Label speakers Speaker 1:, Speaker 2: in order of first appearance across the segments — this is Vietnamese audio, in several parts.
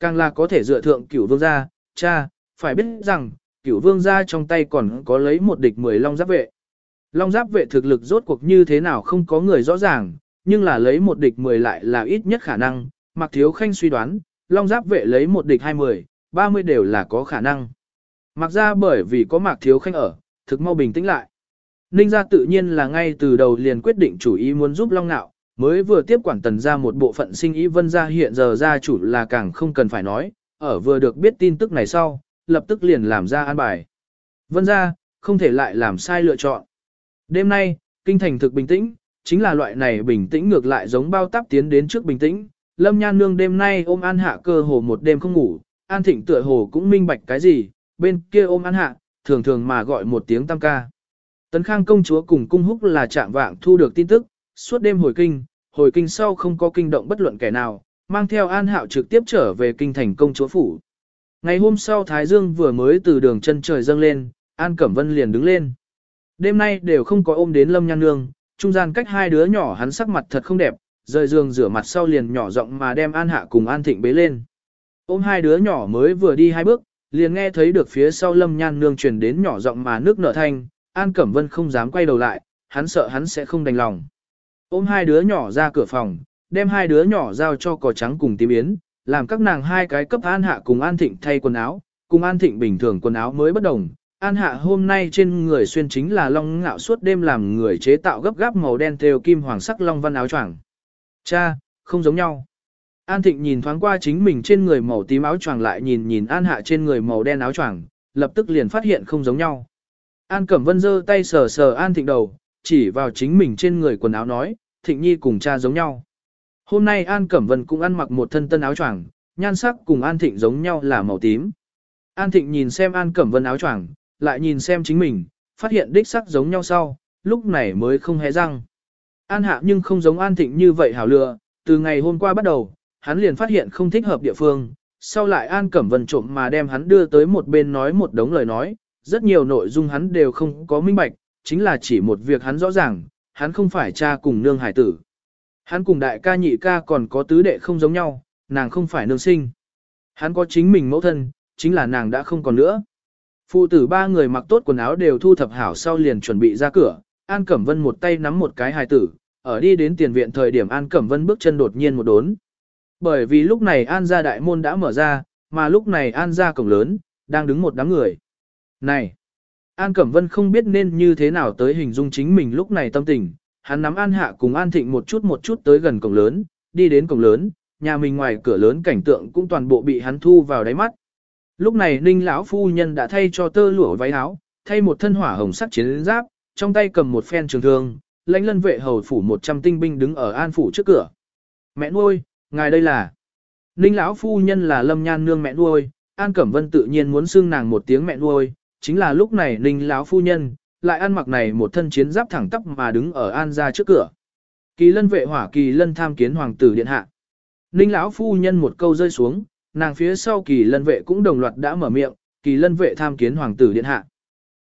Speaker 1: Càng là có thể dựa thượng cửu vương gia, cha, phải biết rằng, cửu vương gia trong tay còn có lấy một địch mười long giáp vệ. Long giáp vệ thực lực rốt cuộc như thế nào không có người rõ ràng, nhưng là lấy một địch mười lại là ít nhất khả năng, mặc thiếu khanh suy đoán, long giáp vệ lấy một địch hai mười, ba mươi đều là có khả năng. Mặc ra bởi vì có mạc thiếu khanh ở, thực mau bình tĩnh lại. Ninh gia tự nhiên là ngay từ đầu liền quyết định chủ ý muốn giúp Long Nạo, mới vừa tiếp quản tần ra một bộ phận sinh ý vân gia hiện giờ gia chủ là càng không cần phải nói, ở vừa được biết tin tức này sau, lập tức liền làm ra an bài. Vân gia, không thể lại làm sai lựa chọn. Đêm nay, kinh thành thực bình tĩnh, chính là loại này bình tĩnh ngược lại giống bao táp tiến đến trước bình tĩnh. Lâm Nhan Nương đêm nay ôm An Hạ cơ hồ một đêm không ngủ, An Thịnh tựa hồ cũng minh bạch cái gì, bên kia ôm An Hạ, thường thường mà gọi một tiếng tam ca. Tấn Khang công chúa cùng cung húc là chạm vạng thu được tin tức, suốt đêm hồi kinh, hồi kinh sau không có kinh động bất luận kẻ nào, mang theo An Hạo trực tiếp trở về kinh thành công chúa phủ. Ngày hôm sau Thái Dương vừa mới từ đường chân trời dâng lên, An Cẩm Vân liền đứng lên. Đêm nay đều không có ôm đến Lâm Nhan Nương, trung gian cách hai đứa nhỏ hắn sắc mặt thật không đẹp, rời giường rửa mặt sau liền nhỏ giọng mà đem An Hạ cùng An Thịnh bế lên. Ôm hai đứa nhỏ mới vừa đi hai bước, liền nghe thấy được phía sau Lâm Nhan Nương truyền đến nhỏ giọng mà nước nở thanh, An Cẩm Vân không dám quay đầu lại, hắn sợ hắn sẽ không đành lòng. Ôm hai đứa nhỏ ra cửa phòng, đem hai đứa nhỏ giao cho cỏ trắng cùng tím yến, làm các nàng hai cái cấp An Hạ cùng An Thịnh thay quần áo, cùng An Thịnh bình thường quần áo mới bất đồng. An Hạ hôm nay trên người xuyên chính là long ngạo suốt đêm làm người chế tạo gấp gáp màu đen theo kim hoàng sắc long văn áo choàng. Cha, không giống nhau. An Thịnh nhìn thoáng qua chính mình trên người màu tím áo choàng lại nhìn nhìn An Hạ trên người màu đen áo choàng, lập tức liền phát hiện không giống nhau. An Cẩm Vân giơ tay sờ sờ An Thịnh đầu, chỉ vào chính mình trên người quần áo nói, Thịnh Nhi cùng cha giống nhau. Hôm nay An Cẩm Vân cũng ăn mặc một thân tân áo choàng, nhan sắc cùng An Thịnh giống nhau là màu tím. An Thịnh nhìn xem An Cẩm Vân áo choàng, lại nhìn xem chính mình, phát hiện đích sắc giống nhau sau, lúc này mới không hé răng. An Hạ nhưng không giống An Thịnh như vậy hảo lựa, từ ngày hôm qua bắt đầu, hắn liền phát hiện không thích hợp địa phương, sau lại An Cẩm Vân trộm mà đem hắn đưa tới một bên nói một đống lời nói, rất nhiều nội dung hắn đều không có minh bạch, chính là chỉ một việc hắn rõ ràng, hắn không phải cha cùng nương hải tử. Hắn cùng đại ca nhị ca còn có tứ đệ không giống nhau, nàng không phải nương sinh. Hắn có chính mình mẫu thân, chính là nàng đã không còn nữa. Phụ tử ba người mặc tốt quần áo đều thu thập hảo sau liền chuẩn bị ra cửa, An Cẩm Vân một tay nắm một cái hài tử, ở đi đến tiền viện thời điểm An Cẩm Vân bước chân đột nhiên một đốn. Bởi vì lúc này An gia đại môn đã mở ra, mà lúc này An gia cổng lớn, đang đứng một đám người. Này! An Cẩm Vân không biết nên như thế nào tới hình dung chính mình lúc này tâm tình, hắn nắm An Hạ cùng An Thịnh một chút một chút tới gần cổng lớn, đi đến cổng lớn, nhà mình ngoài cửa lớn cảnh tượng cũng toàn bộ bị hắn thu vào đáy mắt. Lúc này Ninh lão phu nhân đã thay cho tơ lụa váy áo, thay một thân hỏa hồng sắc chiến giáp, trong tay cầm một phen trường thương, lãnh lân vệ hầu phủ 100 tinh binh đứng ở An phủ trước cửa. Mẹ nuôi, ngài đây là. Ninh lão phu nhân là Lâm Nhan nương mẹ nuôi, An Cẩm Vân tự nhiên muốn xưng nàng một tiếng mẹ nuôi, chính là lúc này Ninh lão phu nhân lại ăn mặc này một thân chiến giáp thẳng tắp mà đứng ở An gia trước cửa. Kỳ Lân vệ hỏa Kỳ Lân tham kiến hoàng tử điện hạ. Ninh lão phu nhân một câu rơi xuống, nàng phía sau Kỳ Lân vệ cũng đồng loạt đã mở miệng, Kỳ Lân vệ tham kiến hoàng tử điện hạ.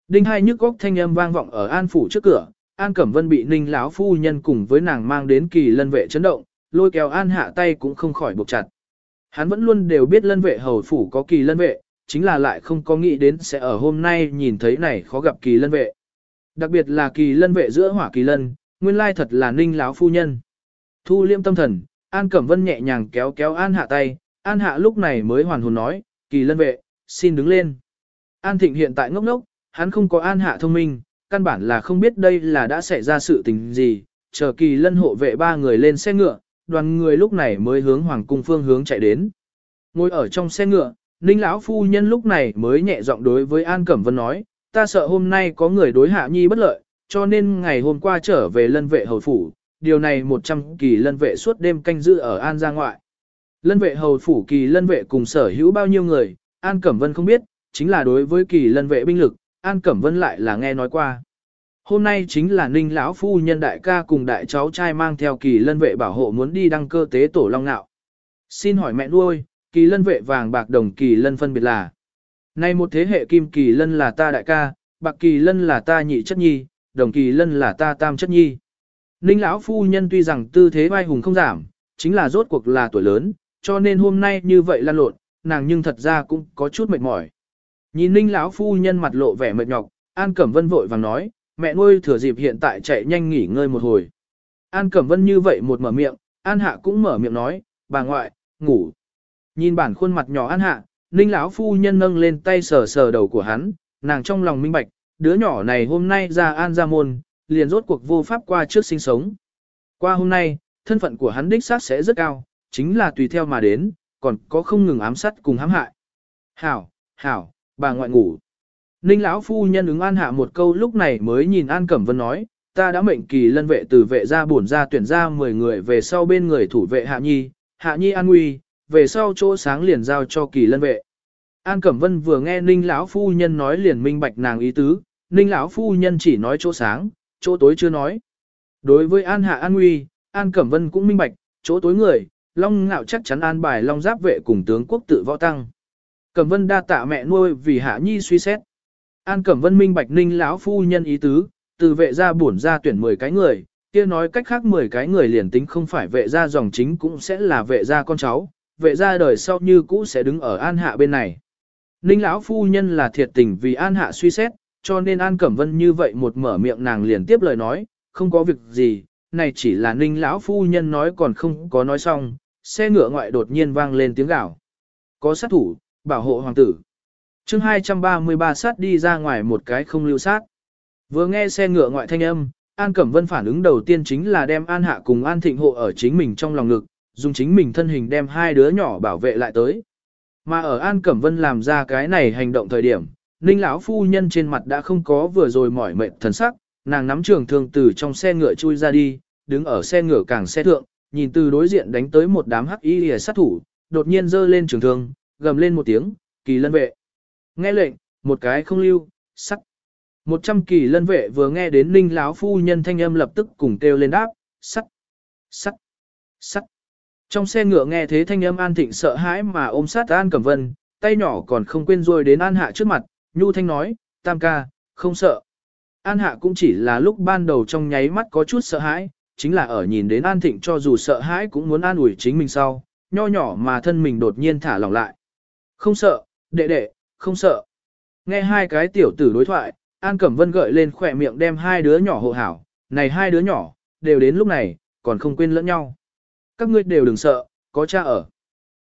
Speaker 1: Đinh hai nhức góc thanh âm vang vọng ở An phủ trước cửa, An Cẩm Vân bị Ninh lão phu nhân cùng với nàng mang đến Kỳ Lân vệ chấn động, lôi kéo An hạ tay cũng không khỏi buộc chặt. Hắn vẫn luôn đều biết Lân vệ hầu phủ có Kỳ Lân vệ, chính là lại không có nghĩ đến sẽ ở hôm nay nhìn thấy này khó gặp Kỳ Lân vệ. Đặc biệt là Kỳ Lân vệ giữa hỏa Kỳ Lân, nguyên lai thật là Ninh lão phu nhân. Thu liêm tâm thần, An Cẩm Vân nhẹ nhàng kéo kéo An hạ tay, An hạ lúc này mới hoàn hồn nói, Kỳ Lân vệ, xin đứng lên. An Thịnh hiện tại ngốc ngốc, hắn không có An hạ thông minh, căn bản là không biết đây là đã xảy ra sự tình gì, chờ Kỳ Lân hộ vệ ba người lên xe ngựa, đoàn người lúc này mới hướng hoàng cung phương hướng chạy đến. Ngồi ở trong xe ngựa, Ninh lão phu nhân lúc này mới nhẹ giọng đối với An Cẩm Vân nói, ta sợ hôm nay có người đối hạ nhi bất lợi, cho nên ngày hôm qua trở về lân vệ hầu phủ, điều này 100 kỳ lân vệ suốt đêm canh giữ ở An gia ngoại. Lân vệ hầu phủ kỳ lân vệ cùng sở hữu bao nhiêu người, An Cẩm Vân không biết, chính là đối với kỳ lân vệ binh lực, An Cẩm Vân lại là nghe nói qua. Hôm nay chính là Ninh lão phu nhân đại ca cùng đại cháu trai mang theo kỳ lân vệ bảo hộ muốn đi đăng cơ tế tổ long nạo. Xin hỏi mẹ nuôi, kỳ lân vệ vàng bạc đồng kỳ lân phân biệt là. Nay một thế hệ kim kỳ lân là ta đại ca, bạc kỳ lân là ta nhị chất nhi, đồng kỳ lân là ta tam chất nhi. Ninh lão phu nhân tuy rằng tư thế vai hùng không giảm, chính là rốt cuộc là tuổi lớn, cho nên hôm nay như vậy lan lộn, nàng nhưng thật ra cũng có chút mệt mỏi. Nhìn Ninh lão phu nhân mặt lộ vẻ mệt nhọc, An Cẩm Vân vội vàng nói, mẹ nuôi thừa dịp hiện tại chạy nhanh nghỉ ngơi một hồi. An Cẩm Vân như vậy một mở miệng, An Hạ cũng mở miệng nói, bà ngoại, ngủ. Nhìn bản khuôn mặt nhỏ An Hạ, Ninh lão phu nhân nâng lên tay sờ sờ đầu của hắn, nàng trong lòng minh bạch, đứa nhỏ này hôm nay ra An ra môn, liền rốt cuộc vô pháp qua trước sinh sống. Qua hôm nay, thân phận của hắn đích xác sẽ rất cao, chính là tùy theo mà đến, còn có không ngừng ám sát cùng hãm hại. Hảo, hảo, bà ngoại ngủ. Ninh lão phu nhân ứng an hạ một câu lúc này mới nhìn An Cẩm Vân nói, ta đã mệnh kỳ lân vệ từ vệ gia bổn ra tuyển ra 10 người về sau bên người thủ vệ Hạ Nhi, Hạ Nhi an nguy, về sau chỗ sáng liền giao cho kỳ lân vệ. An Cẩm Vân vừa nghe Ninh lão phu nhân nói liền minh bạch nàng ý tứ, Ninh lão phu nhân chỉ nói chỗ sáng, chỗ tối chưa nói. Đối với An Hạ An Nguy, An Cẩm Vân cũng minh bạch, chỗ tối người, Long Ngạo chắc chắn an bài Long Giáp vệ cùng tướng quốc tự võ tăng. Cẩm Vân đa tạ mẹ nuôi vì Hạ Nhi suy xét. An Cẩm Vân minh bạch Ninh lão phu nhân ý tứ, từ vệ gia bổn ra tuyển 10 cái người, kia nói cách khác 10 cái người liền tính không phải vệ gia dòng chính cũng sẽ là vệ gia con cháu, vệ ra đời sau như cũ sẽ đứng ở An Hạ bên này. Ninh lão phu nhân là thiệt tình vì An Hạ suy xét, cho nên An Cẩm Vân như vậy một mở miệng nàng liền tiếp lời nói, không có việc gì, này chỉ là Ninh lão phu nhân nói còn không có nói xong, xe ngựa ngoại đột nhiên vang lên tiếng gào. Có sát thủ, bảo hộ hoàng tử. chương 233 sát đi ra ngoài một cái không lưu sát. Vừa nghe xe ngựa ngoại thanh âm, An Cẩm Vân phản ứng đầu tiên chính là đem An Hạ cùng An Thịnh hộ ở chính mình trong lòng ngực, dùng chính mình thân hình đem hai đứa nhỏ bảo vệ lại tới. Mà ở An Cẩm Vân làm ra cái này hành động thời điểm, Ninh lão phu nhân trên mặt đã không có vừa rồi mỏi mệt thần sắc, nàng nắm trường thương từ trong xe ngựa chui ra đi, đứng ở xe ngựa càng xe thượng, nhìn từ đối diện đánh tới một đám hắc y lìa sát thủ, đột nhiên giơ lên trường thương, gầm lên một tiếng, kỳ lân vệ. Nghe lệnh, một cái không lưu, sắt. Một trăm kỳ lân vệ vừa nghe đến ninh lão phu nhân thanh âm lập tức cùng kêu lên đáp, sắt, sắt, sắt. Trong xe ngựa nghe thế thanh âm an thịnh sợ hãi mà ôm sát an cẩm vân, tay nhỏ còn không quên rôi đến an hạ trước mặt, nhu thanh nói, tam ca, không sợ. An hạ cũng chỉ là lúc ban đầu trong nháy mắt có chút sợ hãi, chính là ở nhìn đến an thịnh cho dù sợ hãi cũng muốn an ủi chính mình sau, nho nhỏ mà thân mình đột nhiên thả lỏng lại. Không sợ, đệ đệ, không sợ. Nghe hai cái tiểu tử đối thoại, An Cẩm Vân gợi lên khỏe miệng đem hai đứa nhỏ hộ hảo, này hai đứa nhỏ, đều đến lúc này, còn không quên lẫn nhau. Các ngươi đều đừng sợ, có cha ở.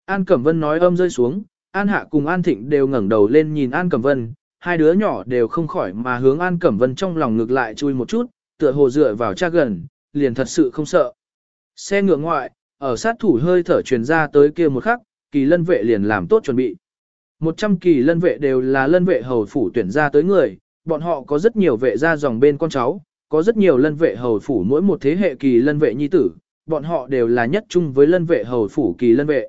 Speaker 1: An Cẩm Vân nói âm rơi xuống, An Hạ cùng An Thịnh đều ngẩng đầu lên nhìn An Cẩm Vân, hai đứa nhỏ đều không khỏi mà hướng An Cẩm Vân trong lòng ngược lại chui một chút, tựa hồ dựa vào cha gần, liền thật sự không sợ. Xe ngựa ngoại, ở sát thủ hơi thở truyền ra tới kia một khắc, kỳ lân vệ liền làm tốt chuẩn bị. Một trăm kỳ lân vệ đều là lân vệ hầu phủ tuyển ra tới người, bọn họ có rất nhiều vệ gia dòng bên con cháu, có rất nhiều lân vệ hầu phủ mỗi một thế hệ kỳ lân vệ nhi tử, bọn họ đều là nhất chung với lân vệ hầu phủ kỳ lân vệ.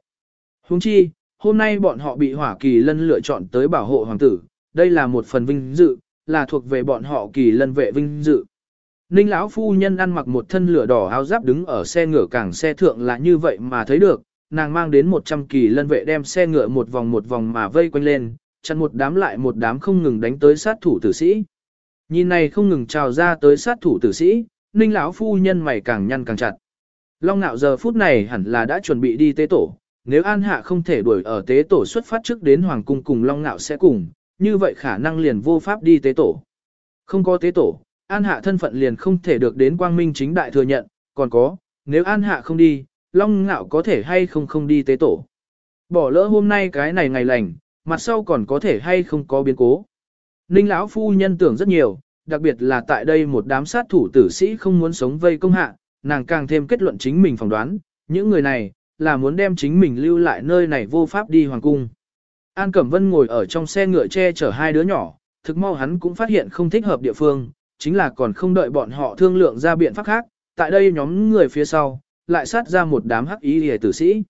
Speaker 1: Huống chi, hôm nay bọn họ bị hỏa kỳ lân lựa chọn tới bảo hộ hoàng tử, đây là một phần vinh dự, là thuộc về bọn họ kỳ lân vệ vinh dự. Ninh lão phu nhân ăn mặc một thân lửa đỏ áo giáp đứng ở xe ngựa cảng xe thượng là như vậy mà thấy được, nàng mang đến 100 kỳ lân vệ đem xe ngựa một vòng một vòng mà vây quanh lên, chặn một đám lại một đám không ngừng đánh tới sát thủ tử sĩ. Nhìn này không ngừng trào ra tới sát thủ tử sĩ, Ninh lão phu nhân mày càng nhăn càng chặt. Long nạo giờ phút này hẳn là đã chuẩn bị đi tế tổ, nếu An Hạ không thể đuổi ở tế tổ xuất phát trước đến Hoàng cung cùng Long nạo sẽ cùng, như vậy khả năng liền vô pháp đi tế tổ. Không có tế tổ, An Hạ thân phận liền không thể được đến quang minh chính đại thừa nhận, còn có, nếu An Hạ không đi, Long Nạo có thể hay không không đi tế tổ. Bỏ lỡ hôm nay cái này ngày lành, mặt sau còn có thể hay không có biến cố. Ninh lão phu nhân tưởng rất nhiều, đặc biệt là tại đây một đám sát thủ tử sĩ không muốn sống vây công hạ, nàng càng thêm kết luận chính mình phỏng đoán, những người này, là muốn đem chính mình lưu lại nơi này vô pháp đi hoàng cung. An Cẩm Vân ngồi ở trong xe ngựa che chở hai đứa nhỏ, thực mau hắn cũng phát hiện không thích hợp địa phương, chính là còn không đợi bọn họ thương lượng ra biện pháp khác, tại đây nhóm người phía sau, lại sát ra một đám hắc ý hề tử sĩ.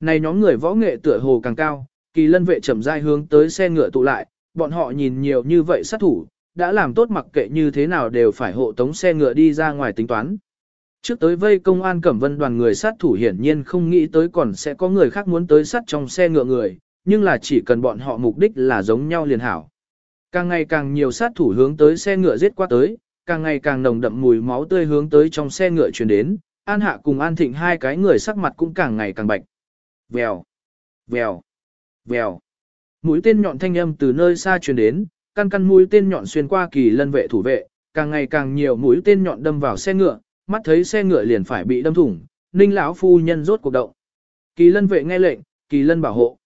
Speaker 1: Này nhóm người võ nghệ tựa hồ càng cao, kỳ lân vệ chậm rãi hướng tới xe ngựa tụ lại, bọn họ nhìn nhiều như vậy sát thủ, đã làm tốt mặc kệ như thế nào đều phải hộ tống xe ngựa đi ra ngoài tính toán. Trước tới vây công an cẩm vân đoàn người sát thủ hiển nhiên không nghĩ tới còn sẽ có người khác muốn tới sát trong xe ngựa người, nhưng là chỉ cần bọn họ mục đích là giống nhau liền hảo. Càng ngày càng nhiều sát thủ hướng tới xe ngựa giết qua tới, càng ngày càng nồng đậm mùi máu tươi hướng tới trong xe ngựa truyền đến, An Hạ cùng An Thịnh hai cái người sắc mặt cũng càng ngày càng bạch. Vèo, vèo, Vèo. Mũi tên nhọn thanh âm từ nơi xa truyền đến, căn căn mũi tên nhọn xuyên qua kỳ lân vệ thủ vệ, càng ngày càng nhiều mũi tên nhọn đâm vào xe ngựa, mắt thấy xe ngựa liền phải bị đâm thủng, Ninh lão phu nhân rốt cuộc động. Kỳ lân vệ nghe lệnh, kỳ lân bảo hộ.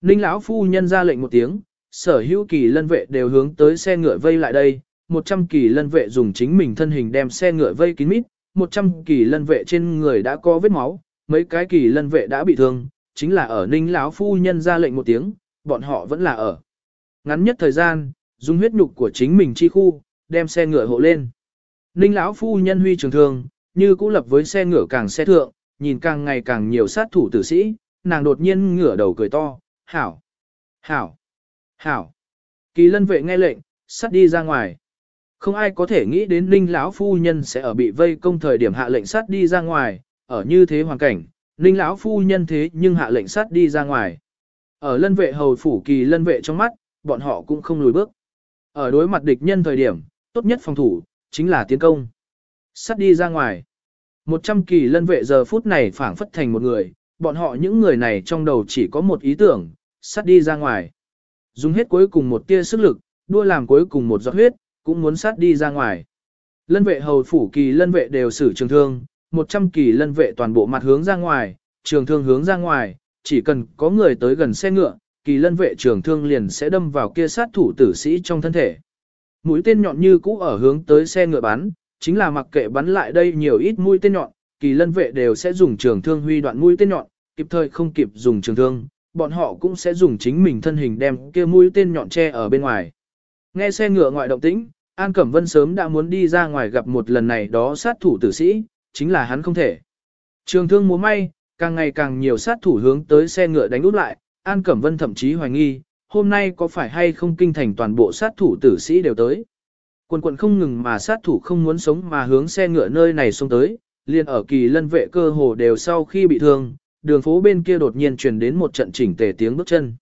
Speaker 1: Ninh lão phu nhân ra lệnh một tiếng, sở hữu kỳ lân vệ đều hướng tới xe ngựa vây lại đây, 100 kỳ lân vệ dùng chính mình thân hình đem xe ngựa vây kín mít, 100 kỳ lân vệ trên người đã có vết máu, mấy cái kỳ lân vệ đã bị thương, chính là ở Ninh lão phu nhân ra lệnh một tiếng, bọn họ vẫn là ở. Ngắn nhất thời gian, dùng huyết nhục của chính mình chi khu, đem xe ngựa hộ lên. Ninh lão phu nhân huy trường thương, như cũ lập với xe ngựa càng xe thượng, nhìn càng ngày càng nhiều sát thủ tử sĩ, nàng đột nhiên ngửa đầu cười to, hảo, hảo, hảo. Kỳ lân vệ nghe lệnh, sắt đi ra ngoài. Không ai có thể nghĩ đến Ninh lão phu nhân sẽ ở bị vây công thời điểm hạ lệnh sát đi ra ngoài, ở như thế hoàn cảnh, Ninh lão phu nhân thế nhưng hạ lệnh sát đi ra ngoài. Ở lân vệ hầu phủ kỳ lân vệ trong mắt, bọn họ cũng không lùi bước. Ở đối mặt địch nhân thời điểm, tốt nhất phòng thủ, chính là tiến công. Sát đi ra ngoài. Một trăm kỳ lân vệ giờ phút này phảng phất thành một người, bọn họ những người này trong đầu chỉ có một ý tưởng, sát đi ra ngoài. Dùng hết cuối cùng một tia sức lực, đua làm cuối cùng một giọt huyết, cũng muốn sát đi ra ngoài. Lân vệ hầu phủ kỳ lân vệ đều xử trường thương, 100 kỳ lân vệ toàn bộ mặt hướng ra ngoài, trường thương hướng ra ngoài, chỉ cần có người tới gần xe ngựa, kỳ lân vệ trường thương liền sẽ đâm vào kia sát thủ tử sĩ trong thân thể. Mũi tên nhọn như cũ ở hướng tới xe ngựa bắn, chính là mặc kệ bắn lại đây nhiều ít mũi tên nhọn, kỳ lân vệ đều sẽ dùng trường thương huy đoạn mũi tên nhọn, kịp thời không kịp dùng trường thương, bọn họ cũng sẽ dùng chính mình thân hình đem kia mũi tên nhọn che ở bên ngoài. Nghe xe ngựa ngoại động tĩnh, An Cẩm Vân sớm đã muốn đi ra ngoài gặp một lần này đó sát thủ tử sĩ, chính là hắn không thể. Trường thương múa may, càng ngày càng nhiều sát thủ hướng tới xe ngựa đánh úp lại, An Cẩm Vân thậm chí hoài nghi, hôm nay có phải hay không kinh thành toàn bộ sát thủ tử sĩ đều tới. Quần quần không ngừng mà sát thủ không muốn sống mà hướng xe ngựa nơi này xông tới, liền ở kỳ lân vệ cơ hồ đều sau khi bị thương, đường phố bên kia đột nhiên truyền đến một trận chỉnh tề tiếng bước chân.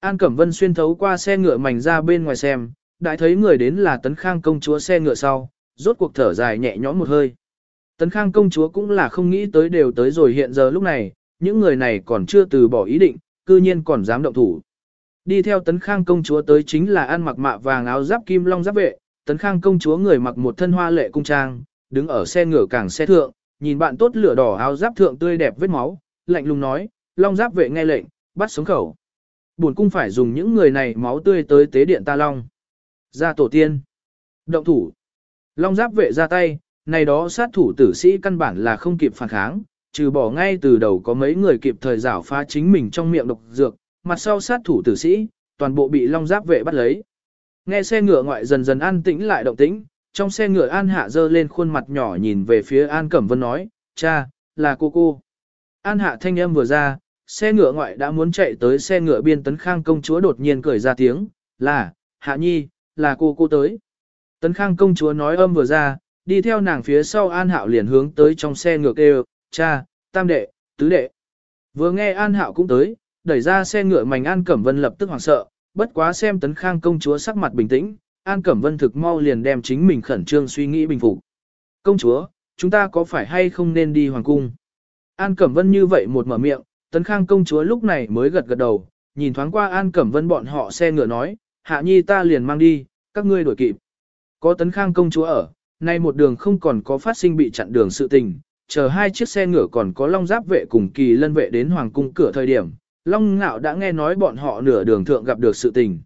Speaker 1: An Cẩm Vân xuyên thấu qua xe ngựa mảnh ra bên ngoài xem, đại thấy người đến là Tấn Khang công chúa xe ngựa sau, rốt cuộc thở dài nhẹ nhõm một hơi. Tấn Khang công chúa cũng là không nghĩ tới đều tới rồi hiện giờ lúc này, những người này còn chưa từ bỏ ý định, cư nhiên còn dám động thủ. Đi theo Tấn Khang công chúa tới chính là ăn mặc mạ vàng áo giáp kim long giáp vệ, Tấn Khang công chúa người mặc một thân hoa lệ cung trang, đứng ở xe ngựa cảng xe thượng, nhìn bạn tốt lửa đỏ áo giáp thượng tươi đẹp vết máu, lạnh lùng nói, long giáp vệ nghe lệnh, bắt sống khẩu. Buồn cung phải dùng những người này máu tươi tới tế điện ta long. Ra tổ tiên. Động thủ. Long giáp vệ ra tay, này đó sát thủ tử sĩ căn bản là không kịp phản kháng, trừ bỏ ngay từ đầu có mấy người kịp thời giảo phá chính mình trong miệng độc dược, mặt sau sát thủ tử sĩ, toàn bộ bị long giáp vệ bắt lấy. Nghe xe ngựa ngoại dần dần an tĩnh lại động tĩnh, trong xe ngựa An Hạ dơ lên khuôn mặt nhỏ nhìn về phía An Cẩm Vân nói, cha, là cô cô. An Hạ thanh âm vừa ra, xe ngựa ngoại đã muốn chạy tới xe ngựa biên tấn khang công chúa đột nhiên cười ra tiếng, là, Hạ Nhi, là cô cô tới. Tấn khang công chúa nói âm vừa ra, đi theo nàng phía sau An Hạo liền hướng tới trong xe ngựa kêu, cha, tam đệ, tứ đệ. Vừa nghe An Hạo cũng tới, đẩy ra xe ngựa mảnh An Cẩm Vân lập tức hoảng sợ, bất quá xem tấn khang công chúa sắc mặt bình tĩnh, An Cẩm Vân thực mau liền đem chính mình khẩn trương suy nghĩ bình phục. Công chúa, chúng ta có phải hay không nên đi hoàng cung? An Cẩm Vân như vậy một mở miệng, tấn khang công chúa lúc này mới gật gật đầu, nhìn thoáng qua An Cẩm Vân bọn họ xe ngựa nói, hạ nhi ta liền mang đi, các ngươi đổi kịp. Có tấn khang công chúa ở, nay một đường không còn có phát sinh bị chặn đường sự tình, chờ hai chiếc xe ngựa còn có long giáp vệ cùng kỳ lân vệ đến hoàng cung cửa thời điểm, long ngạo đã nghe nói bọn họ nửa đường thượng gặp được sự tình.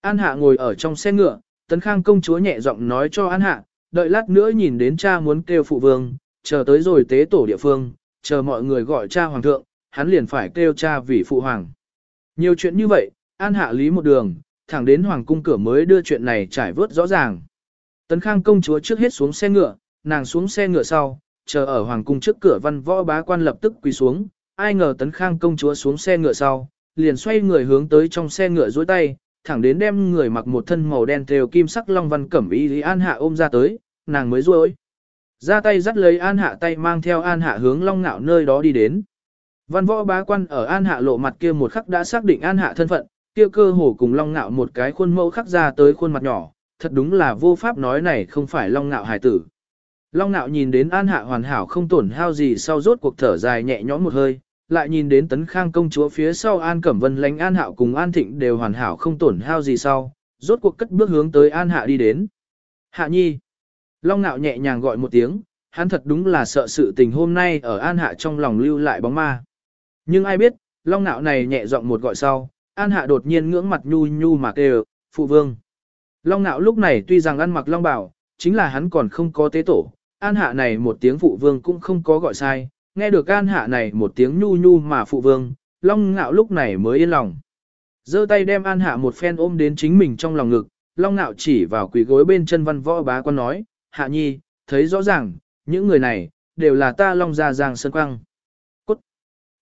Speaker 1: An hạ ngồi ở trong xe ngựa, tấn khang công chúa nhẹ giọng nói cho an hạ, đợi lát nữa nhìn đến cha muốn kêu phụ vương, chờ tới rồi tế tổ địa phương, chờ mọi người gọi cha hoàng thượng, hắn liền phải kêu cha vì phụ hoàng. Nhiều chuyện như vậy, an hạ lý một đường, thẳng đến hoàng cung cửa mới đưa chuyện này trải vớt rõ ràng. Tấn Khang công chúa trước hết xuống xe ngựa, nàng xuống xe ngựa sau, chờ ở hoàng cung trước cửa văn võ bá quan lập tức quỳ xuống, ai ngờ Tấn Khang công chúa xuống xe ngựa sau, liền xoay người hướng tới trong xe ngựa duỗi tay, thẳng đến đem người mặc một thân màu đen thêu kim sắc long văn cẩm y lý An Hạ ôm ra tới, nàng mới duỗi. Ra tay dắt lấy An Hạ tay mang theo An Hạ hướng long ngạo nơi đó đi đến. Văn võ bá quan ở An Hạ lộ mặt kia một khắc đã xác định An Hạ thân phận, kia cơ hồ cùng long ngạo một cái khuôn mẫu khắc ra tới khuôn mặt nhỏ, thật đúng là vô pháp nói này không phải long nạo hải tử. Long nạo nhìn đến an hạ hoàn hảo không tổn hao gì sau rốt cuộc thở dài nhẹ nhõm một hơi, lại nhìn đến tấn khang công chúa phía sau An Cẩm Vân lánh An Hạo cùng An Thịnh đều hoàn hảo không tổn hao gì sau, rốt cuộc cất bước hướng tới An Hạ đi đến. Hạ nhi. Long nạo nhẹ nhàng gọi một tiếng, hắn thật đúng là sợ sự tình hôm nay ở An Hạ trong lòng lưu lại bóng ma. Nhưng ai biết, Long nạo này nhẹ giọng một gọi sau, An Hạ đột nhiên ngưỡng mặt nhu nhu mà kêu, phụ vương. Long nạo lúc này tuy rằng ăn mặc long bảo, chính là hắn còn không có tế tổ, An Hạ này một tiếng phụ vương cũng không có gọi sai, nghe được An Hạ này một tiếng nhu nhu mà phụ vương, Long Ngạo lúc này mới yên lòng. giơ tay đem An Hạ một phen ôm đến chính mình trong lòng ngực, Long Ngạo chỉ vào quỷ gối bên chân văn võ bá quan nói, Hạ Nhi, thấy rõ ràng, những người này, đều là ta Long gia giang sơn quang. Cốt,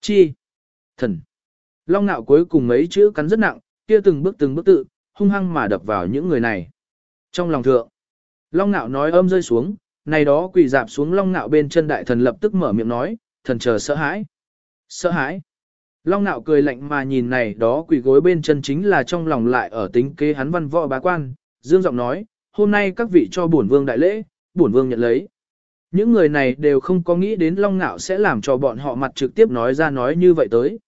Speaker 1: chi, thần. Long Ngạo cuối cùng mấy chữ cắn rất nặng, kia từng bước từng bước tự, hung hăng mà đập vào những người này. Trong lòng thượng, Long Ngạo nói âm rơi xuống, này đó quỳ dạp xuống long ngạo bên chân đại thần lập tức mở miệng nói, thần chờ sợ hãi. Sợ hãi. Long nạo cười lạnh mà nhìn này đó quỳ gối bên chân chính là trong lòng lại ở tính kế hắn văn võ bá quan, dương giọng nói, hôm nay các vị cho bổn vương đại lễ, bổn vương nhận lấy. Những người này đều không có nghĩ đến Long Nạo sẽ làm cho bọn họ mặt trực tiếp nói ra nói như vậy tới.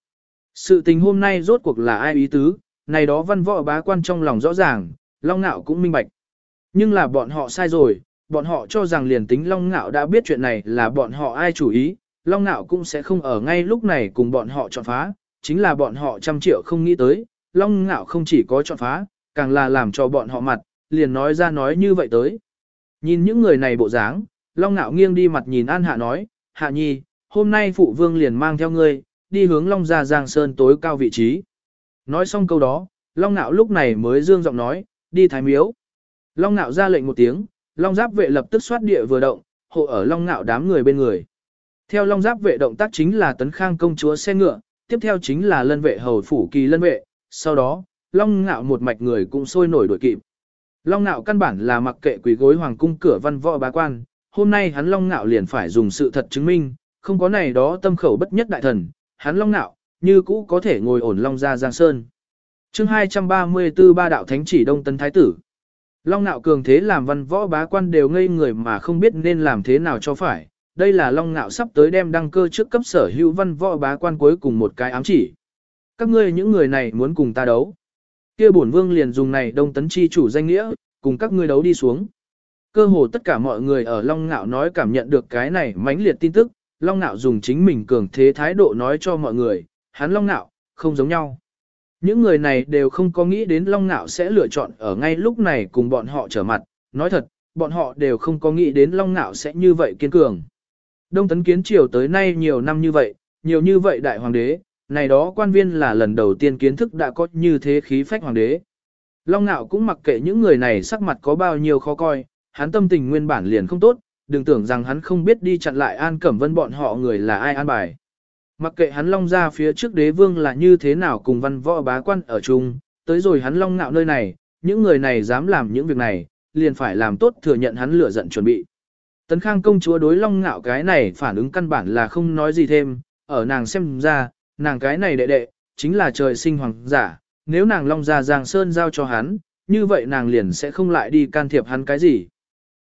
Speaker 1: Sự tình hôm nay rốt cuộc là ai ý tứ, này đó văn võ bá quan trong lòng rõ ràng, Long Nạo cũng minh bạch. Nhưng là bọn họ sai rồi, bọn họ cho rằng liền tính Long Ngạo đã biết chuyện này là bọn họ ai chủ ý, Long Nạo cũng sẽ không ở ngay lúc này cùng bọn họ chọn phá, chính là bọn họ trăm triệu không nghĩ tới, Long Nạo không chỉ có chọn phá, càng là làm cho bọn họ mặt, liền nói ra nói như vậy tới. Nhìn những người này bộ dáng, Long Nạo nghiêng đi mặt nhìn An Hạ nói, Hạ Nhi, hôm nay phụ vương liền mang theo ngươi, đi hướng Long Gia Giang Sơn tối cao vị trí. Nói xong câu đó, Long Nạo lúc này mới dương giọng nói, đi thái miếu. Long Nạo ra lệnh một tiếng, Long Giáp vệ lập tức xoát địa vừa động, hộ ở Long Nạo đám người bên người. Theo Long Giáp vệ động tác chính là tấn khang công chúa xe ngựa, tiếp theo chính là lân vệ hầu phủ kỳ lân vệ, sau đó, Long Ngạo một mạch người cũng sôi nổi đuổi kịp. Long Ngạo căn bản là mặc kệ quỷ gối hoàng cung cửa văn võ bá quan, hôm nay hắn Long Ngạo liền phải dùng sự thật chứng minh, không có này đó tâm khẩu bất nhất đại thần, hắn Long Ngạo, như cũ có thể ngồi ổn Long ra Giang Sơn. chương 234 ba đạo thánh chỉ Đông Tân Thái Tử. Long nạo cường thế làm văn võ bá quan đều ngây người mà không biết nên làm thế nào cho phải. Đây là Long nạo sắp tới đem đăng cơ trước cấp sở hữu văn võ bá quan cuối cùng một cái ám chỉ. Các ngươi những người này muốn cùng ta đấu. kia bổn vương liền dùng này đông tấn chi chủ danh nghĩa, cùng các ngươi đấu đi xuống. Cơ hồ tất cả mọi người ở Long Nạo nói cảm nhận được cái này mãnh liệt tin tức, Long Nạo dùng chính mình cường thế thái độ nói cho mọi người, hắn Long Nạo, không giống nhau. Những người này đều không có nghĩ đến Long Nạo sẽ lựa chọn ở ngay lúc này cùng bọn họ trở mặt, nói thật, bọn họ đều không có nghĩ đến Long Nạo sẽ như vậy kiên cường. Đông tấn kiến triều tới nay nhiều năm như vậy, nhiều như vậy đại hoàng đế, này đó quan viên là lần đầu tiên kiến thức đã có như thế khí phách hoàng đế. Long Nạo cũng mặc kệ những người này sắc mặt có bao nhiêu khó coi, hắn tâm tình nguyên bản liền không tốt, đừng tưởng rằng hắn không biết đi chặn lại An Cẩm Vân bọn họ người là ai an bài. Mặc kệ hắn long ra phía trước đế vương là như thế nào cùng văn võ bá quan ở chung, tới rồi hắn long ngạo nơi này, những người này dám làm những việc này, liền phải làm tốt thừa nhận hắn lửa giận chuẩn bị. Tấn Khang công chúa đối long ngạo cái này phản ứng căn bản là không nói gì thêm, ở nàng xem ra, nàng cái này đệ đệ, chính là trời sinh hoàng giả, nếu nàng long Gia giang sơn giao cho hắn, như vậy nàng liền sẽ không lại đi can thiệp hắn cái gì.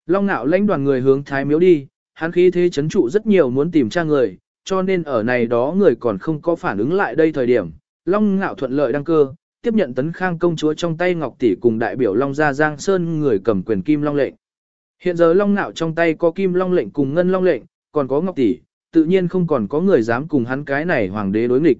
Speaker 1: Long ngạo lãnh đoàn người hướng thái miếu đi, hắn khí thế chấn trụ rất nhiều muốn tìm tra người, cho nên ở này đó người còn không có phản ứng lại đây thời điểm, Long Ngạo thuận lợi đăng cơ, tiếp nhận tấn khang công chúa trong tay Ngọc Tỷ cùng đại biểu Long Gia Giang Sơn người cầm quyền Kim Long lệnh. Hiện giờ Long Nạo trong tay có Kim Long lệnh cùng Ngân Long lệnh, còn có Ngọc Tỷ, tự nhiên không còn có người dám cùng hắn cái này hoàng đế đối nghịch.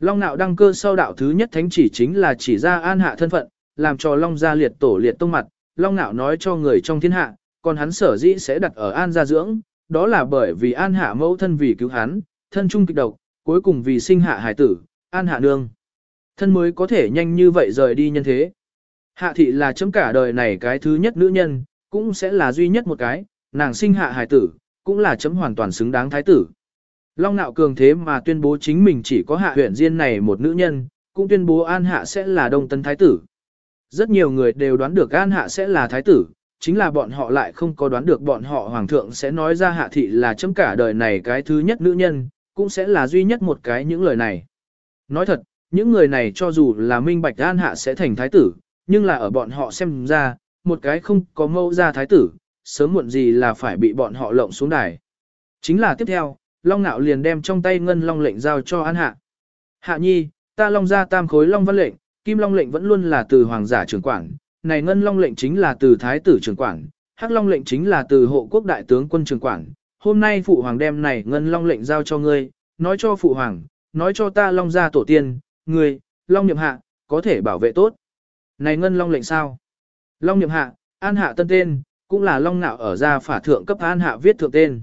Speaker 1: Long Nạo đăng cơ sau đạo thứ nhất thánh chỉ chính là chỉ ra an hạ thân phận, làm cho Long gia liệt tổ liệt tông mặt, Long Nạo nói cho người trong thiên hạ, còn hắn sở dĩ sẽ đặt ở an gia dưỡng, đó là bởi vì An Hạ mẫu thân vì cứu hắn, thân trung kịch độc, cuối cùng vì sinh hạ hải tử, An Hạ nương. Thân mới có thể nhanh như vậy rời đi nhân thế. Hạ thị là chấm cả đời này cái thứ nhất nữ nhân, cũng sẽ là duy nhất một cái, nàng sinh hạ hải tử, cũng là chấm hoàn toàn xứng đáng thái tử. Long nạo cường thế mà tuyên bố chính mình chỉ có hạ huyện diên này một nữ nhân, cũng tuyên bố An Hạ sẽ là đông tân thái tử. Rất nhiều người đều đoán được An Hạ sẽ là thái tử, chính là bọn họ lại không có đoán được bọn họ hoàng thượng sẽ nói ra hạ thị là chấm cả đời này cái thứ nhất nữ nhân, cũng sẽ là duy nhất một cái những lời này. Nói thật, những người này cho dù là minh bạch an hạ sẽ thành thái tử, nhưng là ở bọn họ xem ra, một cái không có mâu ra thái tử, sớm muộn gì là phải bị bọn họ lộng xuống đài. Chính là tiếp theo, Long Nạo liền đem trong tay ngân long lệnh giao cho An Hạ. Hạ nhi, ta long ra tam khối long văn lệnh, kim long lệnh vẫn luôn là từ hoàng giả trưởng quản, này ngân long lệnh chính là từ thái tử trưởng quản, hắc long lệnh chính là từ hộ quốc đại tướng quân trưởng quản. Hôm nay phụ hoàng đem này ngân long lệnh giao cho ngươi, nói cho phụ hoàng, nói cho ta long gia tổ tiên, ngươi, long nhậm hạ, có thể bảo vệ tốt. Này ngân long lệnh sao? Long Niệm hạ, an hạ tân tên, cũng là long nạo ở gia phả thượng cấp an hạ viết thượng tên.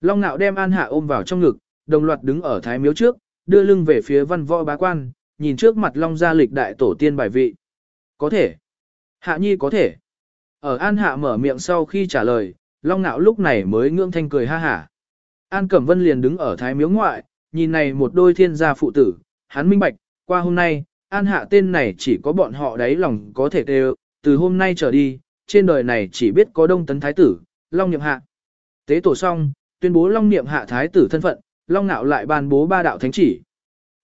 Speaker 1: Long nạo đem an hạ ôm vào trong ngực, đồng loạt đứng ở thái miếu trước, đưa lưng về phía văn võ bá quan, nhìn trước mặt long gia lịch đại tổ tiên bài vị. Có thể. Hạ nhi có thể. Ở an hạ mở miệng sau khi trả lời, long nạo lúc này mới ngưỡng thanh cười ha hả. An Cẩm Vân liền đứng ở thái miếu ngoại, nhìn này một đôi thiên gia phụ tử, hắn minh bạch, qua hôm nay, an hạ tên này chỉ có bọn họ đáy lòng có thể đều, từ hôm nay trở đi, trên đời này chỉ biết có đông tấn thái tử, long niệm hạ. Tế tổ xong, tuyên bố long niệm hạ thái tử thân phận, long nạo lại ban bố ba đạo thánh chỉ.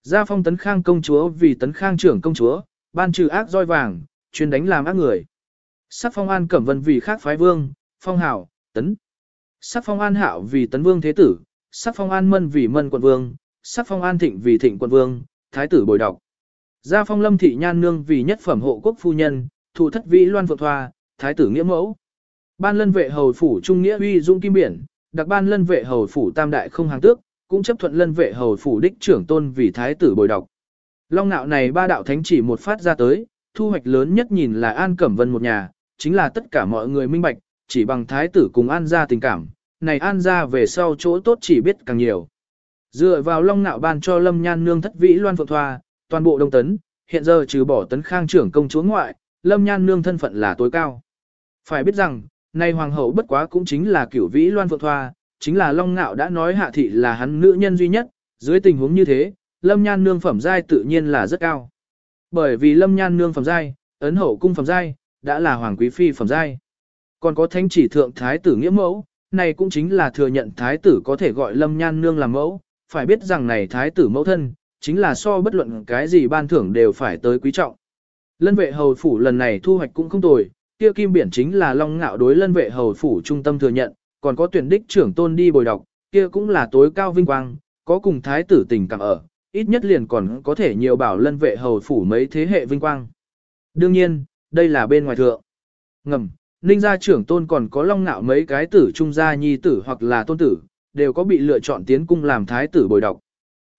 Speaker 1: Gia phong tấn khang công chúa vì tấn khang trưởng công chúa, ban trừ ác roi vàng, chuyên đánh làm ác người. Sắc phong an cẩm vân vì khác phái vương, phong hảo, tấn. Sắc phong an hạo vì tấn vương thế tử, sắc phong an mân vì mân quận vương, sắc phong an thịnh vì thịnh quận vương, thái tử bồi đọc. Gia phong lâm thị nhan nương vì nhất phẩm hộ quốc phu nhân, thủ thất vĩ loan phượng thoa, thái tử nghĩa mẫu. Ban lân vệ hầu phủ trung nghĩa uy dung kim biển, đặc ban lân vệ hầu phủ tam đại không hàng tước, cũng chấp thuận lân vệ hầu phủ đích trưởng tôn vì thái tử bồi đọc. Long nạo này ba đạo thánh chỉ một phát ra tới, thu hoạch lớn nhất nhìn là An Cẩm Vân một nhà, chính là tất cả mọi người minh bạch, chỉ bằng thái tử cùng An gia tình cảm, này An gia về sau chỗ tốt chỉ biết càng nhiều. Dựa vào Long nạo ban cho Lâm Nhan nương thất vĩ loan phượng thoa, toàn bộ đông tấn, hiện giờ trừ bỏ tấn khang trưởng công chúa ngoại, Lâm Nhan nương thân phận là tối cao. Phải biết rằng, nay hoàng hậu bất quá cũng chính là cửu vĩ loan phượng thoa, chính là Long Ngạo đã nói hạ thị là hắn nữ nhân duy nhất, dưới tình huống như thế, Lâm Nhan nương phẩm giai tự nhiên là rất cao. Bởi vì Lâm Nhan nương phẩm giai, ấn hậu cung phẩm giai, đã là hoàng quý phi phẩm giai. Còn có thánh chỉ thượng thái tử nghĩa mẫu, này cũng chính là thừa nhận thái tử có thể gọi Lâm Nhan nương làm mẫu, phải biết rằng này thái tử mẫu thân, chính là so bất luận cái gì ban thưởng đều phải tới quý trọng. Lân vệ hầu phủ lần này thu hoạch cũng không tồi, kia kim biển chính là long ngạo đối lân vệ hầu phủ trung tâm thừa nhận, còn có tuyển đích trưởng tôn đi bồi đọc, kia cũng là tối cao vinh quang, có cùng thái tử tình cảm ở, ít nhất liền còn có thể nhiều bảo lân vệ hầu phủ mấy thế hệ vinh quang. Đương nhiên, đây là bên ngoài thượng. Ngầm, ninh gia trưởng tôn còn có long ngạo mấy cái tử trung gia nhi tử hoặc là tôn tử, đều có bị lựa chọn tiến cung làm thái tử bồi đọc.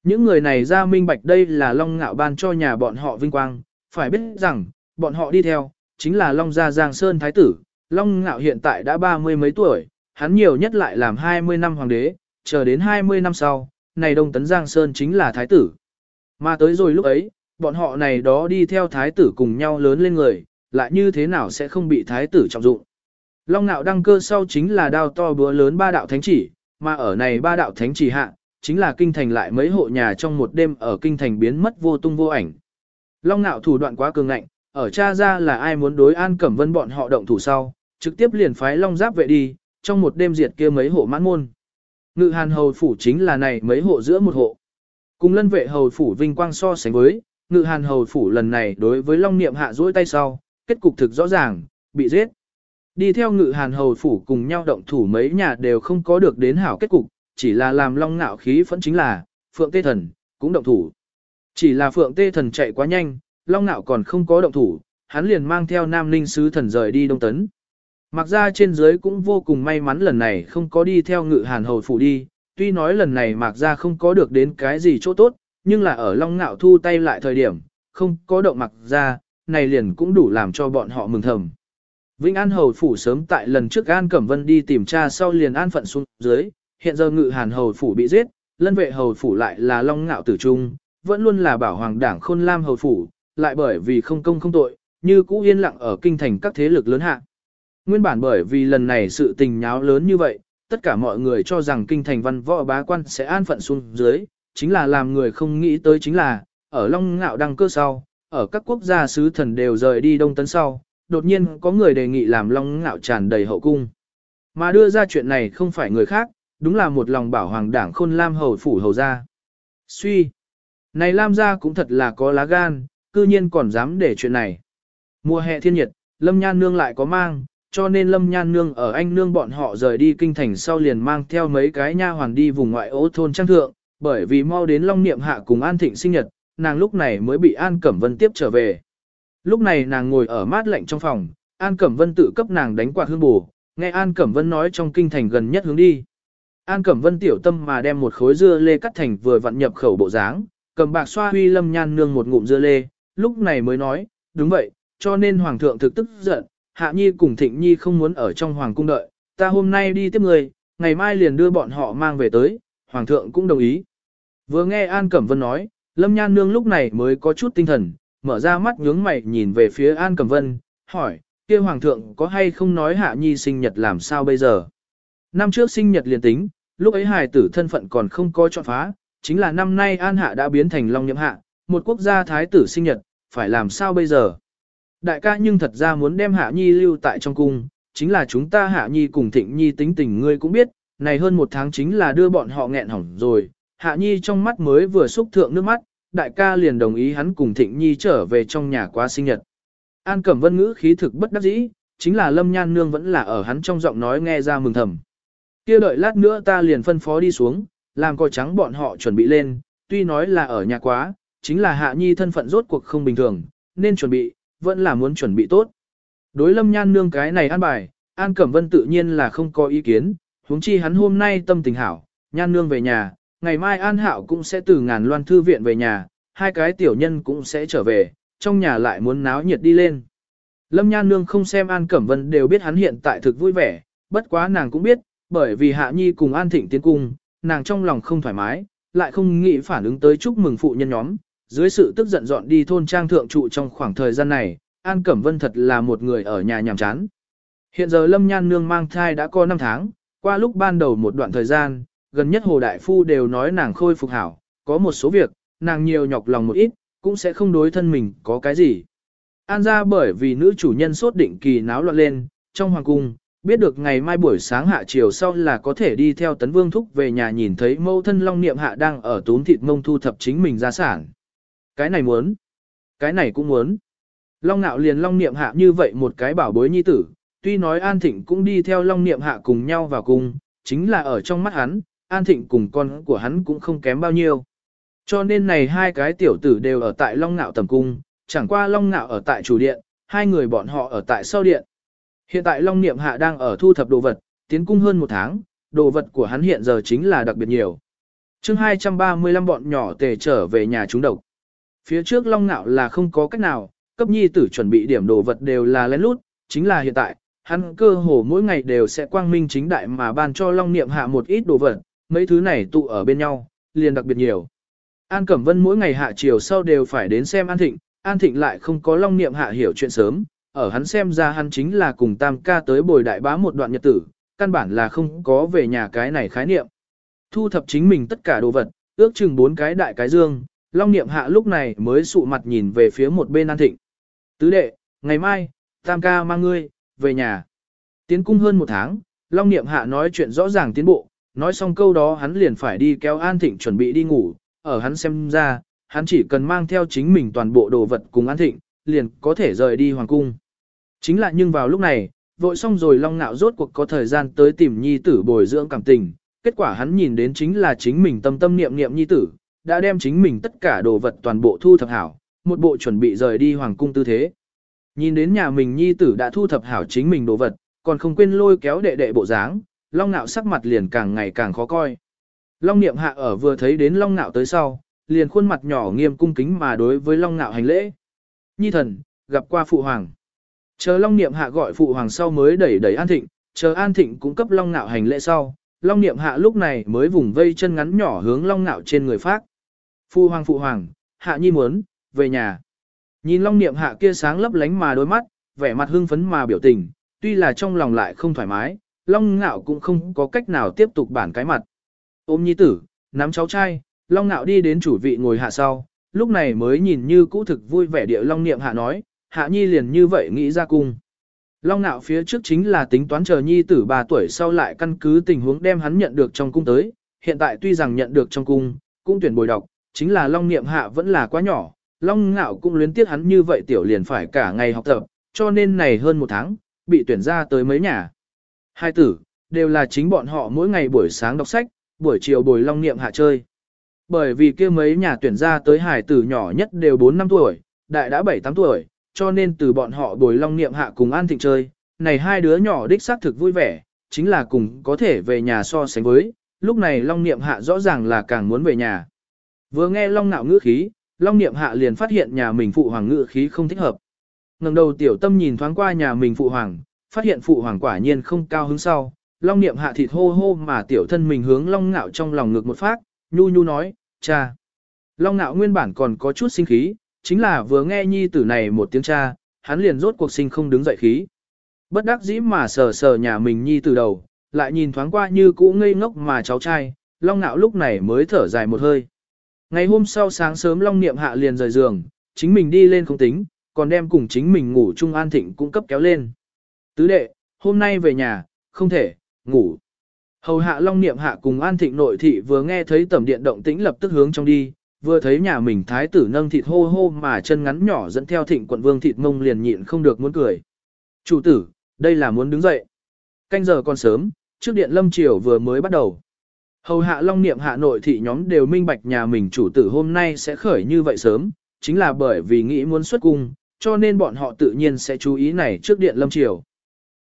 Speaker 1: Những người này ra minh bạch đây là long ngạo ban cho nhà bọn họ vinh quang, phải biết rằng, bọn họ đi theo, chính là long gia giang sơn thái tử, long ngạo hiện tại đã ba mươi mấy tuổi, hắn nhiều nhất lại làm 20 năm hoàng đế, chờ đến 20 năm sau, này Đông Tấn Giang Sơn chính là thái tử. Mà tới rồi lúc ấy, bọn họ này đó đi theo thái tử cùng nhau lớn lên người, lại như thế nào sẽ không bị thái tử trọng dụng. Long nạo đăng cơ sau chính là đao to búa lớn ba đạo thánh chỉ, mà ở này ba đạo thánh chỉ hạ, chính là kinh thành lại mấy hộ nhà trong một đêm ở kinh thành biến mất vô tung vô ảnh. Long nạo thủ đoạn quá cường ngạnh, ở cha ra là ai muốn đối an cẩm vân bọn họ động thủ sau, trực tiếp liền phái long giáp vệ đi, trong một đêm diệt kia mấy hộ mãn môn. Ngự hàn hầu phủ chính là này mấy hộ giữa một hộ. Cùng lân vệ hầu phủ vinh quang so sánh với, ngự hàn hầu phủ lần này đối với long niệm hạ duỗi tay sau, kết cục thực rõ ràng, bị giết. Đi theo ngự hàn hầu phủ cùng nhau động thủ mấy nhà đều không có được đến hảo kết cục, chỉ là làm long Nạo khí phẫn chính là, phượng tê thần, cũng động thủ. Chỉ là phượng tê thần chạy quá nhanh, long nạo còn không có động thủ, hắn liền mang theo nam ninh sứ thần rời đi đông tấn. Mặc ra trên dưới cũng vô cùng may mắn lần này không có đi theo ngự hàn hầu phủ đi, tuy nói lần này mặc ra không có được đến cái gì chỗ tốt, nhưng là ở Long Ngạo thu tay lại thời điểm, không có động mặc ra, này liền cũng đủ làm cho bọn họ mừng thầm. Vĩnh An hầu phủ sớm tại lần trước An Cẩm Vân đi tìm cha sau liền an phận xuống dưới, hiện giờ ngự hàn hầu phủ bị giết, lân vệ hầu phủ lại là Long Ngạo tử trung, vẫn luôn là bảo hoàng đảng khôn lam hầu phủ, lại bởi vì không công không tội, như cũ yên lặng ở kinh thành các thế lực lớn hạ. Nguyên bản bởi vì lần này sự tình nháo lớn như vậy, tất cả mọi người cho rằng kinh thành văn võ bá quan sẽ an phận xuống dưới, chính là làm người không nghĩ tới chính là, ở Long Ngạo đăng cơ sau, ở các quốc gia sứ thần đều rời đi Đông Tấn sau, đột nhiên có người đề nghị làm Long Ngạo tràn đầy hậu cung. Mà đưa ra chuyện này không phải người khác, đúng là một lòng bảo hoàng đảng khôn Lam hầu phủ hầu gia. Suy! Này Lam gia cũng thật là có lá gan, cư nhiên còn dám để chuyện này. Mùa hè thiên nhiệt, Lâm Nhan Nương lại có mang, cho nên Lâm Nhan Nương ở anh nương bọn họ rời đi kinh thành sau liền mang theo mấy cái nha hoàn đi vùng ngoại ô thôn trang thượng, bởi vì mau đến Long Niệm Hạ cùng An Thịnh sinh nhật, nàng lúc này mới bị An Cẩm Vân tiếp trở về. Lúc này nàng ngồi ở mát lạnh trong phòng, An Cẩm Vân tự cấp nàng đánh quạt hương bù, nghe An Cẩm Vân nói trong kinh thành gần nhất hướng đi. An Cẩm Vân tiểu tâm mà đem một khối dưa lê cắt thành vừa vặn nhập khẩu bộ dáng, cầm bạc xoa huy lâm nhan nương một ngụm dưa lê, lúc này mới nói, đúng vậy, cho nên Hoàng thượng thực tức giận, Hạ Nhi cùng Thịnh Nhi không muốn ở trong Hoàng cung đợi, ta hôm nay đi tiếp người, ngày mai liền đưa bọn họ mang về tới, Hoàng thượng cũng đồng ý. Vừa nghe An Cẩm Vân nói, Lâm Nhan Nương lúc này mới có chút tinh thần, mở ra mắt nhướng mày nhìn về phía An Cẩm Vân, hỏi, kia Hoàng thượng có hay không nói Hạ Nhi sinh nhật làm sao bây giờ? Năm trước sinh nhật liền tính, lúc ấy hài tử thân phận còn không có chọn phá, chính là năm nay An Hạ đã biến thành Long Nhậm Hạ, một quốc gia thái tử sinh nhật, phải làm sao bây giờ? Đại ca nhưng thật ra muốn đem Hạ Nhi lưu tại trong cung, chính là chúng ta Hạ Nhi cùng Thịnh Nhi tính tình ngươi cũng biết, này hơn một tháng chính là đưa bọn họ nghẹn hỏng rồi, Hạ Nhi trong mắt mới vừa xúc thượng nước mắt, đại ca liền đồng ý hắn cùng Thịnh Nhi trở về trong nhà qua sinh nhật. An Cẩm Vân ngữ khí thực bất đắc dĩ, chính là Lâm Nhan Nương vẫn là ở hắn trong giọng nói nghe ra mừng thầm. Kia đợi lát nữa ta liền phân phó đi xuống, làm coi trắng bọn họ chuẩn bị lên, tuy nói là ở nhà quá, chính là Hạ Nhi thân phận rốt cuộc không bình thường, nên chuẩn bị, vẫn là muốn chuẩn bị tốt. Đối Lâm Nhan Nương cái này an bài, An Cẩm Vân tự nhiên là không có ý kiến, huống chi hắn hôm nay tâm tình hảo, Nhan Nương về nhà, ngày mai An Hạo cũng sẽ từ ngàn loan thư viện về nhà, hai cái tiểu nhân cũng sẽ trở về, trong nhà lại muốn náo nhiệt đi lên. Lâm Nhan Nương không xem An Cẩm Vân đều biết hắn hiện tại thực vui vẻ, bất quá nàng cũng biết, bởi vì Hạ Nhi cùng An Thịnh tiến cung, nàng trong lòng không thoải mái, lại không nghĩ phản ứng tới chúc mừng phụ nhân nhóm, dưới sự tức giận dọn đi thôn trang thượng trụ trong khoảng thời gian này, An Cẩm Vân thật là một người ở nhà nhàm chán. Hiện giờ Lâm Nhan Nương mang thai đã có 5 tháng, qua lúc ban đầu một đoạn thời gian, gần nhất Hồ Đại Phu đều nói nàng khôi phục hảo, có một số việc, nàng nhiều nhọc lòng một ít, cũng sẽ không đối thân mình có cái gì. An ra bởi vì nữ chủ nhân sốt định kỳ náo loạn lên, trong hoàng cung, biết được ngày mai buổi sáng hạ chiều sau là có thể đi theo tấn vương thúc về nhà nhìn thấy mâu thân long niệm hạ đang ở tốn thịt mông thu thập chính mình ra sản. Cái này muốn, cái này cũng muốn. Long nạo liền long niệm hạ như vậy một cái bảo bối nhi tử, tuy nói An Thịnh cũng đi theo long niệm hạ cùng nhau vào cung, chính là ở trong mắt hắn, An Thịnh cùng con của hắn cũng không kém bao nhiêu. Cho nên này hai cái tiểu tử đều ở tại Long Nạo tầm cung, chẳng qua Long Nạo ở tại chủ điện, hai người bọn họ ở tại sau điện. Hiện tại Long Niệm Hạ đang ở thu thập đồ vật, tiến cung hơn một tháng, đồ vật của hắn hiện giờ chính là đặc biệt nhiều. chương 235 bọn nhỏ tề trở về nhà chúng độc. Phía trước Long Nạo là không có cách nào, cấp nhi tử chuẩn bị điểm đồ vật đều là lén lút, chính là hiện tại, hắn cơ hồ mỗi ngày đều sẽ quang minh chính đại mà ban cho Long Niệm Hạ một ít đồ vật, mấy thứ này tụ ở bên nhau, liền đặc biệt nhiều. An Cẩm Vân mỗi ngày hạ chiều sau đều phải đến xem An Thịnh, An Thịnh lại không có long niệm hạ hiểu chuyện sớm, ở hắn xem ra hắn chính là cùng tam ca tới bồi đại bá một đoạn nhật tử, căn bản là không có về nhà cái này khái niệm. Thu thập chính mình tất cả đồ vật, ước chừng bốn cái đại cái dương, long niệm hạ lúc này mới sụ mặt nhìn về phía một bên An Thịnh. Tứ đệ, ngày mai, tam ca mang ngươi, về nhà. Tiến cung hơn một tháng, long niệm hạ nói chuyện rõ ràng tiến bộ, nói xong câu đó hắn liền phải đi kéo An Thịnh chuẩn bị đi ngủ, ở hắn xem ra, hắn chỉ cần mang theo chính mình toàn bộ đồ vật cùng An Thịnh, liền có thể rời đi hoàng cung. Chính là nhưng vào lúc này, vội xong rồi long nạo rốt cuộc có thời gian tới tìm nhi tử bồi dưỡng cảm tình, kết quả hắn nhìn đến chính là chính mình tâm tâm niệm niệm nhi tử, đã đem chính mình tất cả đồ vật toàn bộ thu thập hảo, một bộ chuẩn bị rời đi hoàng cung tư thế. Nhìn đến nhà mình nhi tử đã thu thập hảo chính mình đồ vật, còn không quên lôi kéo đệ đệ bộ dáng, long nạo sắc mặt liền càng ngày càng khó coi. Long niệm hạ ở vừa thấy đến long nạo tới sau, liền khuôn mặt nhỏ nghiêm cung kính mà đối với long nạo hành lễ. Nhi thần, gặp qua phụ hoàng. Chờ long niệm hạ gọi phụ hoàng sau mới đẩy đẩy an thịnh, chờ an thịnh cũng cấp long nạo hành lễ sau. Long niệm hạ lúc này mới vùng vây chân ngắn nhỏ hướng long nạo trên người phát. Phụ hoàng phụ hoàng, hạ nhi muốn, về nhà. Nhìn long niệm hạ kia sáng lấp lánh mà đôi mắt, vẻ mặt hưng phấn mà biểu tình, tuy là trong lòng lại không thoải mái, long Nạo cũng không có cách nào tiếp tục bản cái mặt. Ôm nhi tử, nắm cháu trai, Long Nạo đi đến chủ vị ngồi hạ sau, lúc này mới nhìn như cũ thực vui vẻ địa Long Niệm hạ nói, hạ nhi liền như vậy nghĩ ra cung. Long Nạo phía trước chính là tính toán chờ nhi tử 3 tuổi sau lại căn cứ tình huống đem hắn nhận được trong cung tới, hiện tại tuy rằng nhận được trong cung, cũng tuyển bồi đọc, chính là Long Niệm hạ vẫn là quá nhỏ, Long Nạo cũng luyến tiếc hắn như vậy tiểu liền phải cả ngày học tập, cho nên này hơn một tháng, bị tuyển ra tới mấy nhà. Hai tử, đều là chính bọn họ mỗi ngày buổi sáng đọc sách, buổi chiều bồi long niệm hạ chơi. Bởi vì kia mấy nhà tuyển ra tới hải tử nhỏ nhất đều 4 năm tuổi, đại đã 7-8 tuổi, cho nên từ bọn họ bồi long niệm hạ cùng an thịnh chơi, này hai đứa nhỏ đích xác thực vui vẻ, chính là cùng có thể về nhà so sánh với, lúc này long niệm hạ rõ ràng là càng muốn về nhà. Vừa nghe long nạo ngữ khí, long niệm hạ liền phát hiện nhà mình phụ hoàng ngữ khí không thích hợp. ngẩng đầu tiểu tâm nhìn thoáng qua nhà mình phụ hoàng, phát hiện phụ hoàng quả nhiên không cao hứng sau, long niệm hạ thịt hô hô mà tiểu thân mình hướng long ngạo trong lòng ngực một phát, nhu nhu nói, cha. Long ngạo nguyên bản còn có chút sinh khí, chính là vừa nghe nhi tử này một tiếng cha, hắn liền rốt cuộc sinh không đứng dậy khí. Bất đắc dĩ mà sờ sờ nhà mình nhi tử đầu, lại nhìn thoáng qua như cũ ngây ngốc mà cháu trai, long ngạo lúc này mới thở dài một hơi. Ngày hôm sau sáng sớm long niệm hạ liền rời giường, chính mình đi lên không tính, còn đem cùng chính mình ngủ chung an thịnh cũng cấp kéo lên. Tứ đệ, hôm nay về nhà, không thể, ngủ. Hầu hạ long niệm hạ cùng an thịnh nội thị vừa nghe thấy tầm điện động tĩnh lập tức hướng trong đi, vừa thấy nhà mình thái tử nâng thịt hô hô mà chân ngắn nhỏ dẫn theo thịnh quận vương thịt mông liền nhịn không được muốn cười. Chủ tử, đây là muốn đứng dậy. Canh giờ còn sớm, trước điện lâm triều vừa mới bắt đầu. Hầu hạ long niệm hạ nội thị nhóm đều minh bạch nhà mình chủ tử hôm nay sẽ khởi như vậy sớm, chính là bởi vì nghĩ muốn xuất cung, cho nên bọn họ tự nhiên sẽ chú ý này trước điện lâm triều.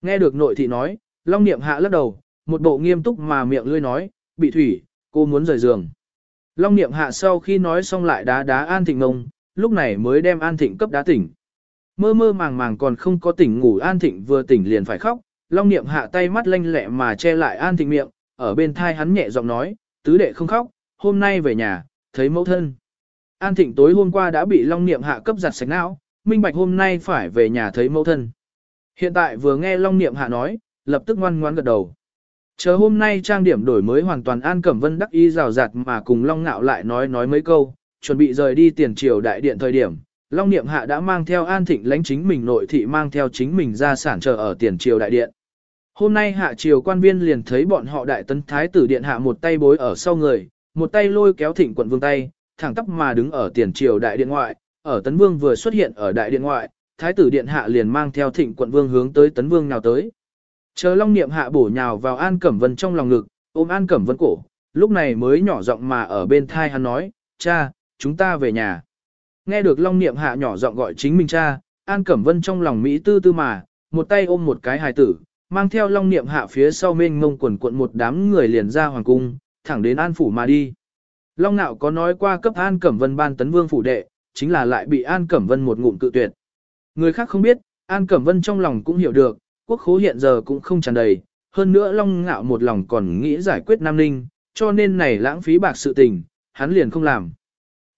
Speaker 1: Nghe được nội thị nói, long niệm hạ lắc đầu, một bộ nghiêm túc mà miệng lươi nói, bị thủy, cô muốn rời giường. Long niệm hạ sau khi nói xong lại đá đá an thịnh ngông, lúc này mới đem an thịnh cấp đá tỉnh. Mơ mơ màng màng còn không có tỉnh ngủ an thịnh vừa tỉnh liền phải khóc, long niệm hạ tay mắt lanh lẹ mà che lại an thịnh miệng, ở bên thai hắn nhẹ giọng nói, tứ đệ không khóc, hôm nay về nhà, thấy mẫu thân. An thịnh tối hôm qua đã bị long niệm hạ cấp giặt sạch não, minh bạch hôm nay phải về nhà thấy mẫu thân. Hiện tại vừa nghe long niệm hạ nói, lập tức ngoan ngoan gật đầu. Chờ hôm nay trang điểm đổi mới hoàn toàn An Cẩm Vân đắc y rào rạt mà cùng Long Nạo lại nói nói mấy câu, chuẩn bị rời đi tiền triều đại điện thời điểm. Long Niệm Hạ đã mang theo An Thịnh lãnh chính mình nội thị mang theo chính mình ra sản chờ ở tiền triều đại điện. Hôm nay hạ triều quan viên liền thấy bọn họ đại tấn thái tử điện hạ một tay bối ở sau người, một tay lôi kéo thịnh quận vương tay, thẳng tắp mà đứng ở tiền triều đại điện ngoại, ở tấn vương vừa xuất hiện ở đại điện ngoại, thái tử điện hạ liền mang theo thịnh quận vương hướng tới tấn vương nào tới. Chờ Long Niệm hạ bổ nhào vào An Cẩm Vân trong lòng ngực, ôm An Cẩm Vân cổ, lúc này mới nhỏ giọng mà ở bên thai hắn nói, cha, chúng ta về nhà. Nghe được Long Niệm hạ nhỏ giọng gọi chính mình cha, An Cẩm Vân trong lòng Mỹ tư tư mà, một tay ôm một cái hài tử, mang theo Long Niệm hạ phía sau mênh mông quần cuộn một đám người liền ra hoàng cung, thẳng đến An Phủ mà đi. Long Nạo có nói qua cấp An Cẩm Vân ban tấn vương phủ đệ, chính là lại bị An Cẩm Vân một ngụm cự tuyệt. Người khác không biết, An Cẩm Vân trong lòng cũng hiểu được, quốc khố hiện giờ cũng không tràn đầy, hơn nữa Long Ngạo một lòng còn nghĩ giải quyết Nam Ninh, cho nên này lãng phí bạc sự tình, hắn liền không làm.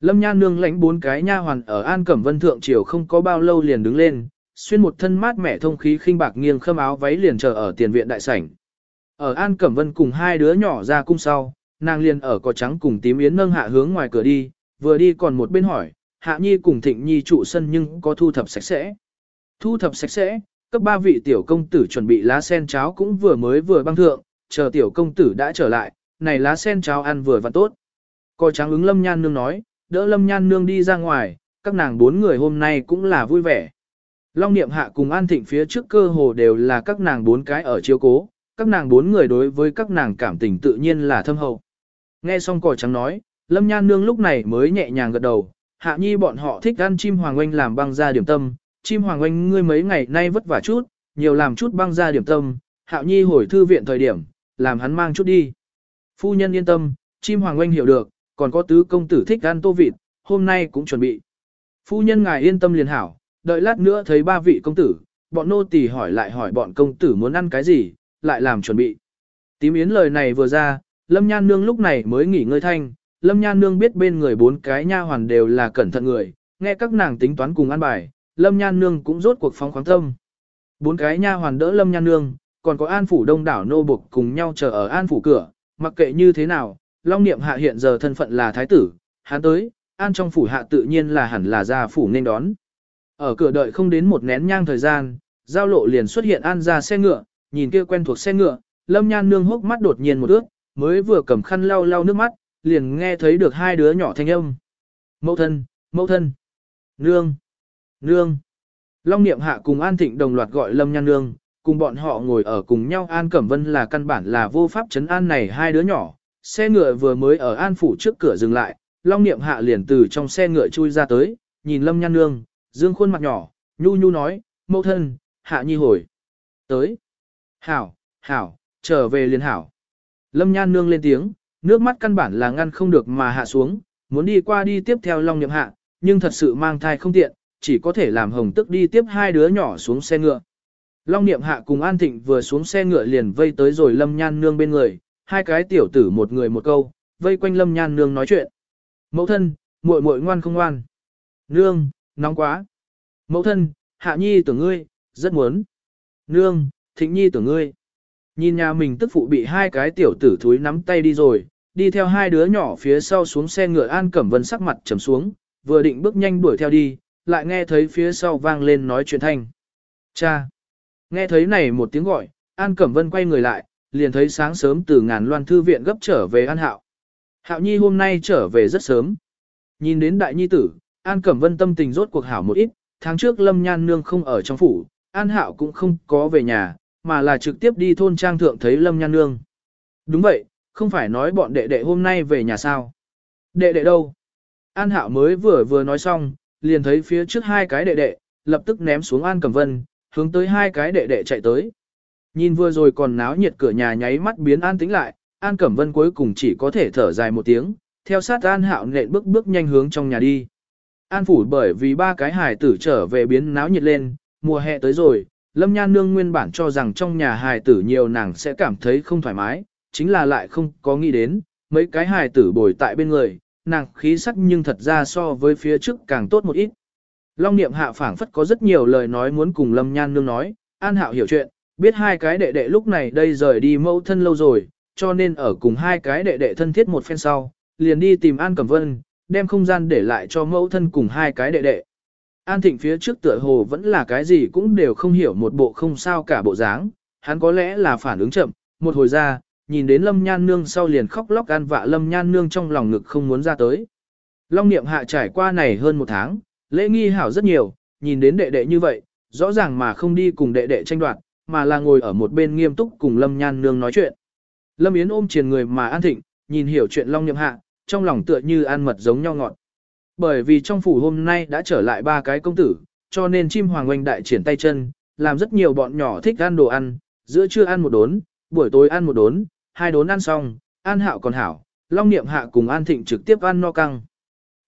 Speaker 1: Lâm Nha Nương lãnh bốn cái nha hoàn ở An Cẩm Vân Thượng Triều không có bao lâu liền đứng lên, xuyên một thân mát mẻ thông khí khinh bạc nghiêng khâm áo váy liền chờ ở tiền viện đại sảnh. Ở An Cẩm Vân cùng hai đứa nhỏ ra cung sau, nàng liền ở có trắng cùng tím yến nâng hạ hướng ngoài cửa đi, vừa đi còn một bên hỏi, Hạ Nhi cùng Thịnh Nhi trụ sân nhưng có thu thập sạch sẽ. Thu thập sạch sẽ, cấp ba vị tiểu công tử chuẩn bị lá sen cháo cũng vừa mới vừa băng thượng, chờ tiểu công tử đã trở lại, này lá sen cháo ăn vừa và tốt. Coi trắng ứng lâm nhan nương nói, đỡ lâm nhan nương đi ra ngoài, các nàng bốn người hôm nay cũng là vui vẻ. Long niệm hạ cùng an thịnh phía trước cơ hồ đều là các nàng bốn cái ở chiếu cố, các nàng bốn người đối với các nàng cảm tình tự nhiên là thâm hậu. Nghe xong cỏ trắng nói, lâm nhan nương lúc này mới nhẹ nhàng gật đầu, hạ nhi bọn họ thích ăn chim hoàng oanh làm băng ra điểm tâm, chim hoàng oanh ngươi mấy ngày nay vất vả chút, nhiều làm chút băng ra điểm tâm, hạo nhi hồi thư viện thời điểm, làm hắn mang chút đi. Phu nhân yên tâm, chim hoàng oanh hiểu được, còn có tứ công tử thích ăn tô vịt, hôm nay cũng chuẩn bị. Phu nhân ngài yên tâm liền hảo, đợi lát nữa thấy ba vị công tử, bọn nô tỳ hỏi lại hỏi bọn công tử muốn ăn cái gì, lại làm chuẩn bị. Tím yến lời này vừa ra, Lâm Nhan Nương lúc này mới nghỉ ngơi thanh, Lâm Nhan Nương biết bên người bốn cái nha hoàn đều là cẩn thận người, nghe các nàng tính toán cùng ăn bài, Lâm Nhan Nương cũng rốt cuộc phóng khoáng tâm. Bốn cái nha hoàn đỡ Lâm Nhan Nương, còn có An Phủ đông đảo nô buộc cùng nhau chờ ở An Phủ cửa, mặc kệ như thế nào, Long Niệm Hạ hiện giờ thân phận là thái tử, hắn tới, An trong phủ hạ tự nhiên là hẳn là gia phủ nên đón. Ở cửa đợi không đến một nén nhang thời gian, giao lộ liền xuất hiện An ra xe ngựa, nhìn kia quen thuộc xe ngựa, Lâm Nhan Nương hốc mắt đột nhiên một ước, mới vừa cầm khăn lau lau nước mắt, liền nghe thấy được hai đứa nhỏ thanh âm. Mẫu thân, mẫu thân, nương. Nương. Long Niệm Hạ cùng An Thịnh đồng loạt gọi Lâm Nhan Nương, cùng bọn họ ngồi ở cùng nhau An Cẩm Vân là căn bản là vô pháp chấn an này hai đứa nhỏ. Xe ngựa vừa mới ở An Phủ trước cửa dừng lại, Long Niệm Hạ liền từ trong xe ngựa chui ra tới, nhìn Lâm Nhan Nương, dương khuôn mặt nhỏ, nhu nhu nói, mẫu thân, Hạ Nhi hồi. Tới. Hảo, hảo, trở về liền hảo. Lâm Nhan Nương lên tiếng, nước mắt căn bản là ngăn không được mà hạ xuống, muốn đi qua đi tiếp theo Long Niệm Hạ, nhưng thật sự mang thai không tiện, chỉ có thể làm hồng tức đi tiếp hai đứa nhỏ xuống xe ngựa. Long Niệm Hạ cùng An Thịnh vừa xuống xe ngựa liền vây tới rồi Lâm Nhan Nương bên người, hai cái tiểu tử một người một câu, vây quanh Lâm Nhan Nương nói chuyện. Mẫu thân, muội muội ngoan không ngoan. Nương, nóng quá. Mẫu thân, Hạ Nhi tưởng ngươi, rất muốn. Nương, Thịnh Nhi tưởng ngươi. Nhìn nhà mình tức phụ bị hai cái tiểu tử thúi nắm tay đi rồi, đi theo hai đứa nhỏ phía sau xuống xe ngựa An Cẩm Vân sắc mặt trầm xuống, vừa định bước nhanh đuổi theo đi, lại nghe thấy phía sau vang lên nói chuyện thanh. Cha! Nghe thấy này một tiếng gọi, An Cẩm Vân quay người lại, liền thấy sáng sớm từ ngàn loan thư viện gấp trở về An Hạo. Hạo Nhi hôm nay trở về rất sớm. Nhìn đến đại nhi tử, An Cẩm Vân tâm tình rốt cuộc hảo một ít, tháng trước Lâm Nhan Nương không ở trong phủ, An Hạo cũng không có về nhà, mà là trực tiếp đi thôn trang thượng thấy Lâm Nhan Nương. Đúng vậy, không phải nói bọn đệ đệ hôm nay về nhà sao. Đệ đệ đâu? An Hạo mới vừa vừa nói xong, liền thấy phía trước hai cái đệ đệ, lập tức ném xuống An Cẩm Vân, hướng tới hai cái đệ đệ chạy tới. Nhìn vừa rồi còn náo nhiệt cửa nhà nháy mắt biến an tĩnh lại, An Cẩm Vân cuối cùng chỉ có thể thở dài một tiếng, theo sát An Hạo nện bước bước nhanh hướng trong nhà đi. An phủ bởi vì ba cái hài tử trở về biến náo nhiệt lên, mùa hè tới rồi, Lâm Nhan Nương nguyên bản cho rằng trong nhà hài tử nhiều nàng sẽ cảm thấy không thoải mái, chính là lại không có nghĩ đến, mấy cái hài tử bồi tại bên người, nàng khí sắc nhưng thật ra so với phía trước càng tốt một ít. Long niệm hạ phảng phất có rất nhiều lời nói muốn cùng Lâm Nhan Nương nói, An Hạo hiểu chuyện, biết hai cái đệ đệ lúc này đây rời đi mẫu thân lâu rồi, cho nên ở cùng hai cái đệ đệ thân thiết một phen sau, liền đi tìm An Cẩm Vân, đem không gian để lại cho mẫu thân cùng hai cái đệ đệ. An Thịnh phía trước tựa hồ vẫn là cái gì cũng đều không hiểu một bộ không sao cả bộ dáng, hắn có lẽ là phản ứng chậm, một hồi ra, nhìn đến Lâm Nhan Nương sau liền khóc lóc an vạ Lâm Nhan Nương trong lòng ngực không muốn ra tới. Long niệm hạ trải qua này hơn một tháng, lễ nghi hảo rất nhiều, nhìn đến đệ đệ như vậy, rõ ràng mà không đi cùng đệ đệ tranh đoạt, mà là ngồi ở một bên nghiêm túc cùng Lâm Nhan Nương nói chuyện. Lâm Yến ôm triền người mà an thịnh, nhìn hiểu chuyện Long niệm hạ, trong lòng tựa như ăn mật giống nhau ngọt. Bởi vì trong phủ hôm nay đã trở lại ba cái công tử, cho nên chim hoàng oanh đại triển tay chân, làm rất nhiều bọn nhỏ thích ăn đồ ăn, giữa trưa ăn một đốn, buổi tối ăn một đốn, hai đốn ăn xong, an hạo còn hảo, long niệm hạ cùng an thịnh trực tiếp ăn no căng.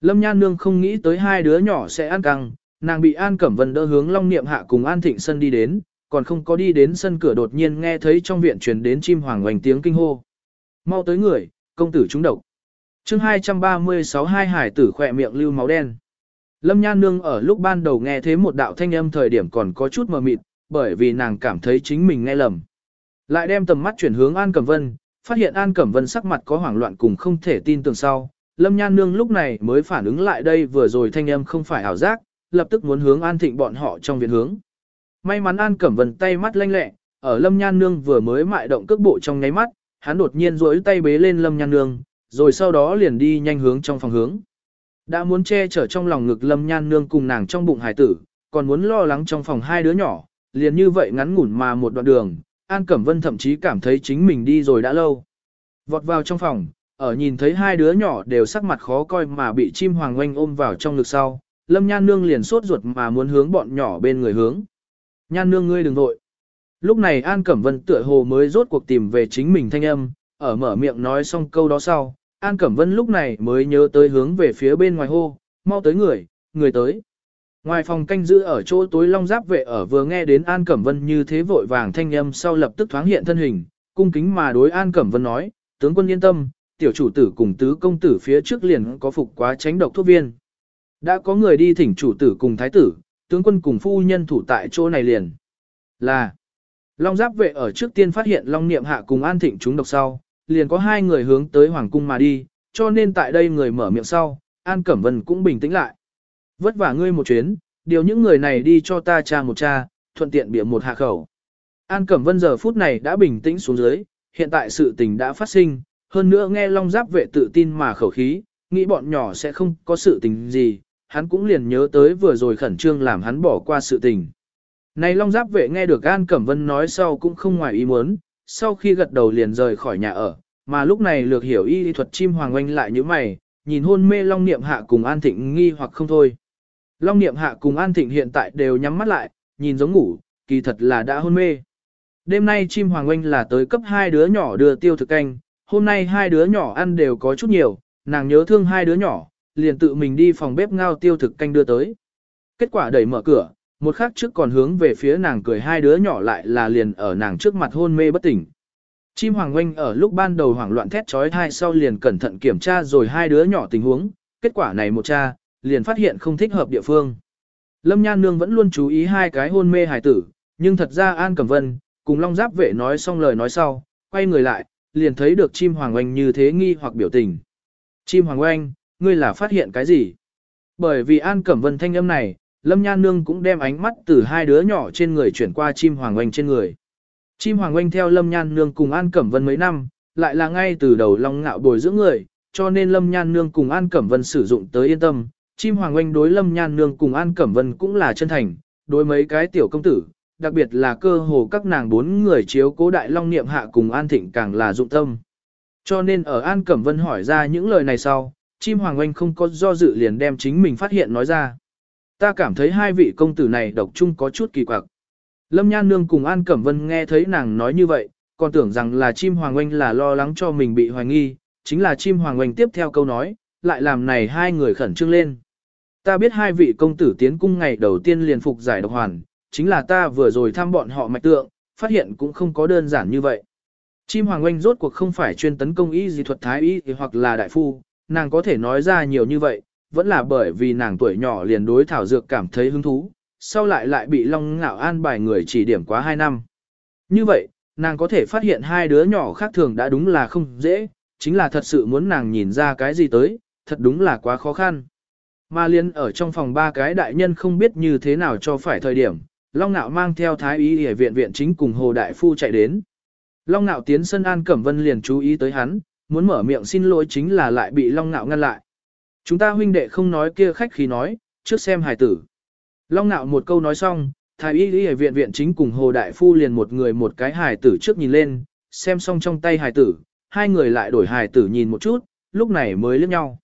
Speaker 1: Lâm Nhan Nương không nghĩ tới hai đứa nhỏ sẽ ăn căng, nàng bị An Cẩm Vân đỡ hướng Long Niệm Hạ cùng An Thịnh Sân đi đến, còn không có đi đến sân cửa đột nhiên nghe thấy trong viện truyền đến chim hoàng hoành tiếng kinh hô. Mau tới người, công tử trúng độc. chương 236 hai hải tử khỏe miệng lưu máu đen. Lâm Nhan Nương ở lúc ban đầu nghe thấy một đạo thanh âm thời điểm còn có chút mờ mịt, bởi vì nàng cảm thấy chính mình nghe lầm. Lại đem tầm mắt chuyển hướng An Cẩm Vân, phát hiện An Cẩm Vân sắc mặt có hoảng loạn cùng không thể tin tưởng sau. Lâm Nhan Nương lúc này mới phản ứng lại đây vừa rồi thanh âm không phải ảo giác, lập tức muốn hướng An Thịnh bọn họ trong viện hướng. May mắn An Cẩm Vân tay mắt lanh lẹ, ở Lâm Nhan Nương vừa mới mại động cước bộ trong nháy mắt, hắn đột nhiên duỗi tay bế lên Lâm Nhan Nương, rồi sau đó liền đi nhanh hướng trong phòng hướng. Đã muốn che chở trong lòng ngực Lâm Nhan Nương cùng nàng trong bụng hải tử, còn muốn lo lắng trong phòng hai đứa nhỏ, liền như vậy ngắn ngủn mà một đoạn đường, An Cẩm Vân thậm chí cảm thấy chính mình đi rồi đã lâu. Vọt vào trong phòng, ở nhìn thấy hai đứa nhỏ đều sắc mặt khó coi mà bị chim hoàng oanh ôm vào trong ngực sau, Lâm Nhan Nương liền sốt ruột mà muốn hướng bọn nhỏ bên người hướng. Nhan Nương ngươi đừng vội. Lúc này An Cẩm Vân tựa hồ mới rốt cuộc tìm về chính mình thanh âm, ở mở miệng nói xong câu đó sau, An Cẩm Vân lúc này mới nhớ tới hướng về phía bên ngoài hô, mau tới người, người tới. Ngoài phòng canh giữ ở chỗ tối long giáp vệ ở vừa nghe đến An Cẩm Vân như thế vội vàng thanh âm sau lập tức thoáng hiện thân hình, cung kính mà đối An Cẩm Vân nói, tướng quân yên tâm, tiểu chủ tử cùng tứ công tử phía trước liền có phục quá tránh độc thuốc viên. Đã có người đi thỉnh chủ tử cùng thái tử, tướng quân cùng phu nhân thủ tại chỗ này liền. Là, Long Giáp vệ ở trước tiên phát hiện Long Niệm Hạ cùng An Thịnh chúng độc sau, liền có hai người hướng tới Hoàng Cung mà đi, cho nên tại đây người mở miệng sau, An Cẩm Vân cũng bình tĩnh lại. Vất vả ngươi một chuyến, điều những người này đi cho ta cha một cha, thuận tiện bịa một hạ khẩu. An Cẩm Vân giờ phút này đã bình tĩnh xuống dưới, hiện tại sự tình đã phát sinh, hơn nữa nghe Long Giáp vệ tự tin mà khẩu khí, nghĩ bọn nhỏ sẽ không có sự tình gì, hắn cũng liền nhớ tới vừa rồi khẩn trương làm hắn bỏ qua sự tình. Này Long Giáp vệ nghe được An Cẩm Vân nói sau cũng không ngoài ý muốn, sau khi gật đầu liền rời khỏi nhà ở, mà lúc này lược hiểu y thuật chim hoàng oanh lại như mày, nhìn hôn mê Long Niệm Hạ cùng An Thịnh nghi hoặc không thôi. Long Niệm Hạ cùng An Thịnh hiện tại đều nhắm mắt lại, nhìn giống ngủ, kỳ thật là đã hôn mê. Đêm nay chim hoàng oanh là tới cấp hai đứa nhỏ đưa tiêu thực canh, hôm nay hai đứa nhỏ ăn đều có chút nhiều, nàng nhớ thương hai đứa nhỏ, liền tự mình đi phòng bếp ngao tiêu thực canh đưa tới. Kết quả đẩy mở cửa, một khắc trước còn hướng về phía nàng cười hai đứa nhỏ lại là liền ở nàng trước mặt hôn mê bất tỉnh. Chim hoàng oanh ở lúc ban đầu hoảng loạn thét trói thai sau liền cẩn thận kiểm tra rồi hai đứa nhỏ tình huống, kết quả này một cha, liền phát hiện không thích hợp địa phương. Lâm Nhan Nương vẫn luôn chú ý hai cái hôn mê hài tử, nhưng thật ra An Cẩm Vân, cùng Long Giáp vệ nói xong lời nói sau, quay người lại, liền thấy được chim hoàng oanh như thế nghi hoặc biểu tình. Chim hoàng oanh, ngươi là phát hiện cái gì? Bởi vì An Cẩm Vân thanh âm này, Lâm Nhan Nương cũng đem ánh mắt từ hai đứa nhỏ trên người chuyển qua chim hoàng oanh trên người. Chim hoàng oanh theo Lâm Nhan Nương cùng An Cẩm Vân mấy năm, lại là ngay từ đầu long ngạo bồi dưỡng người, cho nên Lâm Nhan Nương cùng An Cẩm Vân sử dụng tới yên tâm. Chim hoàng oanh đối Lâm Nhan Nương cùng An Cẩm Vân cũng là chân thành, đối mấy cái tiểu công tử, đặc biệt là cơ hồ các nàng bốn người chiếu cố đại long niệm hạ cùng An Thịnh càng là dụng tâm. Cho nên ở An Cẩm Vân hỏi ra những lời này sau, chim hoàng oanh không có do dự liền đem chính mình phát hiện nói ra. Ta cảm thấy hai vị công tử này độc chung có chút kỳ quặc. Lâm Nhan Nương cùng An Cẩm Vân nghe thấy nàng nói như vậy, còn tưởng rằng là chim hoàng oanh là lo lắng cho mình bị hoài nghi, chính là chim hoàng oanh tiếp theo câu nói, lại làm này hai người khẩn trương lên. Ta biết hai vị công tử tiến cung ngày đầu tiên liền phục giải độc hoàn, chính là ta vừa rồi thăm bọn họ mạch tượng, phát hiện cũng không có đơn giản như vậy. Chim hoàng oanh rốt cuộc không phải chuyên tấn công y gì thuật thái y hoặc là đại phu, nàng có thể nói ra nhiều như vậy, vẫn là bởi vì nàng tuổi nhỏ liền đối thảo dược cảm thấy hứng thú, sau lại lại bị Long Ngạo an bài người chỉ điểm quá 2 năm. Như vậy, nàng có thể phát hiện hai đứa nhỏ khác thường đã đúng là không dễ, chính là thật sự muốn nàng nhìn ra cái gì tới, thật đúng là quá khó khăn. Mà liên ở trong phòng ba cái đại nhân không biết như thế nào cho phải thời điểm, Long Nạo mang theo thái y y viện viện chính cùng Hồ Đại Phu chạy đến. Long Nạo tiến sân An Cẩm Vân liền chú ý tới hắn, muốn mở miệng xin lỗi chính là lại bị Long Nạo ngăn lại. Chúng ta huynh đệ không nói kia khách khí nói, trước xem hài tử. Long Nạo một câu nói xong, thái y y viện viện chính cùng Hồ Đại Phu liền một người một cái hài tử trước nhìn lên, xem xong trong tay hài tử, hai người lại đổi hài tử nhìn một chút, lúc này mới liếc nhau.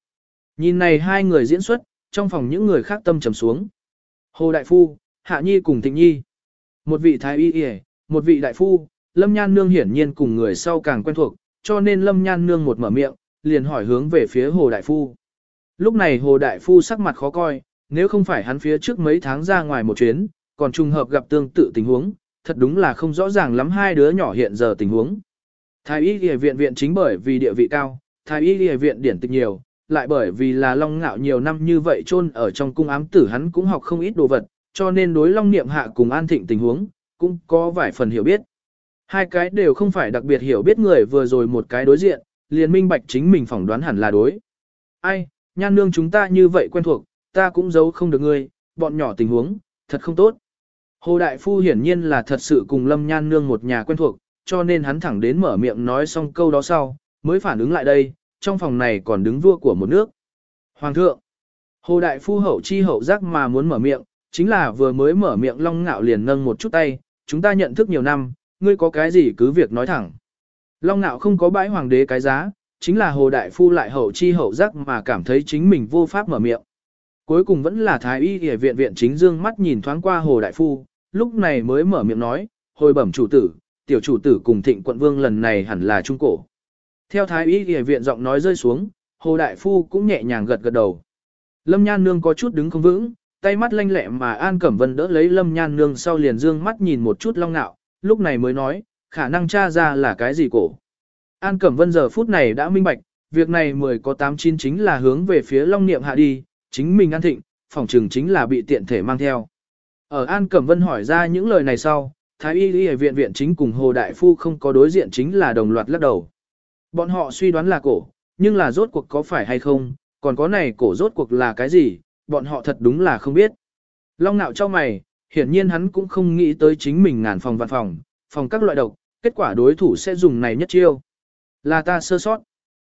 Speaker 1: Nhìn này hai người diễn xuất, trong phòng những người khác tâm trầm xuống. Hồ Đại Phu, Hạ Nhi cùng Thịnh Nhi. Một vị thái y y, một vị đại phu, Lâm Nhan Nương hiển nhiên cùng người sau càng quen thuộc, cho nên Lâm Nhan Nương một mở miệng, liền hỏi hướng về phía Hồ Đại Phu. Lúc này Hồ Đại Phu sắc mặt khó coi, nếu không phải hắn phía trước mấy tháng ra ngoài một chuyến, còn trùng hợp gặp tương tự tình huống, thật đúng là không rõ ràng lắm hai đứa nhỏ hiện giờ tình huống. Thái y y viện viện chính bởi vì địa vị cao, thái y y viện điển tịch nhiều, lại bởi vì là long ngạo nhiều năm như vậy chôn ở trong cung ám tử hắn cũng học không ít đồ vật, cho nên đối long niệm hạ cùng an thịnh tình huống, cũng có vài phần hiểu biết. Hai cái đều không phải đặc biệt hiểu biết người vừa rồi một cái đối diện, liền minh bạch chính mình phỏng đoán hẳn là đối. Ai, nhan nương chúng ta như vậy quen thuộc, ta cũng giấu không được ngươi, bọn nhỏ tình huống, thật không tốt. Hồ Đại Phu hiển nhiên là thật sự cùng Lâm Nhan Nương một nhà quen thuộc, cho nên hắn thẳng đến mở miệng nói xong câu đó sau, mới phản ứng lại đây, trong phòng này còn đứng vua của một nước. Hoàng thượng, Hồ Đại Phu hậu chi hậu giác mà muốn mở miệng, chính là vừa mới mở miệng Long Ngạo liền nâng một chút tay, chúng ta nhận thức nhiều năm, ngươi có cái gì cứ việc nói thẳng. Long Ngạo không có bãi hoàng đế cái giá, chính là Hồ Đại Phu lại hậu chi hậu giác mà cảm thấy chính mình vô pháp mở miệng. Cuối cùng vẫn là Thái Y Y viện viện chính dương mắt nhìn thoáng qua Hồ Đại Phu, lúc này mới mở miệng nói, hồi bẩm chủ tử, tiểu chủ tử cùng thịnh quận vương lần này hẳn là trung cổ. Theo Thái Y Y viện giọng nói rơi xuống, Hồ Đại Phu cũng nhẹ nhàng gật gật đầu. Lâm Nhan Nương có chút đứng không vững, tay mắt lanh lẹ mà An Cẩm Vân đỡ lấy Lâm Nhan Nương sau liền dương mắt nhìn một chút long nạo, lúc này mới nói, khả năng tra ra là cái gì cổ. An Cẩm Vân giờ phút này đã minh bạch, việc này mười có tám chín chính là hướng về phía long niệm hạ đi, chính mình An Thịnh, phòng trừng chính là bị tiện thể mang theo. Ở An Cẩm Vân hỏi ra những lời này sau, Thái y y viện viện chính cùng Hồ Đại Phu không có đối diện chính là đồng loạt lắc đầu. Bọn họ suy đoán là cổ, nhưng là rốt cuộc có phải hay không, còn có này cổ rốt cuộc là cái gì, bọn họ thật đúng là không biết. Long nạo cho mày, hiển nhiên hắn cũng không nghĩ tới chính mình ngàn phòng vạn phòng, phòng các loại độc, kết quả đối thủ sẽ dùng này nhất chiêu. Là ta sơ sót.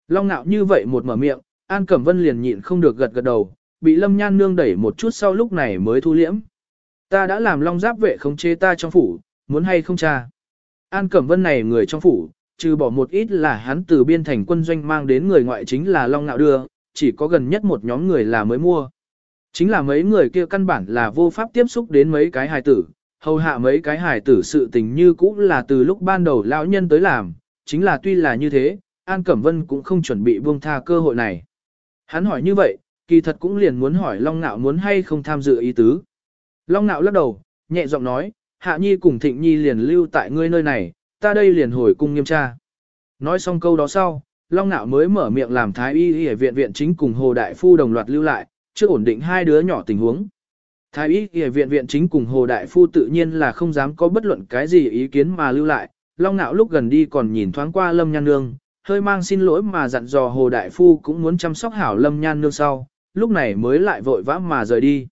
Speaker 1: Long nạo như vậy một mở miệng, An Cẩm Vân liền nhịn không được gật gật đầu, bị Lâm Nhan Nương đẩy một chút sau lúc này mới thu liễm. Ta đã làm long giáp vệ khống chế ta trong phủ, muốn hay không cha. An Cẩm Vân này người trong phủ, trừ bỏ một ít là hắn từ biên thành quân doanh mang đến người ngoại chính là long nạo đưa, chỉ có gần nhất một nhóm người là mới mua. Chính là mấy người kia căn bản là vô pháp tiếp xúc đến mấy cái hài tử, hầu hạ mấy cái hài tử sự tình như cũ là từ lúc ban đầu lão nhân tới làm, chính là tuy là như thế, An Cẩm Vân cũng không chuẩn bị buông tha cơ hội này. Hắn hỏi như vậy, kỳ thật cũng liền muốn hỏi Long Nạo muốn hay không tham dự ý tứ. Long Nạo lắc đầu, nhẹ giọng nói, Hạ Nhi cùng Thịnh Nhi liền lưu tại ngươi nơi này, ta đây liền hồi cung nghiêm tra. Nói xong câu đó sau, Long Nạo mới mở miệng làm thái y y viện viện chính cùng Hồ Đại Phu đồng loạt lưu lại, chưa ổn định hai đứa nhỏ tình huống. Thái y y viện viện chính cùng Hồ Đại Phu tự nhiên là không dám có bất luận cái gì ý kiến mà lưu lại, Long Nạo lúc gần đi còn nhìn thoáng qua Lâm Nhan Nương, hơi mang xin lỗi mà dặn dò Hồ Đại Phu cũng muốn chăm sóc hảo Lâm Nhan Nương sau, lúc này mới lại vội vã mà rời đi.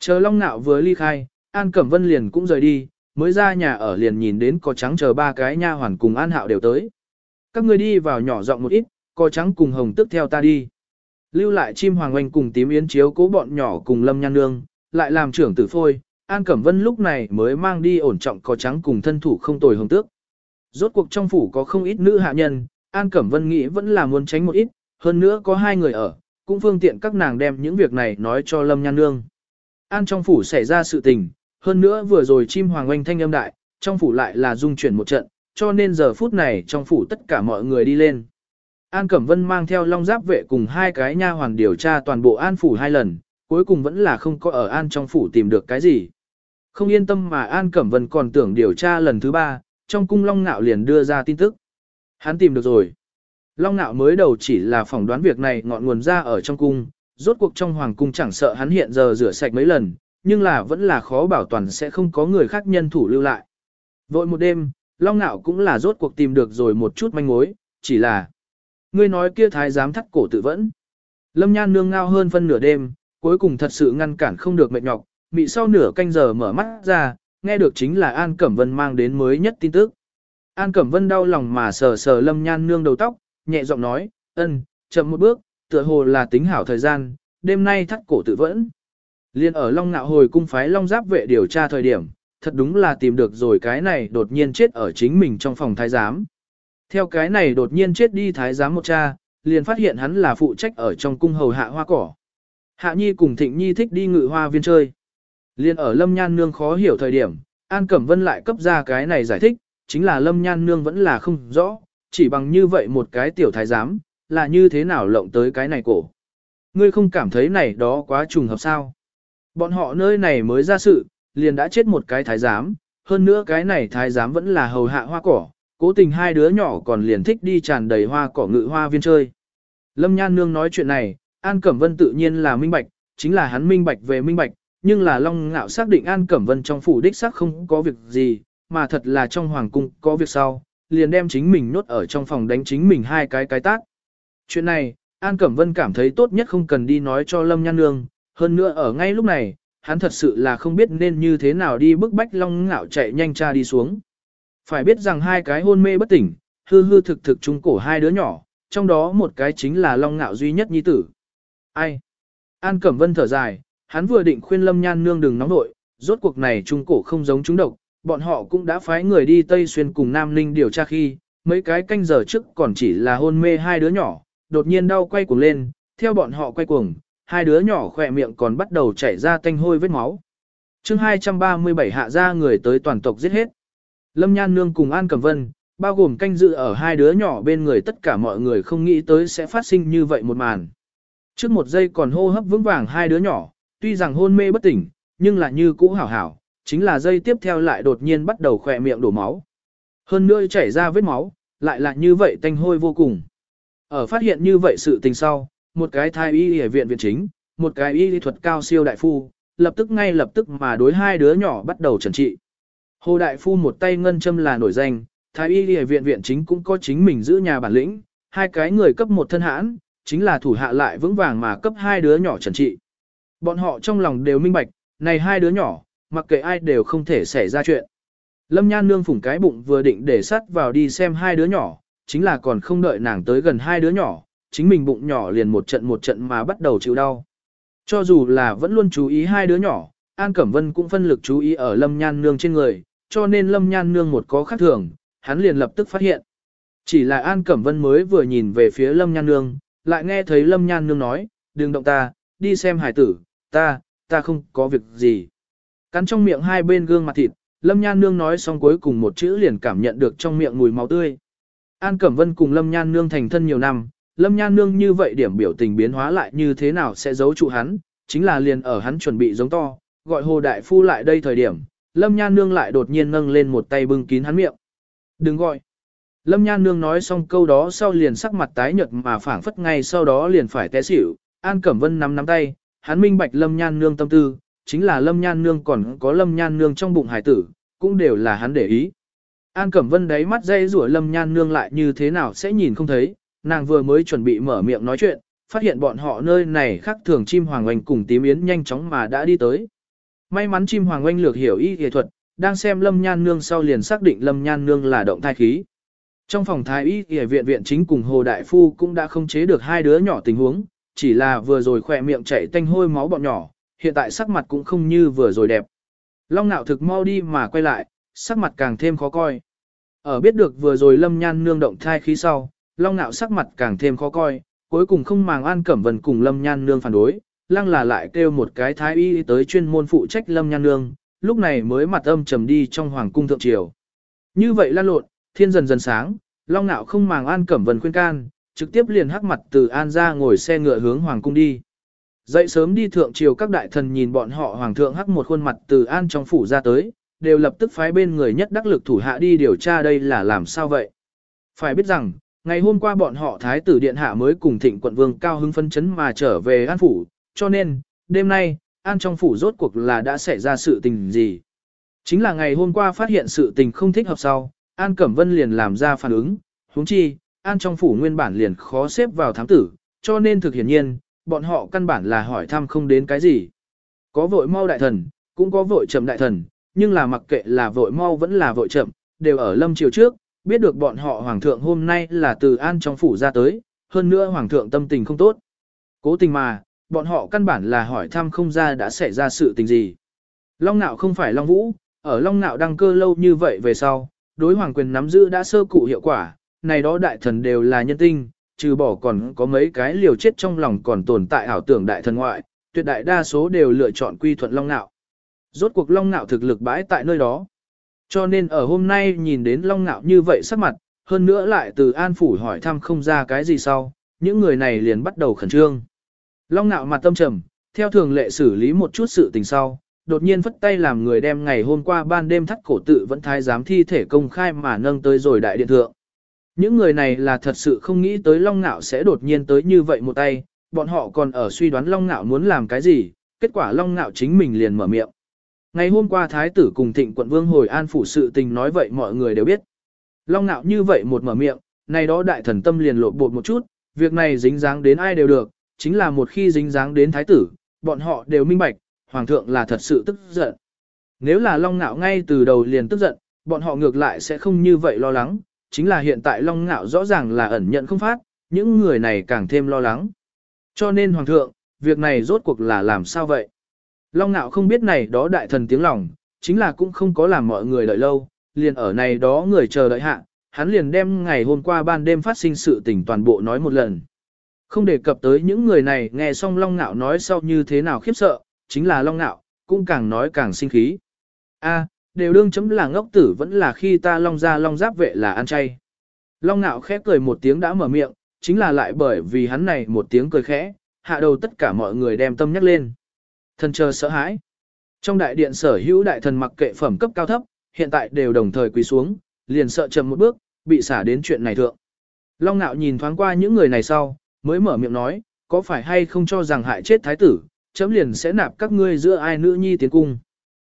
Speaker 1: Chờ Long Nạo vừa ly khai, An Cẩm Vân liền cũng rời đi, mới ra nhà ở liền nhìn đến có trắng chờ ba cái nha hoàn cùng An Hạo đều tới. Các người đi vào nhỏ giọng một ít, có trắng cùng hồng tức theo ta đi. Lưu lại chim hoàng oanh cùng tím yến chiếu cố bọn nhỏ cùng lâm nhan nương, lại làm trưởng tử phôi, An Cẩm Vân lúc này mới mang đi ổn trọng có trắng cùng thân thủ không tồi hồng tước. Rốt cuộc trong phủ có không ít nữ hạ nhân, An Cẩm Vân nghĩ vẫn là muốn tránh một ít, hơn nữa có hai người ở, cũng phương tiện các nàng đem những việc này nói cho Lâm Nhan Nương. An trong phủ xảy ra sự tình, hơn nữa vừa rồi chim hoàng oanh thanh âm đại, trong phủ lại là dung chuyển một trận, cho nên giờ phút này trong phủ tất cả mọi người đi lên. An Cẩm Vân mang theo long giáp vệ cùng hai cái nha hoàn điều tra toàn bộ An phủ hai lần, cuối cùng vẫn là không có ở An trong phủ tìm được cái gì. Không yên tâm mà An Cẩm Vân còn tưởng điều tra lần thứ ba, trong cung Long Nạo liền đưa ra tin tức. Hắn tìm được rồi. Long Nạo mới đầu chỉ là phỏng đoán việc này ngọn nguồn ra ở trong cung, rốt cuộc trong hoàng cung chẳng sợ hắn hiện giờ rửa sạch mấy lần, nhưng là vẫn là khó bảo toàn sẽ không có người khác nhân thủ lưu lại. Vội một đêm, Long Nạo cũng là rốt cuộc tìm được rồi một chút manh mối, chỉ là Ngươi nói kia thái giám thắt cổ tự vẫn. Lâm Nhan nương ngao hơn phân nửa đêm, cuối cùng thật sự ngăn cản không được mệt nhọc, mị sau nửa canh giờ mở mắt ra, nghe được chính là An Cẩm Vân mang đến mới nhất tin tức. An Cẩm Vân đau lòng mà sờ sờ Lâm Nhan nương đầu tóc, nhẹ giọng nói, ân, chậm một bước, tựa hồ là tính hảo thời gian, đêm nay thắt cổ tự vẫn. Liên ở Long Nạo hồi cung phái Long Giáp vệ điều tra thời điểm, thật đúng là tìm được rồi cái này đột nhiên chết ở chính mình trong phòng thái giám. Theo cái này đột nhiên chết đi thái giám một cha, liền phát hiện hắn là phụ trách ở trong cung hầu hạ hoa cỏ. Hạ Nhi cùng Thịnh Nhi thích đi ngự hoa viên chơi. Liên ở Lâm Nhan Nương khó hiểu thời điểm, An Cẩm Vân lại cấp ra cái này giải thích, chính là Lâm Nhan Nương vẫn là không rõ, chỉ bằng như vậy một cái tiểu thái giám, là như thế nào lộng tới cái này cổ. Ngươi không cảm thấy này đó quá trùng hợp sao. Bọn họ nơi này mới ra sự, liền đã chết một cái thái giám, hơn nữa cái này thái giám vẫn là hầu hạ hoa cỏ, cố tình hai đứa nhỏ còn liền thích đi tràn đầy hoa cỏ ngự hoa viên chơi. Lâm Nhan Nương nói chuyện này, An Cẩm Vân tự nhiên là minh bạch, chính là hắn minh bạch về minh bạch, nhưng là Long Ngạo xác định An Cẩm Vân trong phủ đích xác không có việc gì, mà thật là trong hoàng cung có việc sau, liền đem chính mình nốt ở trong phòng đánh chính mình hai cái cái tác. Chuyện này, An Cẩm Vân cảm thấy tốt nhất không cần đi nói cho Lâm Nhan Nương, hơn nữa ở ngay lúc này, hắn thật sự là không biết nên như thế nào đi bức bách Long Ngạo chạy nhanh cha đi xuống. Phải biết rằng hai cái hôn mê bất tỉnh, hư hư thực thực trung cổ hai đứa nhỏ, trong đó một cái chính là Long Ngạo duy nhất nhi tử. Ai? An Cẩm Vân thở dài, hắn vừa định khuyên Lâm Nhan Nương đừng nóng nội, rốt cuộc này trung cổ không giống chúng độc, bọn họ cũng đã phái người đi Tây Xuyên cùng Nam Ninh điều tra khi, mấy cái canh giờ trước còn chỉ là hôn mê hai đứa nhỏ, đột nhiên đau quay cuồng lên, theo bọn họ quay cuồng, hai đứa nhỏ khỏe miệng còn bắt đầu chảy ra tanh hôi vết máu. chương 237 hạ ra người tới toàn tộc giết hết. Lâm Nhan Nương cùng An Cẩm Vân, bao gồm canh dự ở hai đứa nhỏ bên người tất cả mọi người không nghĩ tới sẽ phát sinh như vậy một màn. Trước một giây còn hô hấp vững vàng hai đứa nhỏ, tuy rằng hôn mê bất tỉnh, nhưng là như cũ hảo hảo, chính là giây tiếp theo lại đột nhiên bắt đầu khỏe miệng đổ máu. Hơn nữa chảy ra vết máu, lại là như vậy tanh hôi vô cùng. Ở phát hiện như vậy sự tình sau, một cái thai y y viện viện chính, một cái y lý thuật cao siêu đại phu, lập tức ngay lập tức mà đối hai đứa nhỏ bắt đầu trần trị. Hồ Đại Phu một tay ngân châm là nổi danh, Thái y y viện viện chính cũng có chính mình giữ nhà bản lĩnh, hai cái người cấp một thân hãn, chính là thủ hạ lại vững vàng mà cấp hai đứa nhỏ trần trị. Bọn họ trong lòng đều minh bạch, này hai đứa nhỏ, mặc kệ ai đều không thể xảy ra chuyện. Lâm Nhan Nương phủng cái bụng vừa định để sắt vào đi xem hai đứa nhỏ, chính là còn không đợi nàng tới gần hai đứa nhỏ, chính mình bụng nhỏ liền một trận một trận mà bắt đầu chịu đau. Cho dù là vẫn luôn chú ý hai đứa nhỏ, An Cẩm Vân cũng phân lực chú ý ở Lâm Nhan Nương trên người, cho nên Lâm Nhan Nương một có khác thường, hắn liền lập tức phát hiện. Chỉ là An Cẩm Vân mới vừa nhìn về phía Lâm Nhan Nương, lại nghe thấy Lâm Nhan Nương nói, đừng động ta, đi xem hải tử, ta, ta không có việc gì. Cắn trong miệng hai bên gương mặt thịt, Lâm Nhan Nương nói xong cuối cùng một chữ liền cảm nhận được trong miệng mùi máu tươi. An Cẩm Vân cùng Lâm Nhan Nương thành thân nhiều năm, Lâm Nhan Nương như vậy điểm biểu tình biến hóa lại như thế nào sẽ giấu trụ hắn, chính là liền ở hắn chuẩn bị giống to, gọi Hồ Đại Phu lại đây thời điểm, Lâm Nhan Nương lại đột nhiên nâng lên một tay bưng kín hắn miệng. Đừng gọi. Lâm Nhan Nương nói xong câu đó sau liền sắc mặt tái nhợt mà phảng phất ngay sau đó liền phải té xỉu, An Cẩm Vân nắm nắm tay, hắn minh bạch Lâm Nhan Nương tâm tư, chính là Lâm Nhan Nương còn có Lâm Nhan Nương trong bụng hải tử, cũng đều là hắn để ý. An Cẩm Vân đáy mắt dây rủa Lâm Nhan Nương lại như thế nào sẽ nhìn không thấy, nàng vừa mới chuẩn bị mở miệng nói chuyện, phát hiện bọn họ nơi này khác thường chim hoàng oanh cùng tím yến nhanh chóng mà đã đi tới. May mắn chim hoàng oanh lược hiểu y y thuật, đang xem Lâm Nhan Nương sau liền xác định Lâm Nhan Nương là động thai khí. Trong phòng thái y y viện viện chính cùng Hồ Đại Phu cũng đã không chế được hai đứa nhỏ tình huống, chỉ là vừa rồi khỏe miệng chảy tanh hôi máu bọn nhỏ, hiện tại sắc mặt cũng không như vừa rồi đẹp. Long nạo thực mau đi mà quay lại, sắc mặt càng thêm khó coi. Ở biết được vừa rồi lâm nhan nương động thai khí sau, long nạo sắc mặt càng thêm khó coi, cuối cùng không màng an cẩm Vân cùng lâm nhan nương phản đối, lăng là lại kêu một cái thái y tới chuyên môn phụ trách lâm nhan nương, lúc này mới mặt âm trầm đi trong hoàng cung thượng triều. Như vậy lan lộn, thiên dần dần sáng, long nạo không màng an cẩm Vân khuyên can, trực tiếp liền hắc mặt từ an ra ngồi xe ngựa hướng hoàng cung đi. Dậy sớm đi thượng triều các đại thần nhìn bọn họ hoàng thượng hắc một khuôn mặt từ an trong phủ ra tới, đều lập tức phái bên người nhất đắc lực thủ hạ đi điều tra đây là làm sao vậy. Phải biết rằng, ngày hôm qua bọn họ thái tử điện hạ mới cùng thịnh quận vương cao hưng phân chấn mà trở về an phủ, cho nên, đêm nay, an trong phủ rốt cuộc là đã xảy ra sự tình gì. Chính là ngày hôm qua phát hiện sự tình không thích hợp sau, An Cẩm Vân liền làm ra phản ứng, huống chi, An trong phủ nguyên bản liền khó xếp vào thám tử, cho nên thực hiển nhiên, bọn họ căn bản là hỏi thăm không đến cái gì. Có vội mau đại thần, cũng có vội chậm đại thần, nhưng là mặc kệ là vội mau vẫn là vội chậm, đều ở lâm chiều trước, biết được bọn họ hoàng thượng hôm nay là từ an trong phủ ra tới, hơn nữa hoàng thượng tâm tình không tốt. Cố tình mà, bọn họ căn bản là hỏi thăm không ra đã xảy ra sự tình gì. Long nạo không phải Long Vũ, ở Long nạo đăng cơ lâu như vậy về sau, đối hoàng quyền nắm giữ đã sơ cụ hiệu quả, này đó đại thần đều là nhân tinh, trừ bỏ còn có mấy cái liều chết trong lòng còn tồn tại ảo tưởng đại thần ngoại, tuyệt đại đa số đều lựa chọn quy thuận Long Nạo. Rốt cuộc Long Nạo thực lực bãi tại nơi đó. Cho nên ở hôm nay nhìn đến Long Nạo như vậy sắc mặt, hơn nữa lại từ An Phủ hỏi thăm không ra cái gì sau, những người này liền bắt đầu khẩn trương. Long Nạo mặt tâm trầm, theo thường lệ xử lý một chút sự tình sau, đột nhiên phất tay làm người đem ngày hôm qua ban đêm thắt cổ tự vẫn thái giám thi thể công khai mà nâng tới rồi đại điện thượng. Những người này là thật sự không nghĩ tới Long Nạo sẽ đột nhiên tới như vậy một tay, bọn họ còn ở suy đoán Long Nạo muốn làm cái gì, kết quả Long Nạo chính mình liền mở miệng. Ngày hôm qua Thái tử cùng thịnh quận vương hồi an phủ sự tình nói vậy mọi người đều biết. Long Nạo như vậy một mở miệng, này đó đại thần tâm liền lộ bột một chút, việc này dính dáng đến ai đều được, chính là một khi dính dáng đến Thái tử, bọn họ đều minh bạch, Hoàng thượng là thật sự tức giận. Nếu là Long Nạo ngay từ đầu liền tức giận, bọn họ ngược lại sẽ không như vậy lo lắng, chính là hiện tại Long Ngạo rõ ràng là ẩn nhận không phát, những người này càng thêm lo lắng. Cho nên Hoàng thượng, việc này rốt cuộc là làm sao vậy? Long nạo không biết này đó đại thần tiếng lòng, chính là cũng không có làm mọi người đợi lâu, liền ở này đó người chờ đợi hạ, hắn liền đem ngày hôm qua ban đêm phát sinh sự tình toàn bộ nói một lần. Không đề cập tới những người này nghe xong Long nạo nói sau như thế nào khiếp sợ, chính là Long nạo cũng càng nói càng sinh khí. A, đều đương chấm là ngốc tử vẫn là khi ta long ra long giáp vệ là ăn chay. Long nạo khẽ cười một tiếng đã mở miệng, chính là lại bởi vì hắn này một tiếng cười khẽ, hạ đầu tất cả mọi người đem tâm nhắc lên. Thần chờ sợ hãi. Trong đại điện sở hữu đại thần mặc kệ phẩm cấp cao thấp, hiện tại đều đồng thời quỳ xuống, liền sợ chậm một bước, bị xả đến chuyện này thượng. Long nạo nhìn thoáng qua những người này sau, mới mở miệng nói, có phải hay không cho rằng hại chết thái tử, chấm liền sẽ nạp các ngươi giữa ai nữ nhi tiến cung.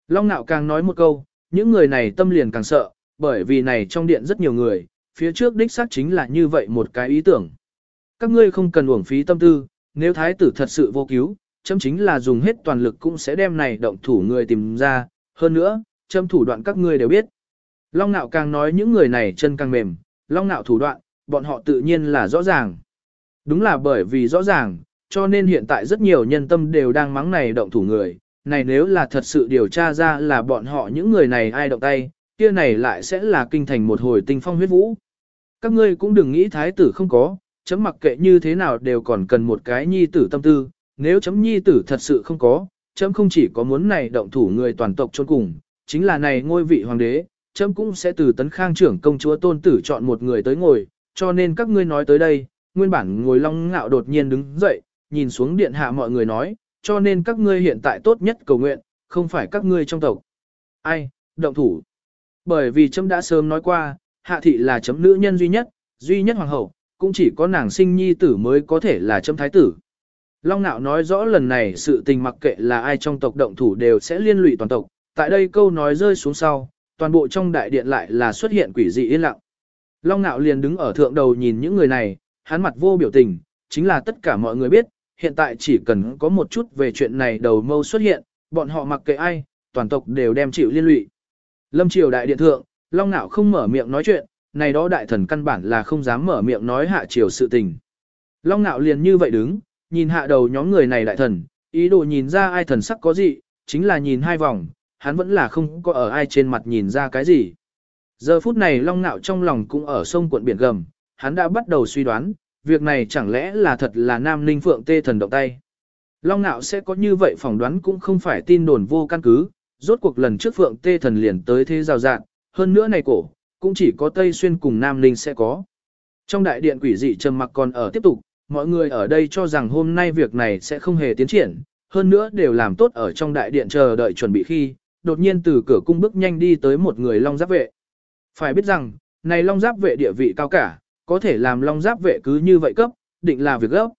Speaker 1: Long nạo càng nói một câu, những người này tâm liền càng sợ, bởi vì này trong điện rất nhiều người, phía trước đích xác chính là như vậy một cái ý tưởng. Các ngươi không cần uổng phí tâm tư, nếu thái tử thật sự vô cứu, chấm chính là dùng hết toàn lực cũng sẽ đem này động thủ người tìm ra, hơn nữa, chấm thủ đoạn các ngươi đều biết. Long nạo càng nói những người này chân càng mềm, long nạo thủ đoạn, bọn họ tự nhiên là rõ ràng. Đúng là bởi vì rõ ràng, cho nên hiện tại rất nhiều nhân tâm đều đang mắng này động thủ người, này nếu là thật sự điều tra ra là bọn họ những người này ai động tay, kia này lại sẽ là kinh thành một hồi tinh phong huyết vũ. Các ngươi cũng đừng nghĩ thái tử không có, chấm mặc kệ như thế nào đều còn cần một cái nhi tử tâm tư, nếu chấm nhi tử thật sự không có, chấm không chỉ có muốn này động thủ người toàn tộc chôn cùng, chính là này ngôi vị hoàng đế, chấm cũng sẽ từ tấn khang trưởng công chúa tôn tử chọn một người tới ngồi, cho nên các ngươi nói tới đây, nguyên bản ngồi long ngạo đột nhiên đứng dậy, nhìn xuống điện hạ mọi người nói, cho nên các ngươi hiện tại tốt nhất cầu nguyện, không phải các ngươi trong tộc. Ai, động thủ. Bởi vì chấm đã sớm nói qua, hạ thị là chấm nữ nhân duy nhất, duy nhất hoàng hậu, cũng chỉ có nàng sinh nhi tử mới có thể là chấm thái tử. Long nạo nói rõ lần này sự tình mặc kệ là ai trong tộc động thủ đều sẽ liên lụy toàn tộc, tại đây câu nói rơi xuống sau, toàn bộ trong đại điện lại là xuất hiện quỷ dị yên lặng. Long nạo liền đứng ở thượng đầu nhìn những người này, hắn mặt vô biểu tình, chính là tất cả mọi người biết, hiện tại chỉ cần có một chút về chuyện này đầu mâu xuất hiện, bọn họ mặc kệ ai, toàn tộc đều đem chịu liên lụy. Lâm triều đại điện thượng, Long nạo không mở miệng nói chuyện, này đó đại thần căn bản là không dám mở miệng nói hạ triều sự tình. Long nạo liền như vậy đứng, nhìn hạ đầu nhóm người này đại thần, ý đồ nhìn ra ai thần sắc có gì, chính là nhìn hai vòng, hắn vẫn là không có ở ai trên mặt nhìn ra cái gì. Giờ phút này long nạo trong lòng cũng ở sông cuộn biển gầm, hắn đã bắt đầu suy đoán, việc này chẳng lẽ là thật là nam ninh phượng tê thần động tay. Long nạo sẽ có như vậy phỏng đoán cũng không phải tin đồn vô căn cứ, rốt cuộc lần trước phượng tê thần liền tới thế rào rạn, hơn nữa này cổ, cũng chỉ có Tây Xuyên cùng Nam Ninh sẽ có. Trong đại điện quỷ dị trầm mặc còn ở tiếp tục, mọi người ở đây cho rằng hôm nay việc này sẽ không hề tiến triển, hơn nữa đều làm tốt ở trong đại điện chờ đợi chuẩn bị khi, đột nhiên từ cửa cung bước nhanh đi tới một người long giáp vệ. Phải biết rằng, này long giáp vệ địa vị cao cả, có thể làm long giáp vệ cứ như vậy cấp, định là việc gấp.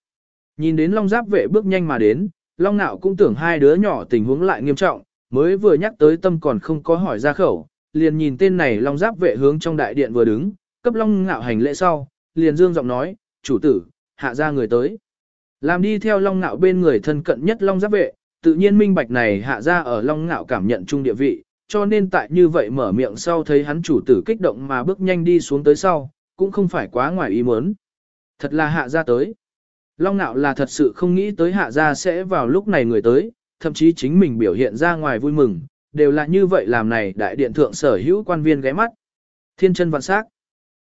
Speaker 1: Nhìn đến long giáp vệ bước nhanh mà đến, long nạo cũng tưởng hai đứa nhỏ tình huống lại nghiêm trọng, mới vừa nhắc tới tâm còn không có hỏi ra khẩu, liền nhìn tên này long giáp vệ hướng trong đại điện vừa đứng, cấp long ngạo hành lễ sau, liền dương giọng nói, chủ tử, hạ ra người tới. Làm đi theo long ngạo bên người thân cận nhất long giáp vệ, tự nhiên minh bạch này hạ ra ở long ngạo cảm nhận chung địa vị, cho nên tại như vậy mở miệng sau thấy hắn chủ tử kích động mà bước nhanh đi xuống tới sau, cũng không phải quá ngoài ý muốn. Thật là hạ ra tới. Long ngạo là thật sự không nghĩ tới hạ ra sẽ vào lúc này người tới, thậm chí chính mình biểu hiện ra ngoài vui mừng, đều là như vậy làm này đại điện thượng sở hữu quan viên ghé mắt. Thiên chân vạn sắc.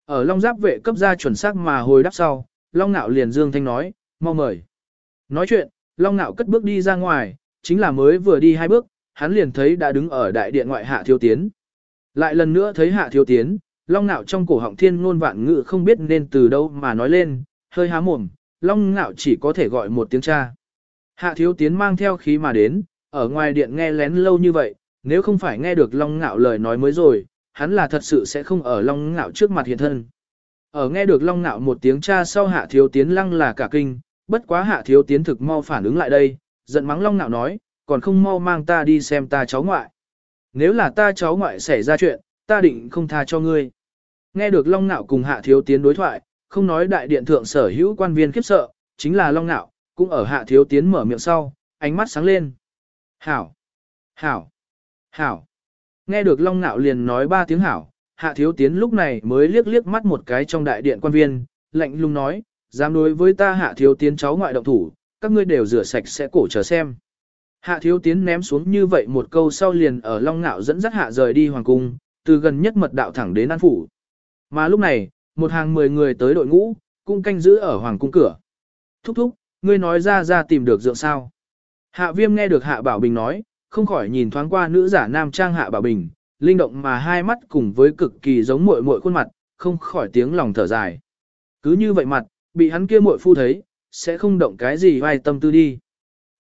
Speaker 1: Ở Long Giáp vệ cấp ra chuẩn xác mà hồi đáp sau, Long Nạo liền dương thanh nói, mau mời. Nói chuyện, Long Nạo cất bước đi ra ngoài, chính là mới vừa đi hai bước, hắn liền thấy đã đứng ở đại điện ngoại hạ thiếu tiến. Lại lần nữa thấy hạ thiếu tiến, Long Nạo trong cổ họng thiên ngôn vạn ngữ không biết nên từ đâu mà nói lên, hơi há mồm, Long Nạo chỉ có thể gọi một tiếng cha. Hạ thiếu tiến mang theo khí mà đến, ở ngoài điện nghe lén lâu như vậy, nếu không phải nghe được Long Nạo lời nói mới rồi, hắn là thật sự sẽ không ở Long Nạo trước mặt hiện thân. Ở nghe được Long Nạo một tiếng cha sau Hạ Thiếu Tiến lăng là cả kinh, bất quá Hạ Thiếu Tiến thực mau phản ứng lại đây, giận mắng Long Nạo nói, còn không mau mang ta đi xem ta cháu ngoại. Nếu là ta cháu ngoại xảy ra chuyện, ta định không tha cho ngươi. Nghe được Long Nạo cùng Hạ Thiếu Tiến đối thoại, không nói đại điện thượng sở hữu quan viên khiếp sợ, chính là Long Nạo, cũng ở Hạ Thiếu Tiến mở miệng sau, ánh mắt sáng lên. Hảo! Hảo! Hảo. Nghe được Long Nạo liền nói ba tiếng hảo, Hạ Thiếu Tiến lúc này mới liếc liếc mắt một cái trong đại điện quan viên, lạnh lùng nói, dám đối với ta Hạ Thiếu Tiến cháu ngoại động thủ, các ngươi đều rửa sạch sẽ cổ chờ xem. Hạ Thiếu Tiến ném xuống như vậy một câu sau liền ở Long ngạo dẫn dắt Hạ rời đi hoàng cung, từ gần nhất mật đạo thẳng đến An Phủ. Mà lúc này, một hàng mười người tới đội ngũ, cũng canh giữ ở hoàng cung cửa. Thúc thúc, ngươi nói ra ra tìm được dượng sao. Hạ viêm nghe được Hạ Bảo Bình nói, không khỏi nhìn thoáng qua nữ giả nam trang hạ bảo bình, linh động mà hai mắt cùng với cực kỳ giống muội muội khuôn mặt, không khỏi tiếng lòng thở dài. Cứ như vậy mặt, bị hắn kia muội phu thấy, sẽ không động cái gì vai tâm tư đi.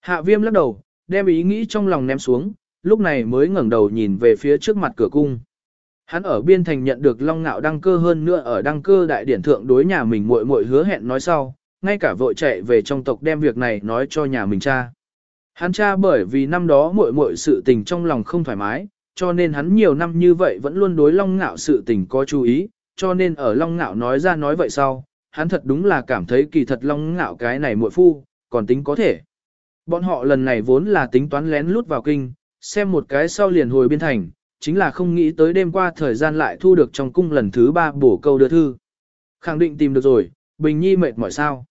Speaker 1: Hạ viêm lắc đầu, đem ý nghĩ trong lòng ném xuống, lúc này mới ngẩng đầu nhìn về phía trước mặt cửa cung. Hắn ở biên thành nhận được long ngạo đăng cơ hơn nữa ở đăng cơ đại điển thượng đối nhà mình muội muội hứa hẹn nói sau, ngay cả vội chạy về trong tộc đem việc này nói cho nhà mình cha. Hắn cha bởi vì năm đó muội muội sự tình trong lòng không thoải mái, cho nên hắn nhiều năm như vậy vẫn luôn đối Long Ngạo sự tình có chú ý, cho nên ở Long Ngạo nói ra nói vậy sau, hắn thật đúng là cảm thấy kỳ thật Long Ngạo cái này muội phu, còn tính có thể. Bọn họ lần này vốn là tính toán lén lút vào kinh, xem một cái sau liền hồi biên thành, chính là không nghĩ tới đêm qua thời gian lại thu được trong cung lần thứ ba bổ câu đưa thư. Khẳng định tìm được rồi, Bình Nhi mệt mỏi sao.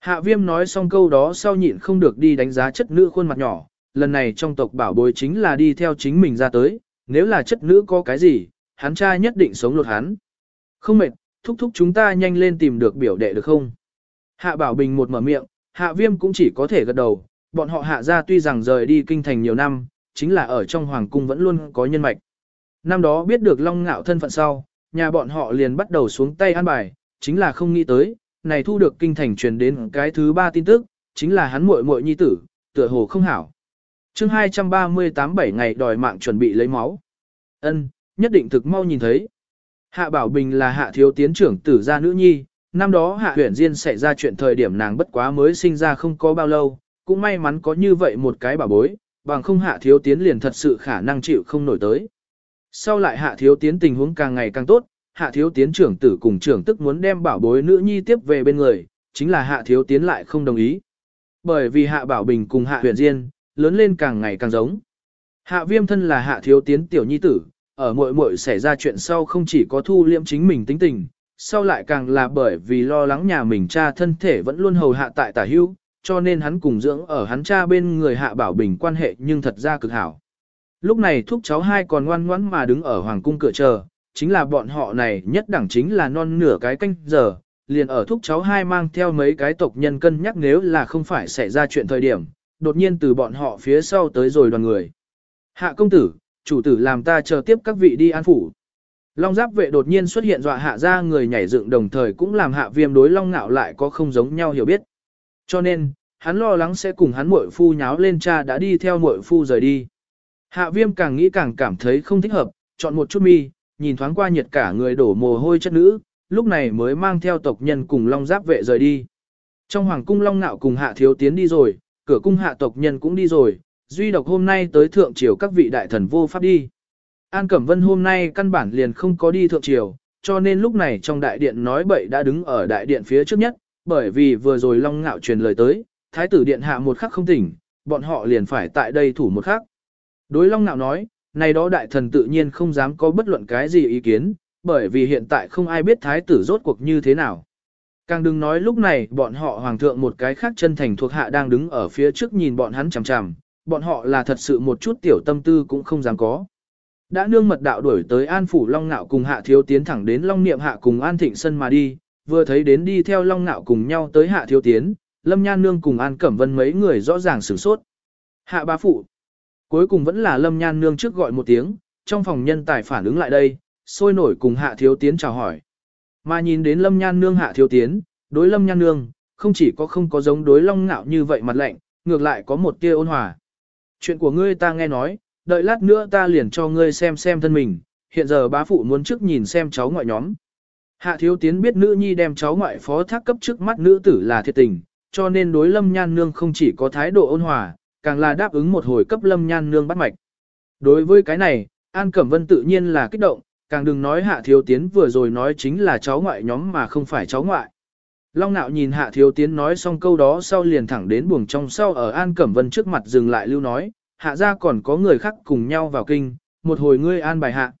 Speaker 1: Hạ viêm nói xong câu đó sau nhịn không được đi đánh giá chất nữ khuôn mặt nhỏ, lần này trong tộc bảo bối chính là đi theo chính mình ra tới, nếu là chất nữ có cái gì, hắn cha nhất định sống lột hắn. Không mệt, thúc thúc chúng ta nhanh lên tìm được biểu đệ được không? Hạ Bảo Bình một mở miệng, Hạ Viêm cũng chỉ có thể gật đầu, bọn họ hạ ra tuy rằng rời đi kinh thành nhiều năm, chính là ở trong hoàng cung vẫn luôn có nhân mạch. Năm đó biết được Long Ngạo thân phận sau, nhà bọn họ liền bắt đầu xuống tay an bài, chính là không nghĩ tới, này thu được kinh thành truyền đến cái thứ ba tin tức, chính là hắn muội muội nhi tử, tựa hồ không hảo chương 238 7 ngày đòi mạng chuẩn bị lấy máu. ân nhất định thực mau nhìn thấy. Hạ Bảo Bình là hạ thiếu tiến trưởng tử gia nữ nhi, năm đó hạ huyển Diên xảy ra chuyện thời điểm nàng bất quá mới sinh ra không có bao lâu, cũng may mắn có như vậy một cái bảo bối, bằng không hạ thiếu tiến liền thật sự khả năng chịu không nổi tới. Sau lại hạ thiếu tiến tình huống càng ngày càng tốt, hạ thiếu tiến trưởng tử cùng trưởng tức muốn đem bảo bối nữ nhi tiếp về bên người, chính là hạ thiếu tiến lại không đồng ý. Bởi vì hạ bảo bình cùng hạ huyền diên, lớn lên càng ngày càng giống. Hạ viêm thân là hạ thiếu tiến tiểu nhi tử, ở muội muội xảy ra chuyện sau không chỉ có thu liễm chính mình tính tình, sau lại càng là bởi vì lo lắng nhà mình cha thân thể vẫn luôn hầu hạ tại tả hưu, cho nên hắn cùng dưỡng ở hắn cha bên người hạ bảo bình quan hệ nhưng thật ra cực hảo. Lúc này thúc cháu hai còn ngoan ngoãn mà đứng ở hoàng cung cửa chờ, chính là bọn họ này nhất đẳng chính là non nửa cái canh giờ, liền ở thúc cháu hai mang theo mấy cái tộc nhân cân nhắc nếu là không phải xảy ra chuyện thời điểm, đột nhiên từ bọn họ phía sau tới rồi đoàn người. Hạ công tử, chủ tử làm ta chờ tiếp các vị đi an phủ. Long giáp vệ đột nhiên xuất hiện dọa hạ ra người nhảy dựng đồng thời cũng làm hạ viêm đối long ngạo lại có không giống nhau hiểu biết. Cho nên, hắn lo lắng sẽ cùng hắn muội phu nháo lên cha đã đi theo muội phu rời đi. Hạ viêm càng nghĩ càng cảm thấy không thích hợp, chọn một chút mi, nhìn thoáng qua nhiệt cả người đổ mồ hôi chất nữ, lúc này mới mang theo tộc nhân cùng long giáp vệ rời đi. Trong hoàng cung long nạo cùng hạ thiếu tiến đi rồi, cửa cung hạ tộc nhân cũng đi rồi, duy độc hôm nay tới thượng triều các vị đại thần vô pháp đi. An Cẩm Vân hôm nay căn bản liền không có đi thượng triều, cho nên lúc này trong đại điện nói bậy đã đứng ở đại điện phía trước nhất, bởi vì vừa rồi long ngạo truyền lời tới, thái tử điện hạ một khắc không tỉnh, bọn họ liền phải tại đây thủ một khắc. Đối long ngạo nói, này đó đại thần tự nhiên không dám có bất luận cái gì ý kiến, bởi vì hiện tại không ai biết thái tử rốt cuộc như thế nào. Càng đừng nói lúc này bọn họ hoàng thượng một cái khác chân thành thuộc hạ đang đứng ở phía trước nhìn bọn hắn chằm chằm, bọn họ là thật sự một chút tiểu tâm tư cũng không dám có. Đã nương mật đạo đuổi tới An Phủ Long Nạo cùng Hạ Thiếu Tiến thẳng đến Long Niệm Hạ cùng An Thịnh Sân mà đi, vừa thấy đến đi theo Long Nạo cùng nhau tới Hạ Thiếu Tiến, Lâm Nhan Nương cùng An Cẩm Vân mấy người rõ ràng sửng sốt. Hạ bá phụ. Cuối cùng vẫn là Lâm Nhan Nương trước gọi một tiếng, trong phòng nhân tài phản ứng lại đây, sôi nổi cùng Hạ Thiếu Tiến chào hỏi. Mà nhìn đến Lâm Nhan Nương Hạ Thiếu Tiến, đối Lâm Nhan Nương, không chỉ có không có giống đối Long ngạo như vậy mặt lạnh, ngược lại có một tia ôn hòa. Chuyện của ngươi ta nghe nói, đợi lát nữa ta liền cho ngươi xem xem thân mình, hiện giờ bá phụ muốn trước nhìn xem cháu ngoại nhóm. Hạ thiếu tiến biết nữ nhi đem cháu ngoại phó thác cấp trước mắt nữ tử là thiệt tình, cho nên đối lâm nhan nương không chỉ có thái độ ôn hòa, càng là đáp ứng một hồi cấp lâm nhan nương bắt mạch. Đối với cái này, An Cẩm Vân tự nhiên là kích động, càng đừng nói hạ thiếu tiến vừa rồi nói chính là cháu ngoại nhóm mà không phải cháu ngoại. Long nạo nhìn hạ thiếu tiến nói xong câu đó sau liền thẳng đến buồng trong sau ở An Cẩm Vân trước mặt dừng lại lưu nói, hạ ra còn có người khác cùng nhau vào kinh, một hồi ngươi an bài hạ.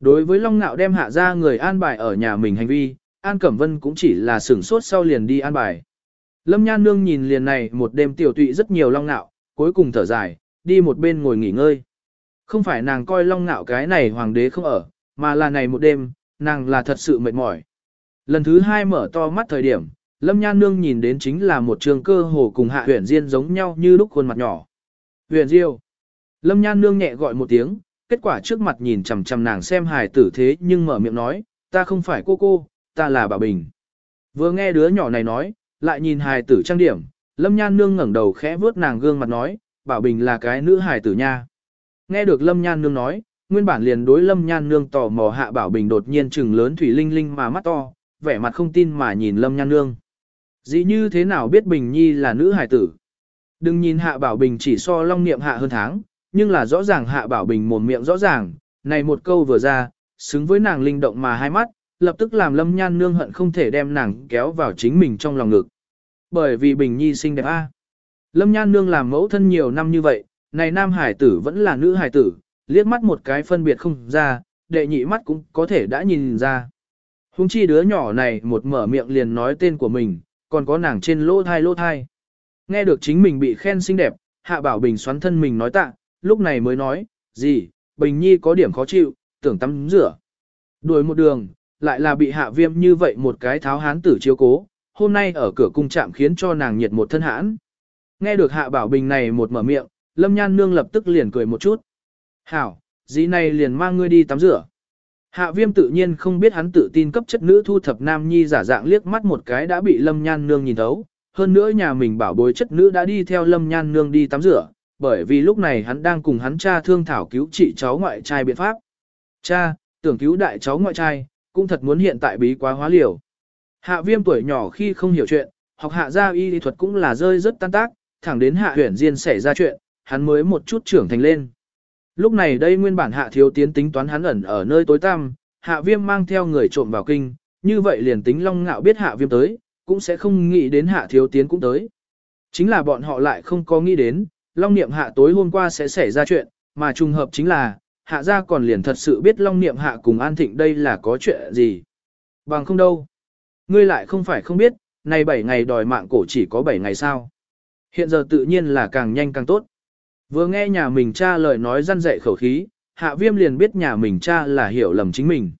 Speaker 1: Đối với Long Nạo đem hạ ra người an bài ở nhà mình hành vi, An Cẩm Vân cũng chỉ là sửng sốt sau liền đi an bài. Lâm Nhan Nương nhìn liền này một đêm tiểu tụy rất nhiều Long Nạo, cuối cùng thở dài, đi một bên ngồi nghỉ ngơi. Không phải nàng coi Long Nạo cái này hoàng đế không ở, mà là này một đêm, nàng là thật sự mệt mỏi. Lần thứ hai mở to mắt thời điểm, Lâm Nhan Nương nhìn đến chính là một trường cơ hồ cùng hạ Huyền diên giống nhau như lúc khuôn mặt nhỏ. Huyền Diêu. Lâm Nhan nương nhẹ gọi một tiếng, kết quả trước mặt nhìn chằm chằm nàng xem hài tử thế nhưng mở miệng nói, ta không phải cô cô, ta là bà Bình. Vừa nghe đứa nhỏ này nói, lại nhìn hài tử trang điểm, Lâm Nhan nương ngẩng đầu khẽ vuốt nàng gương mặt nói, Bảo Bình là cái nữ hài tử nha. Nghe được Lâm Nhan nương nói, nguyên bản liền đối Lâm Nhan nương tò mò hạ Bảo Bình đột nhiên trừng lớn thủy linh linh mà mắt to, vẻ mặt không tin mà nhìn Lâm Nhan nương. Dĩ như thế nào biết Bình Nhi là nữ hài tử? Đừng nhìn Hạ Bảo Bình chỉ so Long Niệm Hạ hơn tháng, nhưng là rõ ràng Hạ Bảo Bình mồm miệng rõ ràng, này một câu vừa ra, xứng với nàng linh động mà hai mắt, lập tức làm Lâm Nhan nương hận không thể đem nàng kéo vào chính mình trong lòng ngực. Bởi vì Bình Nhi xinh đẹp a. Lâm Nhan nương làm mẫu thân nhiều năm như vậy, này nam hải tử vẫn là nữ hải tử, liếc mắt một cái phân biệt không ra, đệ nhị mắt cũng có thể đã nhìn ra. Hùng chi đứa nhỏ này một mở miệng liền nói tên của mình, còn có nàng trên lỗ thai lỗ thai. Nghe được chính mình bị khen xinh đẹp, Hạ Bảo Bình xoắn thân mình nói tạ, lúc này mới nói, gì, Bình Nhi có điểm khó chịu, tưởng tắm rửa. Đuổi một đường, lại là bị hạ viêm như vậy một cái tháo hán tử chiếu cố, hôm nay ở cửa cung trạm khiến cho nàng nhiệt một thân hãn. Nghe được hạ bảo bình này một mở miệng, lâm nhan nương lập tức liền cười một chút. Hảo, dĩ này liền mang ngươi đi tắm rửa. Hạ viêm tự nhiên không biết hắn tự tin cấp chất nữ thu thập nam nhi giả dạng liếc mắt một cái đã bị lâm nhan nương nhìn thấu. Hơn nữa nhà mình bảo bối chất nữ đã đi theo lâm nhan nương đi tắm rửa, bởi vì lúc này hắn đang cùng hắn cha thương thảo cứu trị cháu ngoại trai biện pháp. Cha, tưởng cứu đại cháu ngoại trai, cũng thật muốn hiện tại bí quá hóa liều. Hạ viêm tuổi nhỏ khi không hiểu chuyện, học hạ gia y lý thuật cũng là rơi rất tan tác, thẳng đến hạ huyển diên xảy ra chuyện, hắn mới một chút trưởng thành lên. Lúc này đây nguyên bản hạ thiếu tiến tính toán hắn ẩn ở nơi tối tăm, hạ viêm mang theo người trộm vào kinh, như vậy liền tính long ngạo biết hạ viêm tới, cũng sẽ không nghĩ đến hạ thiếu tiến cũng tới. Chính là bọn họ lại không có nghĩ đến, long niệm hạ tối hôm qua sẽ xảy ra chuyện, mà trùng hợp chính là, hạ gia còn liền thật sự biết long niệm hạ cùng an thịnh đây là có chuyện gì. Bằng không đâu. Ngươi lại không phải không biết, này 7 ngày đòi mạng cổ chỉ có 7 ngày sao. Hiện giờ tự nhiên là càng nhanh càng tốt. Vừa nghe nhà mình cha lời nói răn dạy khẩu khí, hạ viêm liền biết nhà mình cha là hiểu lầm chính mình.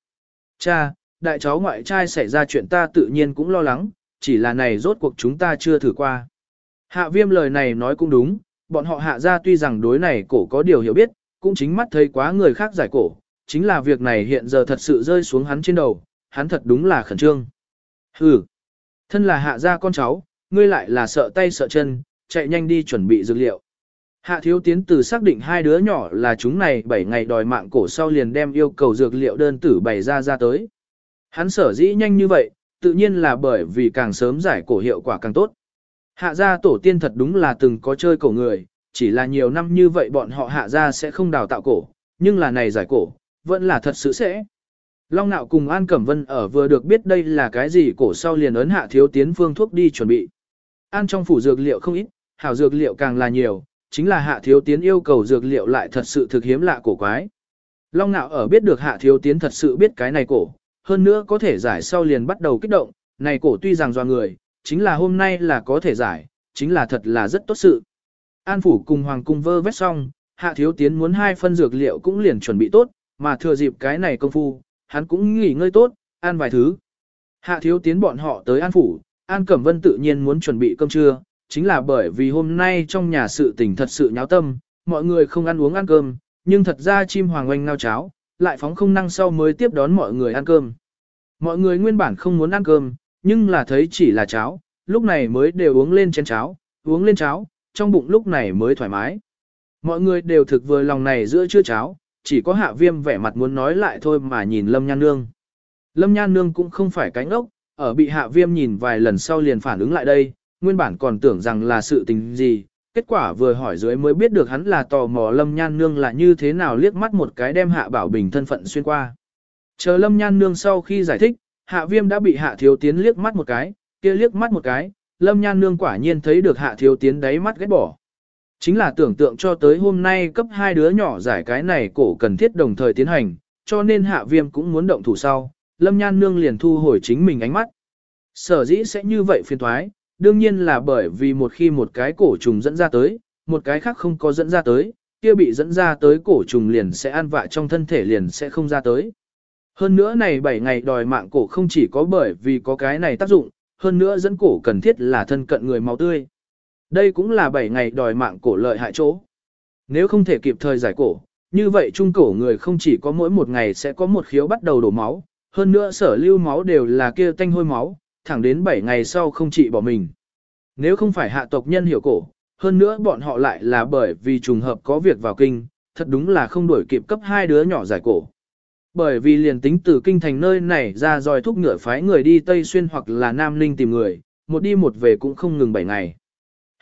Speaker 1: Cha, đại cháu ngoại trai xảy ra chuyện ta tự nhiên cũng lo lắng, chỉ là này rốt cuộc chúng ta chưa thử qua. Hạ viêm lời này nói cũng đúng, bọn họ hạ ra tuy rằng đối này cổ có điều hiểu biết, cũng chính mắt thấy quá người khác giải cổ, chính là việc này hiện giờ thật sự rơi xuống hắn trên đầu, hắn thật đúng là khẩn trương. Hừ, thân là hạ gia con cháu, ngươi lại là sợ tay sợ chân, chạy nhanh đi chuẩn bị dược liệu. Hạ thiếu tiến từ xác định hai đứa nhỏ là chúng này 7 ngày đòi mạng cổ sau liền đem yêu cầu dược liệu đơn tử bày ra ra tới. Hắn sở dĩ nhanh như vậy, tự nhiên là bởi vì càng sớm giải cổ hiệu quả càng tốt. Hạ gia tổ tiên thật đúng là từng có chơi cổ người, chỉ là nhiều năm như vậy bọn họ hạ gia sẽ không đào tạo cổ, nhưng là này giải cổ, vẫn là thật sự sẽ. Long nạo cùng An Cẩm Vân ở vừa được biết đây là cái gì cổ sau liền ấn hạ thiếu tiến phương thuốc đi chuẩn bị. An trong phủ dược liệu không ít, hảo dược liệu càng là nhiều, chính là hạ thiếu tiến yêu cầu dược liệu lại thật sự thực hiếm lạ cổ quái. Long nạo ở biết được hạ thiếu tiến thật sự biết cái này cổ, hơn nữa có thể giải sau liền bắt đầu kích động, này cổ tuy rằng do người, chính là hôm nay là có thể giải, chính là thật là rất tốt sự. An phủ cùng hoàng cung vơ vét xong, hạ thiếu tiến muốn hai phân dược liệu cũng liền chuẩn bị tốt, mà thừa dịp cái này công phu, hắn cũng nghỉ ngơi tốt, ăn vài thứ. Hạ thiếu tiến bọn họ tới an phủ, an cẩm vân tự nhiên muốn chuẩn bị cơm trưa, chính là bởi vì hôm nay trong nhà sự tình thật sự nháo tâm, mọi người không ăn uống ăn cơm, nhưng thật ra chim hoàng oanh ngao cháo, lại phóng không năng sau mới tiếp đón mọi người ăn cơm. Mọi người nguyên bản không muốn ăn cơm, nhưng là thấy chỉ là cháo, lúc này mới đều uống lên chén cháo, uống lên cháo, trong bụng lúc này mới thoải mái. Mọi người đều thực vừa lòng này giữa chưa cháo, chỉ có hạ viêm vẻ mặt muốn nói lại thôi mà nhìn Lâm Nhan Nương. Lâm Nhan Nương cũng không phải cánh ốc, ở bị hạ viêm nhìn vài lần sau liền phản ứng lại đây, nguyên bản còn tưởng rằng là sự tình gì, kết quả vừa hỏi dưới mới biết được hắn là tò mò Lâm Nhan Nương là như thế nào liếc mắt một cái đem hạ bảo bình thân phận xuyên qua. Chờ Lâm Nhan Nương sau khi giải thích, hạ viêm đã bị hạ thiếu tiến liếc mắt một cái, kia liếc mắt một cái, Lâm Nhan Nương quả nhiên thấy được hạ thiếu tiến đáy mắt ghét bỏ. Chính là tưởng tượng cho tới hôm nay cấp hai đứa nhỏ giải cái này cổ cần thiết đồng thời tiến hành, cho nên hạ viêm cũng muốn động thủ sau, Lâm Nhan Nương liền thu hồi chính mình ánh mắt. Sở dĩ sẽ như vậy phiền thoái, đương nhiên là bởi vì một khi một cái cổ trùng dẫn ra tới, một cái khác không có dẫn ra tới, kia bị dẫn ra tới cổ trùng liền sẽ ăn vạ trong thân thể liền sẽ không ra tới. Hơn nữa này 7 ngày đòi mạng cổ không chỉ có bởi vì có cái này tác dụng, hơn nữa dẫn cổ cần thiết là thân cận người máu tươi. Đây cũng là 7 ngày đòi mạng cổ lợi hại chỗ. Nếu không thể kịp thời giải cổ, như vậy trung cổ người không chỉ có mỗi một ngày sẽ có một khiếu bắt đầu đổ máu, hơn nữa sở lưu máu đều là kia tanh hôi máu, thẳng đến 7 ngày sau không trị bỏ mình. Nếu không phải hạ tộc nhân hiểu cổ, hơn nữa bọn họ lại là bởi vì trùng hợp có việc vào kinh, thật đúng là không đuổi kịp cấp hai đứa nhỏ giải cổ. Bởi vì liền tính từ kinh thành nơi này ra dòi thúc ngựa phái người đi Tây Xuyên hoặc là Nam Ninh tìm người, một đi một về cũng không ngừng 7 ngày.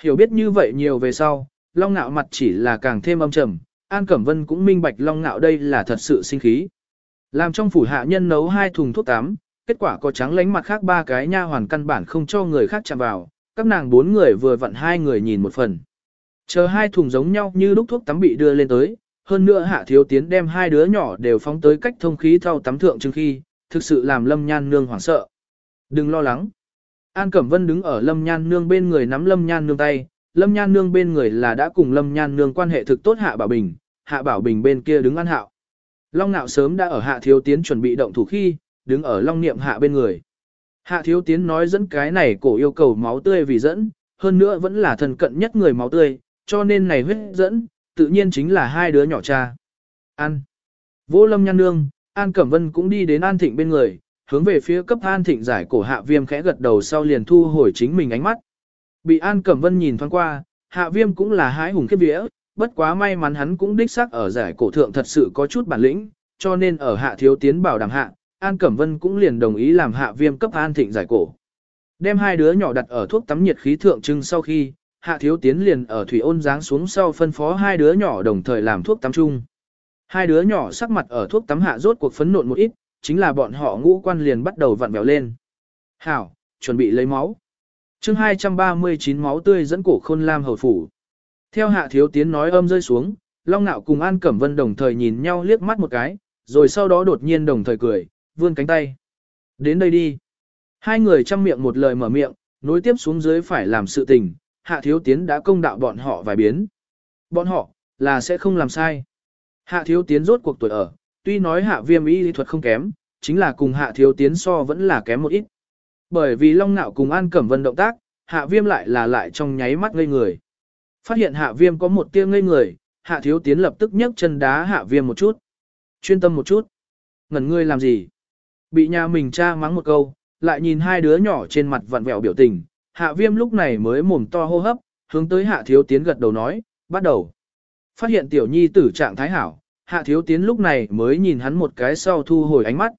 Speaker 1: Hiểu biết như vậy nhiều về sau, Long Nạo mặt chỉ là càng thêm âm trầm, An Cẩm Vân cũng minh bạch Long Nạo đây là thật sự sinh khí. Làm trong phủ hạ nhân nấu hai thùng thuốc tám, kết quả có trắng lánh mặt khác ba cái nha hoàn căn bản không cho người khác chạm vào, các nàng bốn người vừa vặn hai người nhìn một phần. Chờ hai thùng giống nhau như lúc thuốc tắm bị đưa lên tới, hơn nữa hạ thiếu tiến đem hai đứa nhỏ đều phóng tới cách thông khí thau tắm thượng trưng khi, thực sự làm lâm nhan nương hoảng sợ. Đừng lo lắng. An Cẩm Vân đứng ở lâm nhan nương bên người nắm lâm nhan nương tay, Lâm Nhan Nương bên người là đã cùng Lâm Nhan Nương quan hệ thực tốt Hạ Bảo Bình, Hạ Bảo Bình bên kia đứng ăn hạo. Long Nạo sớm đã ở Hạ Thiếu Tiến chuẩn bị động thủ khi, đứng ở Long Niệm Hạ bên người. Hạ Thiếu Tiến nói dẫn cái này cổ yêu cầu máu tươi vì dẫn, hơn nữa vẫn là thần cận nhất người máu tươi, cho nên này huyết dẫn, tự nhiên chính là hai đứa nhỏ cha. an Vô Lâm Nhan Nương, An Cẩm Vân cũng đi đến An Thịnh bên người, hướng về phía cấp An Thịnh giải cổ Hạ Viêm khẽ gật đầu sau liền thu hồi chính mình ánh mắt. Bị An Cẩm Vân nhìn thoáng qua, Hạ Viêm cũng là hái hùng khiếp vía, bất quá may mắn hắn cũng đích xác ở giải cổ thượng thật sự có chút bản lĩnh, cho nên ở Hạ Thiếu Tiến bảo đảm hạ, An Cẩm Vân cũng liền đồng ý làm Hạ Viêm cấp An Thịnh giải cổ. Đem hai đứa nhỏ đặt ở thuốc tắm nhiệt khí thượng trưng sau khi, Hạ Thiếu Tiến liền ở thủy ôn giáng xuống sau phân phó hai đứa nhỏ đồng thời làm thuốc tắm chung. Hai đứa nhỏ sắc mặt ở thuốc tắm hạ rốt cuộc phấn nộn một ít, chính là bọn họ ngũ quan liền bắt đầu vặn vẹo lên. Hảo, chuẩn bị lấy máu. chương 239 máu tươi dẫn cổ khôn lam hầu phủ. Theo hạ thiếu tiến nói âm rơi xuống, Long Nạo cùng An Cẩm Vân đồng thời nhìn nhau liếc mắt một cái, rồi sau đó đột nhiên đồng thời cười, vươn cánh tay. Đến đây đi. Hai người chăm miệng một lời mở miệng, nối tiếp xuống dưới phải làm sự tình, hạ thiếu tiến đã công đạo bọn họ vài biến. Bọn họ, là sẽ không làm sai. Hạ thiếu tiến rốt cuộc tuổi ở, tuy nói hạ viêm y lý thuật không kém, chính là cùng hạ thiếu tiến so vẫn là kém một ít. Bởi vì Long Nạo cùng An Cẩm Vân động tác, hạ viêm lại là lại trong nháy mắt ngây người. Phát hiện hạ viêm có một tia ngây người, hạ thiếu tiến lập tức nhấc chân đá hạ viêm một chút. Chuyên tâm một chút. Ngẩn ngươi làm gì? Bị nhà mình cha mắng một câu, lại nhìn hai đứa nhỏ trên mặt vặn vẹo biểu tình, hạ viêm lúc này mới mồm to hô hấp, hướng tới hạ thiếu tiến gật đầu nói, bắt đầu. Phát hiện tiểu nhi tử trạng thái hảo, hạ thiếu tiến lúc này mới nhìn hắn một cái sau thu hồi ánh mắt.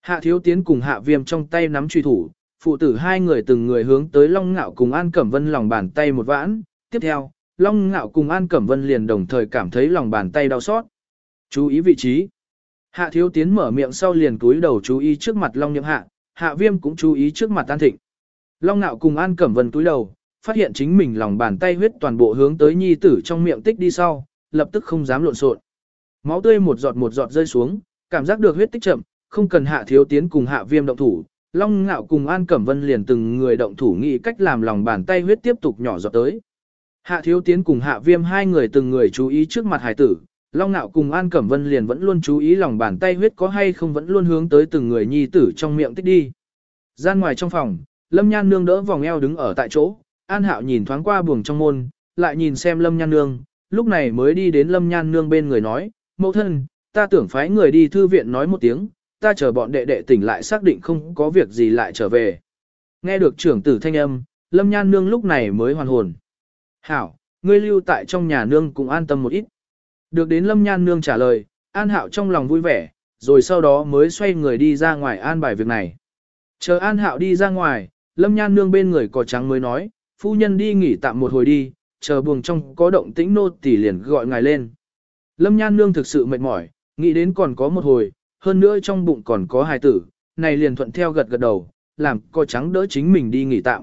Speaker 1: Hạ thiếu tiến cùng hạ viêm trong tay nắm truy thủ, phụ tử hai người từng người hướng tới Long Ngạo cùng An Cẩm Vân lòng bàn tay một vãn, tiếp theo, Long Ngạo cùng An Cẩm Vân liền đồng thời cảm thấy lòng bàn tay đau xót. Chú ý vị trí. Hạ thiếu tiến mở miệng sau liền túi đầu chú ý trước mặt Long Niệm Hạ, Hạ Viêm cũng chú ý trước mặt An Thịnh. Long nạo cùng An Cẩm Vân túi đầu, phát hiện chính mình lòng bàn tay huyết toàn bộ hướng tới nhi tử trong miệng tích đi sau, lập tức không dám lộn xộn. Máu tươi một giọt một giọt rơi xuống, cảm giác được huyết tích chậm, không cần hạ thiếu tiến cùng hạ viêm động thủ. Long nạo cùng An Cẩm Vân liền từng người động thủ nghĩ cách làm lòng bàn tay huyết tiếp tục nhỏ giọt tới. Hạ thiếu tiến cùng hạ viêm hai người từng người chú ý trước mặt hải tử, Long Nạo cùng An Cẩm Vân liền vẫn luôn chú ý lòng bàn tay huyết có hay không vẫn luôn hướng tới từng người nhi tử trong miệng tích đi. Gian ngoài trong phòng, Lâm Nhan Nương đỡ vòng eo đứng ở tại chỗ, An Hạo nhìn thoáng qua buồng trong môn, lại nhìn xem Lâm Nhan Nương, lúc này mới đi đến Lâm Nhan Nương bên người nói, mẫu thân, ta tưởng phái người đi thư viện nói một tiếng, ta chờ bọn đệ đệ tỉnh lại xác định không có việc gì lại trở về. Nghe được trưởng tử thanh âm, Lâm Nhan Nương lúc này mới hoàn hồn. Hảo, ngươi lưu tại trong nhà nương cũng an tâm một ít. Được đến Lâm Nhan Nương trả lời, An Hạo trong lòng vui vẻ, rồi sau đó mới xoay người đi ra ngoài an bài việc này. Chờ An Hạo đi ra ngoài, Lâm Nhan Nương bên người cỏ trắng mới nói, phu nhân đi nghỉ tạm một hồi đi, chờ buồng trong có động tĩnh nô tỉ liền gọi ngài lên. Lâm Nhan Nương thực sự mệt mỏi, nghĩ đến còn có một hồi, hơn nữa trong bụng còn có hài tử, này liền thuận theo gật gật đầu, làm cỏ trắng đỡ chính mình đi nghỉ tạm.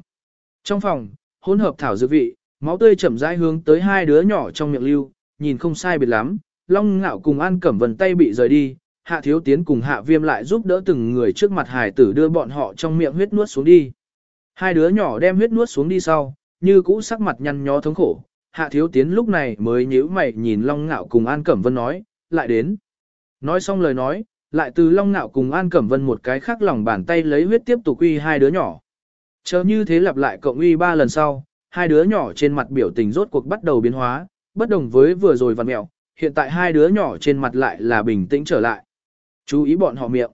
Speaker 1: Trong phòng, hỗn hợp thảo dược vị, máu tươi chậm rãi hướng tới hai đứa nhỏ trong miệng lưu, nhìn không sai biệt lắm, Long Ngạo cùng An Cẩm Vân tay bị rời đi, Hạ Thiếu Tiến cùng Hạ Viêm lại giúp đỡ từng người trước mặt hài tử đưa bọn họ trong miệng huyết nuốt xuống đi. Hai đứa nhỏ đem huyết nuốt xuống đi sau, như cũ sắc mặt nhăn nhó thống khổ, Hạ Thiếu Tiến lúc này mới nhíu mày nhìn Long Ngạo cùng An Cẩm Vân nói, lại đến. Nói xong lời nói, lại từ Long Ngạo cùng An Cẩm Vân một cái khác lòng bàn tay lấy huyết tiếp tục uy hai đứa nhỏ. Chờ như thế lặp lại cộng uy ba lần sau, hai đứa nhỏ trên mặt biểu tình rốt cuộc bắt đầu biến hóa, bất đồng với vừa rồi vặn mẹo, hiện tại hai đứa nhỏ trên mặt lại là bình tĩnh trở lại. Chú ý bọn họ miệng.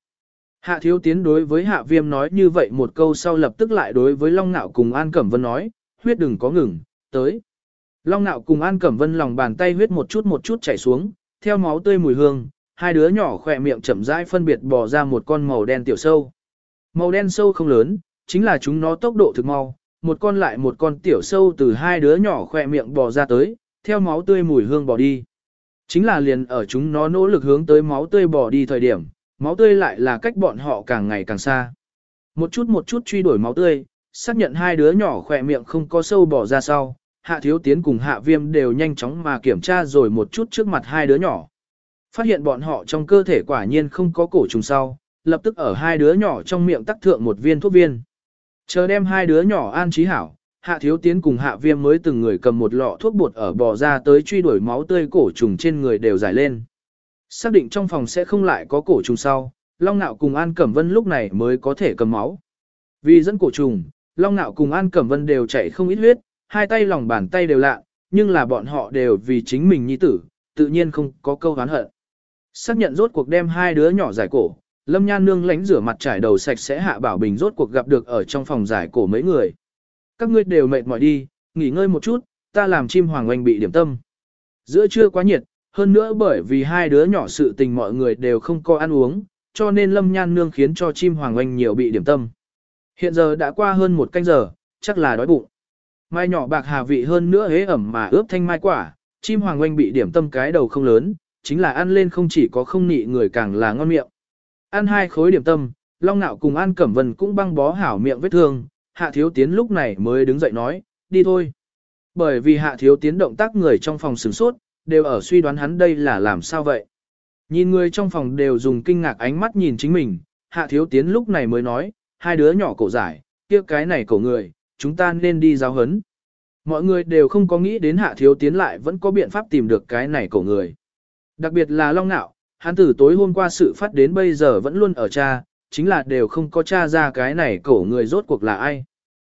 Speaker 1: Hạ thiếu tiến đối với hạ viêm nói như vậy một câu sau lập tức lại đối với Long Nạo cùng An Cẩm Vân nói, huyết đừng có ngừng, tới. Long Nạo cùng An Cẩm Vân lòng bàn tay huyết một chút một chút chảy xuống, theo máu tươi mùi hương, hai đứa nhỏ khỏe miệng chậm rãi phân biệt bò ra một con màu đen tiểu sâu. Màu đen sâu không lớn, chính là chúng nó tốc độ thực mau, một con lại một con tiểu sâu từ hai đứa nhỏ khỏe miệng bò ra tới, theo máu tươi mùi hương bỏ đi. Chính là liền ở chúng nó nỗ lực hướng tới máu tươi bỏ đi thời điểm, máu tươi lại là cách bọn họ càng ngày càng xa. Một chút một chút truy đuổi máu tươi, xác nhận hai đứa nhỏ khỏe miệng không có sâu bỏ ra sau, hạ thiếu tiến cùng hạ viêm đều nhanh chóng mà kiểm tra rồi một chút trước mặt hai đứa nhỏ. Phát hiện bọn họ trong cơ thể quả nhiên không có cổ trùng sau, lập tức ở hai đứa nhỏ trong miệng tắc thượng một viên thuốc viên. Chờ đem hai đứa nhỏ an trí hảo, hạ thiếu tiến cùng hạ viêm mới từng người cầm một lọ thuốc bột ở bò ra tới truy đuổi máu tươi cổ trùng trên người đều giải lên. Xác định trong phòng sẽ không lại có cổ trùng sau, Long Nạo cùng An Cẩm Vân lúc này mới có thể cầm máu. Vì dẫn cổ trùng, Long Nạo cùng An Cẩm Vân đều chảy không ít huyết, hai tay lòng bàn tay đều lạ, nhưng là bọn họ đều vì chính mình nhi tử, tự nhiên không có câu hán hận. Xác nhận rốt cuộc đem hai đứa nhỏ giải cổ, Lâm Nhan Nương lánh rửa mặt trải đầu sạch sẽ hạ bảo bình rốt cuộc gặp được ở trong phòng giải cổ mấy người. Các ngươi đều mệt mỏi đi, nghỉ ngơi một chút, ta làm chim hoàng oanh bị điểm tâm. Giữa trưa quá nhiệt, hơn nữa bởi vì hai đứa nhỏ sự tình mọi người đều không có ăn uống, cho nên Lâm Nhan Nương khiến cho chim hoàng oanh nhiều bị điểm tâm. Hiện giờ đã qua hơn một canh giờ, chắc là đói bụng. Mai nhỏ bạc hà vị hơn nữa hế ẩm mà ướp thanh mai quả, chim hoàng oanh bị điểm tâm cái đầu không lớn, chính là ăn lên không chỉ có không nị người càng là ngon miệng. Ăn hai khối điểm tâm, Long Nạo cùng An Cẩm Vân cũng băng bó hảo miệng vết thương, Hạ Thiếu Tiến lúc này mới đứng dậy nói, đi thôi. Bởi vì Hạ Thiếu Tiến động tác người trong phòng sửng sốt, đều ở suy đoán hắn đây là làm sao vậy. Nhìn người trong phòng đều dùng kinh ngạc ánh mắt nhìn chính mình, Hạ Thiếu Tiến lúc này mới nói, hai đứa nhỏ cổ giải, kia cái này cổ người, chúng ta nên đi giáo hấn. Mọi người đều không có nghĩ đến Hạ Thiếu Tiến lại vẫn có biện pháp tìm được cái này cổ người. Đặc biệt là Long Nạo, hắn từ tối hôm qua sự phát đến bây giờ vẫn luôn ở cha, chính là đều không có tra ra cái này cổ người rốt cuộc là ai.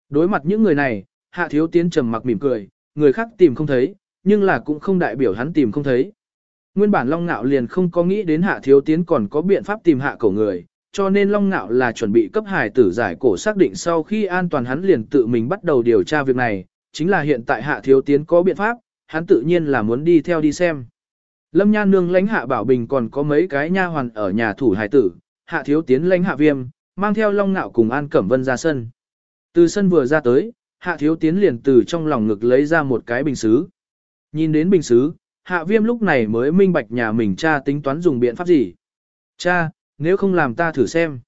Speaker 1: Đối mặt những người này, Hạ Thiếu Tiến trầm mặc mỉm cười, người khác tìm không thấy, nhưng là cũng không đại biểu hắn tìm không thấy. Nguyên bản Long ngạo liền không có nghĩ đến Hạ Thiếu Tiến còn có biện pháp tìm hạ cổ người, cho nên Long ngạo là chuẩn bị cấp hải tử giải cổ xác định sau khi an toàn hắn liền tự mình bắt đầu điều tra việc này, chính là hiện tại Hạ Thiếu Tiến có biện pháp, hắn tự nhiên là muốn đi theo đi xem. Lâm Nhan Nương lãnh Hạ Bảo Bình còn có mấy cái nha hoàn ở nhà thủ hải tử, Hạ Thiếu Tiến lãnh Hạ Viêm, mang theo Long Nạo cùng An Cẩm Vân ra sân. Từ sân vừa ra tới, Hạ Thiếu Tiến liền từ trong lòng ngực lấy ra một cái bình xứ. Nhìn đến bình xứ, Hạ Viêm lúc này mới minh bạch nhà mình cha tính toán dùng biện pháp gì. Cha, nếu không làm ta thử xem.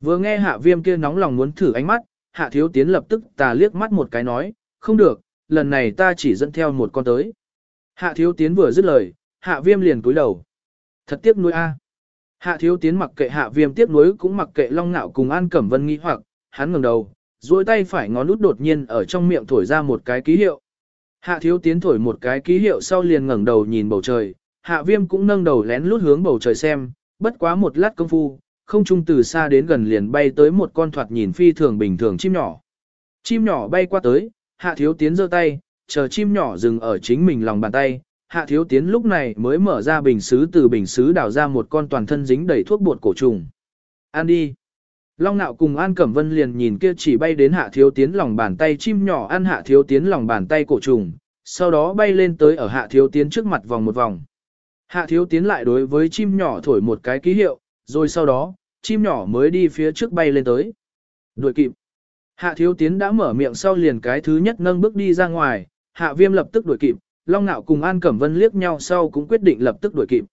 Speaker 1: Vừa nghe Hạ Viêm kia nóng lòng muốn thử ánh mắt, Hạ Thiếu Tiến lập tức tà liếc mắt một cái nói, không được, lần này ta chỉ dẫn theo một con tới. Hạ Thiếu Tiến vừa dứt lời, Hạ Viêm liền cúi đầu. Thật tiếc nuôi a. Hạ Thiếu Tiến mặc kệ Hạ Viêm tiếc nuối cũng mặc kệ Long Nạo cùng An Cẩm Vân nghi hoặc, hắn ngẩng đầu, duỗi tay phải ngón út đột nhiên ở trong miệng thổi ra một cái ký hiệu. Hạ thiếu tiến thổi một cái ký hiệu sau liền ngẩng đầu nhìn bầu trời, hạ viêm cũng nâng đầu lén lút hướng bầu trời xem, bất quá một lát công phu, không trung từ xa đến gần liền bay tới một con thoạt nhìn phi thường bình thường chim nhỏ. Chim nhỏ bay qua tới, hạ thiếu tiến giơ tay, chờ chim nhỏ dừng ở chính mình lòng bàn tay, hạ thiếu tiến lúc này mới mở ra bình xứ từ bình xứ đào ra một con toàn thân dính đầy thuốc bột cổ trùng. Ăn đi. Long nạo cùng An Cẩm Vân liền nhìn kia chỉ bay đến hạ thiếu tiến lòng bàn tay chim nhỏ ăn hạ thiếu tiến lòng bàn tay cổ trùng, sau đó bay lên tới ở hạ thiếu tiến trước mặt vòng một vòng. Hạ thiếu tiến lại đối với chim nhỏ thổi một cái ký hiệu, rồi sau đó, chim nhỏ mới đi phía trước bay lên tới. Đuổi kịp. Hạ thiếu tiến đã mở miệng sau liền cái thứ nhất nâng bước đi ra ngoài, hạ viêm lập tức đuổi kịp, Long nạo cùng An Cẩm Vân liếc nhau sau cũng quyết định lập tức đuổi kịp.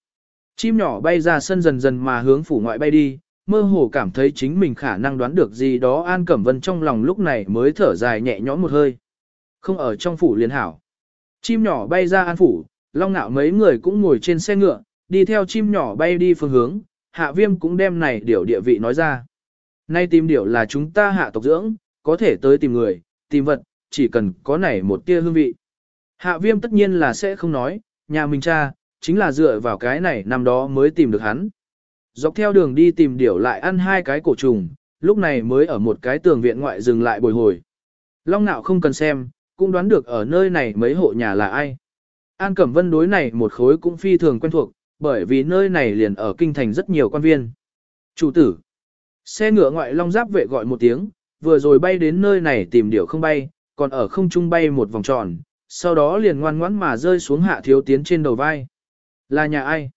Speaker 1: Chim nhỏ bay ra sân dần dần mà hướng phủ ngoại bay đi, mơ hồ cảm thấy chính mình khả năng đoán được gì đó An Cẩm Vân trong lòng lúc này mới thở dài nhẹ nhõm một hơi. Không ở trong phủ liền hảo. Chim nhỏ bay ra An Phủ, Long Nạo mấy người cũng ngồi trên xe ngựa, đi theo chim nhỏ bay đi phương hướng, Hạ Viêm cũng đem này điều địa vị nói ra. Nay tìm điểu là chúng ta hạ tộc dưỡng, có thể tới tìm người, tìm vật, chỉ cần có này một tia hương vị. Hạ Viêm tất nhiên là sẽ không nói, nhà mình cha, chính là dựa vào cái này năm đó mới tìm được hắn. Dọc theo đường đi tìm điểu lại ăn hai cái cổ trùng, lúc này mới ở một cái tường viện ngoại dừng lại bồi hồi. Long nạo không cần xem, cũng đoán được ở nơi này mấy hộ nhà là ai. An Cẩm Vân đối này một khối cũng phi thường quen thuộc, bởi vì nơi này liền ở kinh thành rất nhiều quan viên. Chủ tử. Xe ngựa ngoại long giáp vệ gọi một tiếng, vừa rồi bay đến nơi này tìm điểu không bay, còn ở không trung bay một vòng tròn, sau đó liền ngoan ngoãn mà rơi xuống hạ thiếu tiến trên đầu vai. Là nhà ai?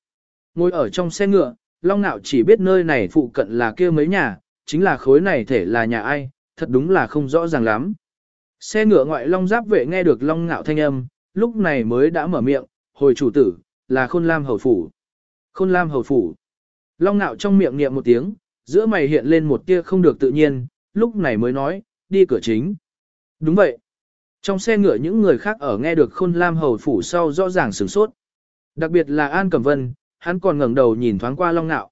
Speaker 1: Ngồi ở trong xe ngựa, Long Nạo chỉ biết nơi này phụ cận là kia mấy nhà, chính là khối này thể là nhà ai, thật đúng là không rõ ràng lắm. Xe ngựa ngoại Long Giáp vệ nghe được Long Nạo thanh âm, lúc này mới đã mở miệng, hồi chủ tử, là Khôn Lam Hầu Phủ. Khôn Lam Hầu Phủ. Long Nạo trong miệng niệm một tiếng, giữa mày hiện lên một tia không được tự nhiên, lúc này mới nói, đi cửa chính. Đúng vậy. Trong xe ngựa những người khác ở nghe được Khôn Lam Hầu Phủ sau rõ ràng sửng sốt. Đặc biệt là An Cẩm Vân, hắn còn ngẩng đầu nhìn thoáng qua Long Nạo.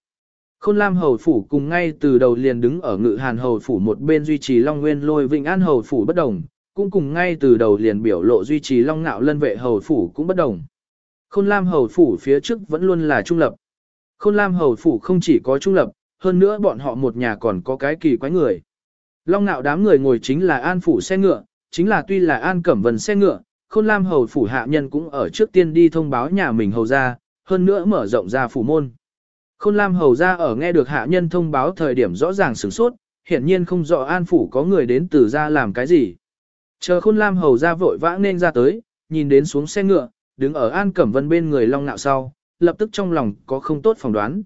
Speaker 1: Khôn Lam Hầu Phủ cùng ngay từ đầu liền đứng ở ngự hàn Hầu Phủ một bên duy trì Long Nguyên lôi Vịnh An Hầu Phủ bất đồng. cũng cùng ngay từ đầu liền biểu lộ duy trì long ngạo lân vệ hầu phủ cũng bất đồng. Khôn Lam hầu phủ phía trước vẫn luôn là trung lập. Khôn Lam hầu phủ không chỉ có trung lập, hơn nữa bọn họ một nhà còn có cái kỳ quái người. Long ngạo đám người ngồi chính là an phủ xe ngựa, chính là tuy là an cẩm vân xe ngựa, khôn lam hầu phủ hạ nhân cũng ở trước tiên đi thông báo nhà mình hầu ra, hơn nữa mở rộng ra phủ môn. Khôn lam hầu ra ở nghe được hạ nhân thông báo thời điểm rõ ràng sửng sốt, hiển nhiên không rõ an phủ có người đến từ ra làm cái gì. Chờ khôn lam hầu ra vội vã nên ra tới, nhìn đến xuống xe ngựa, đứng ở an cẩm vân bên người long nạo sau, lập tức trong lòng có không tốt phỏng đoán.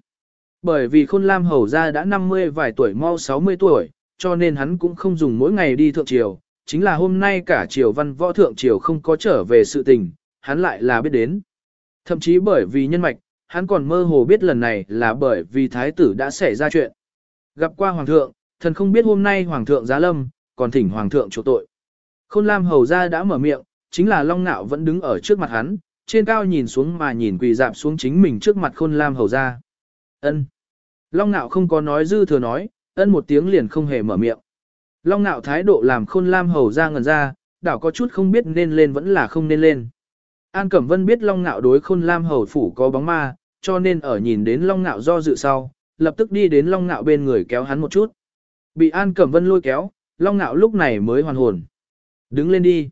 Speaker 1: Bởi vì khôn lam hầu ra đã 50 vài tuổi mau 60 tuổi, cho nên hắn cũng không dùng mỗi ngày đi thượng triều, chính là hôm nay cả triều văn võ thượng triều không có trở về sự tình, hắn lại là biết đến. Thậm chí bởi vì nhân mạch, hắn còn mơ hồ biết lần này là bởi vì thái tử đã xảy ra chuyện. Gặp qua hoàng thượng, thần không biết hôm nay hoàng thượng giá lâm, còn thỉnh hoàng thượng chỗ tội. Khôn Lam hầu ra đã mở miệng, chính là Long Nạo vẫn đứng ở trước mặt hắn, trên cao nhìn xuống mà nhìn quỳ dạp xuống chính mình trước mặt Khôn Lam hầu ra. Ân. Long Nạo không có nói dư thừa nói, ân một tiếng liền không hề mở miệng. Long Nạo thái độ làm Khôn Lam hầu ra ngẩn ra, đảo có chút không biết nên lên vẫn là không nên lên. An Cẩm Vân biết Long Nạo đối Khôn Lam hầu phủ có bóng ma, cho nên ở nhìn đến Long Nạo do dự sau, lập tức đi đến Long Nạo bên người kéo hắn một chút. Bị An Cẩm Vân lôi kéo, Long Nạo lúc này mới hoàn hồn. Đứng lên đi.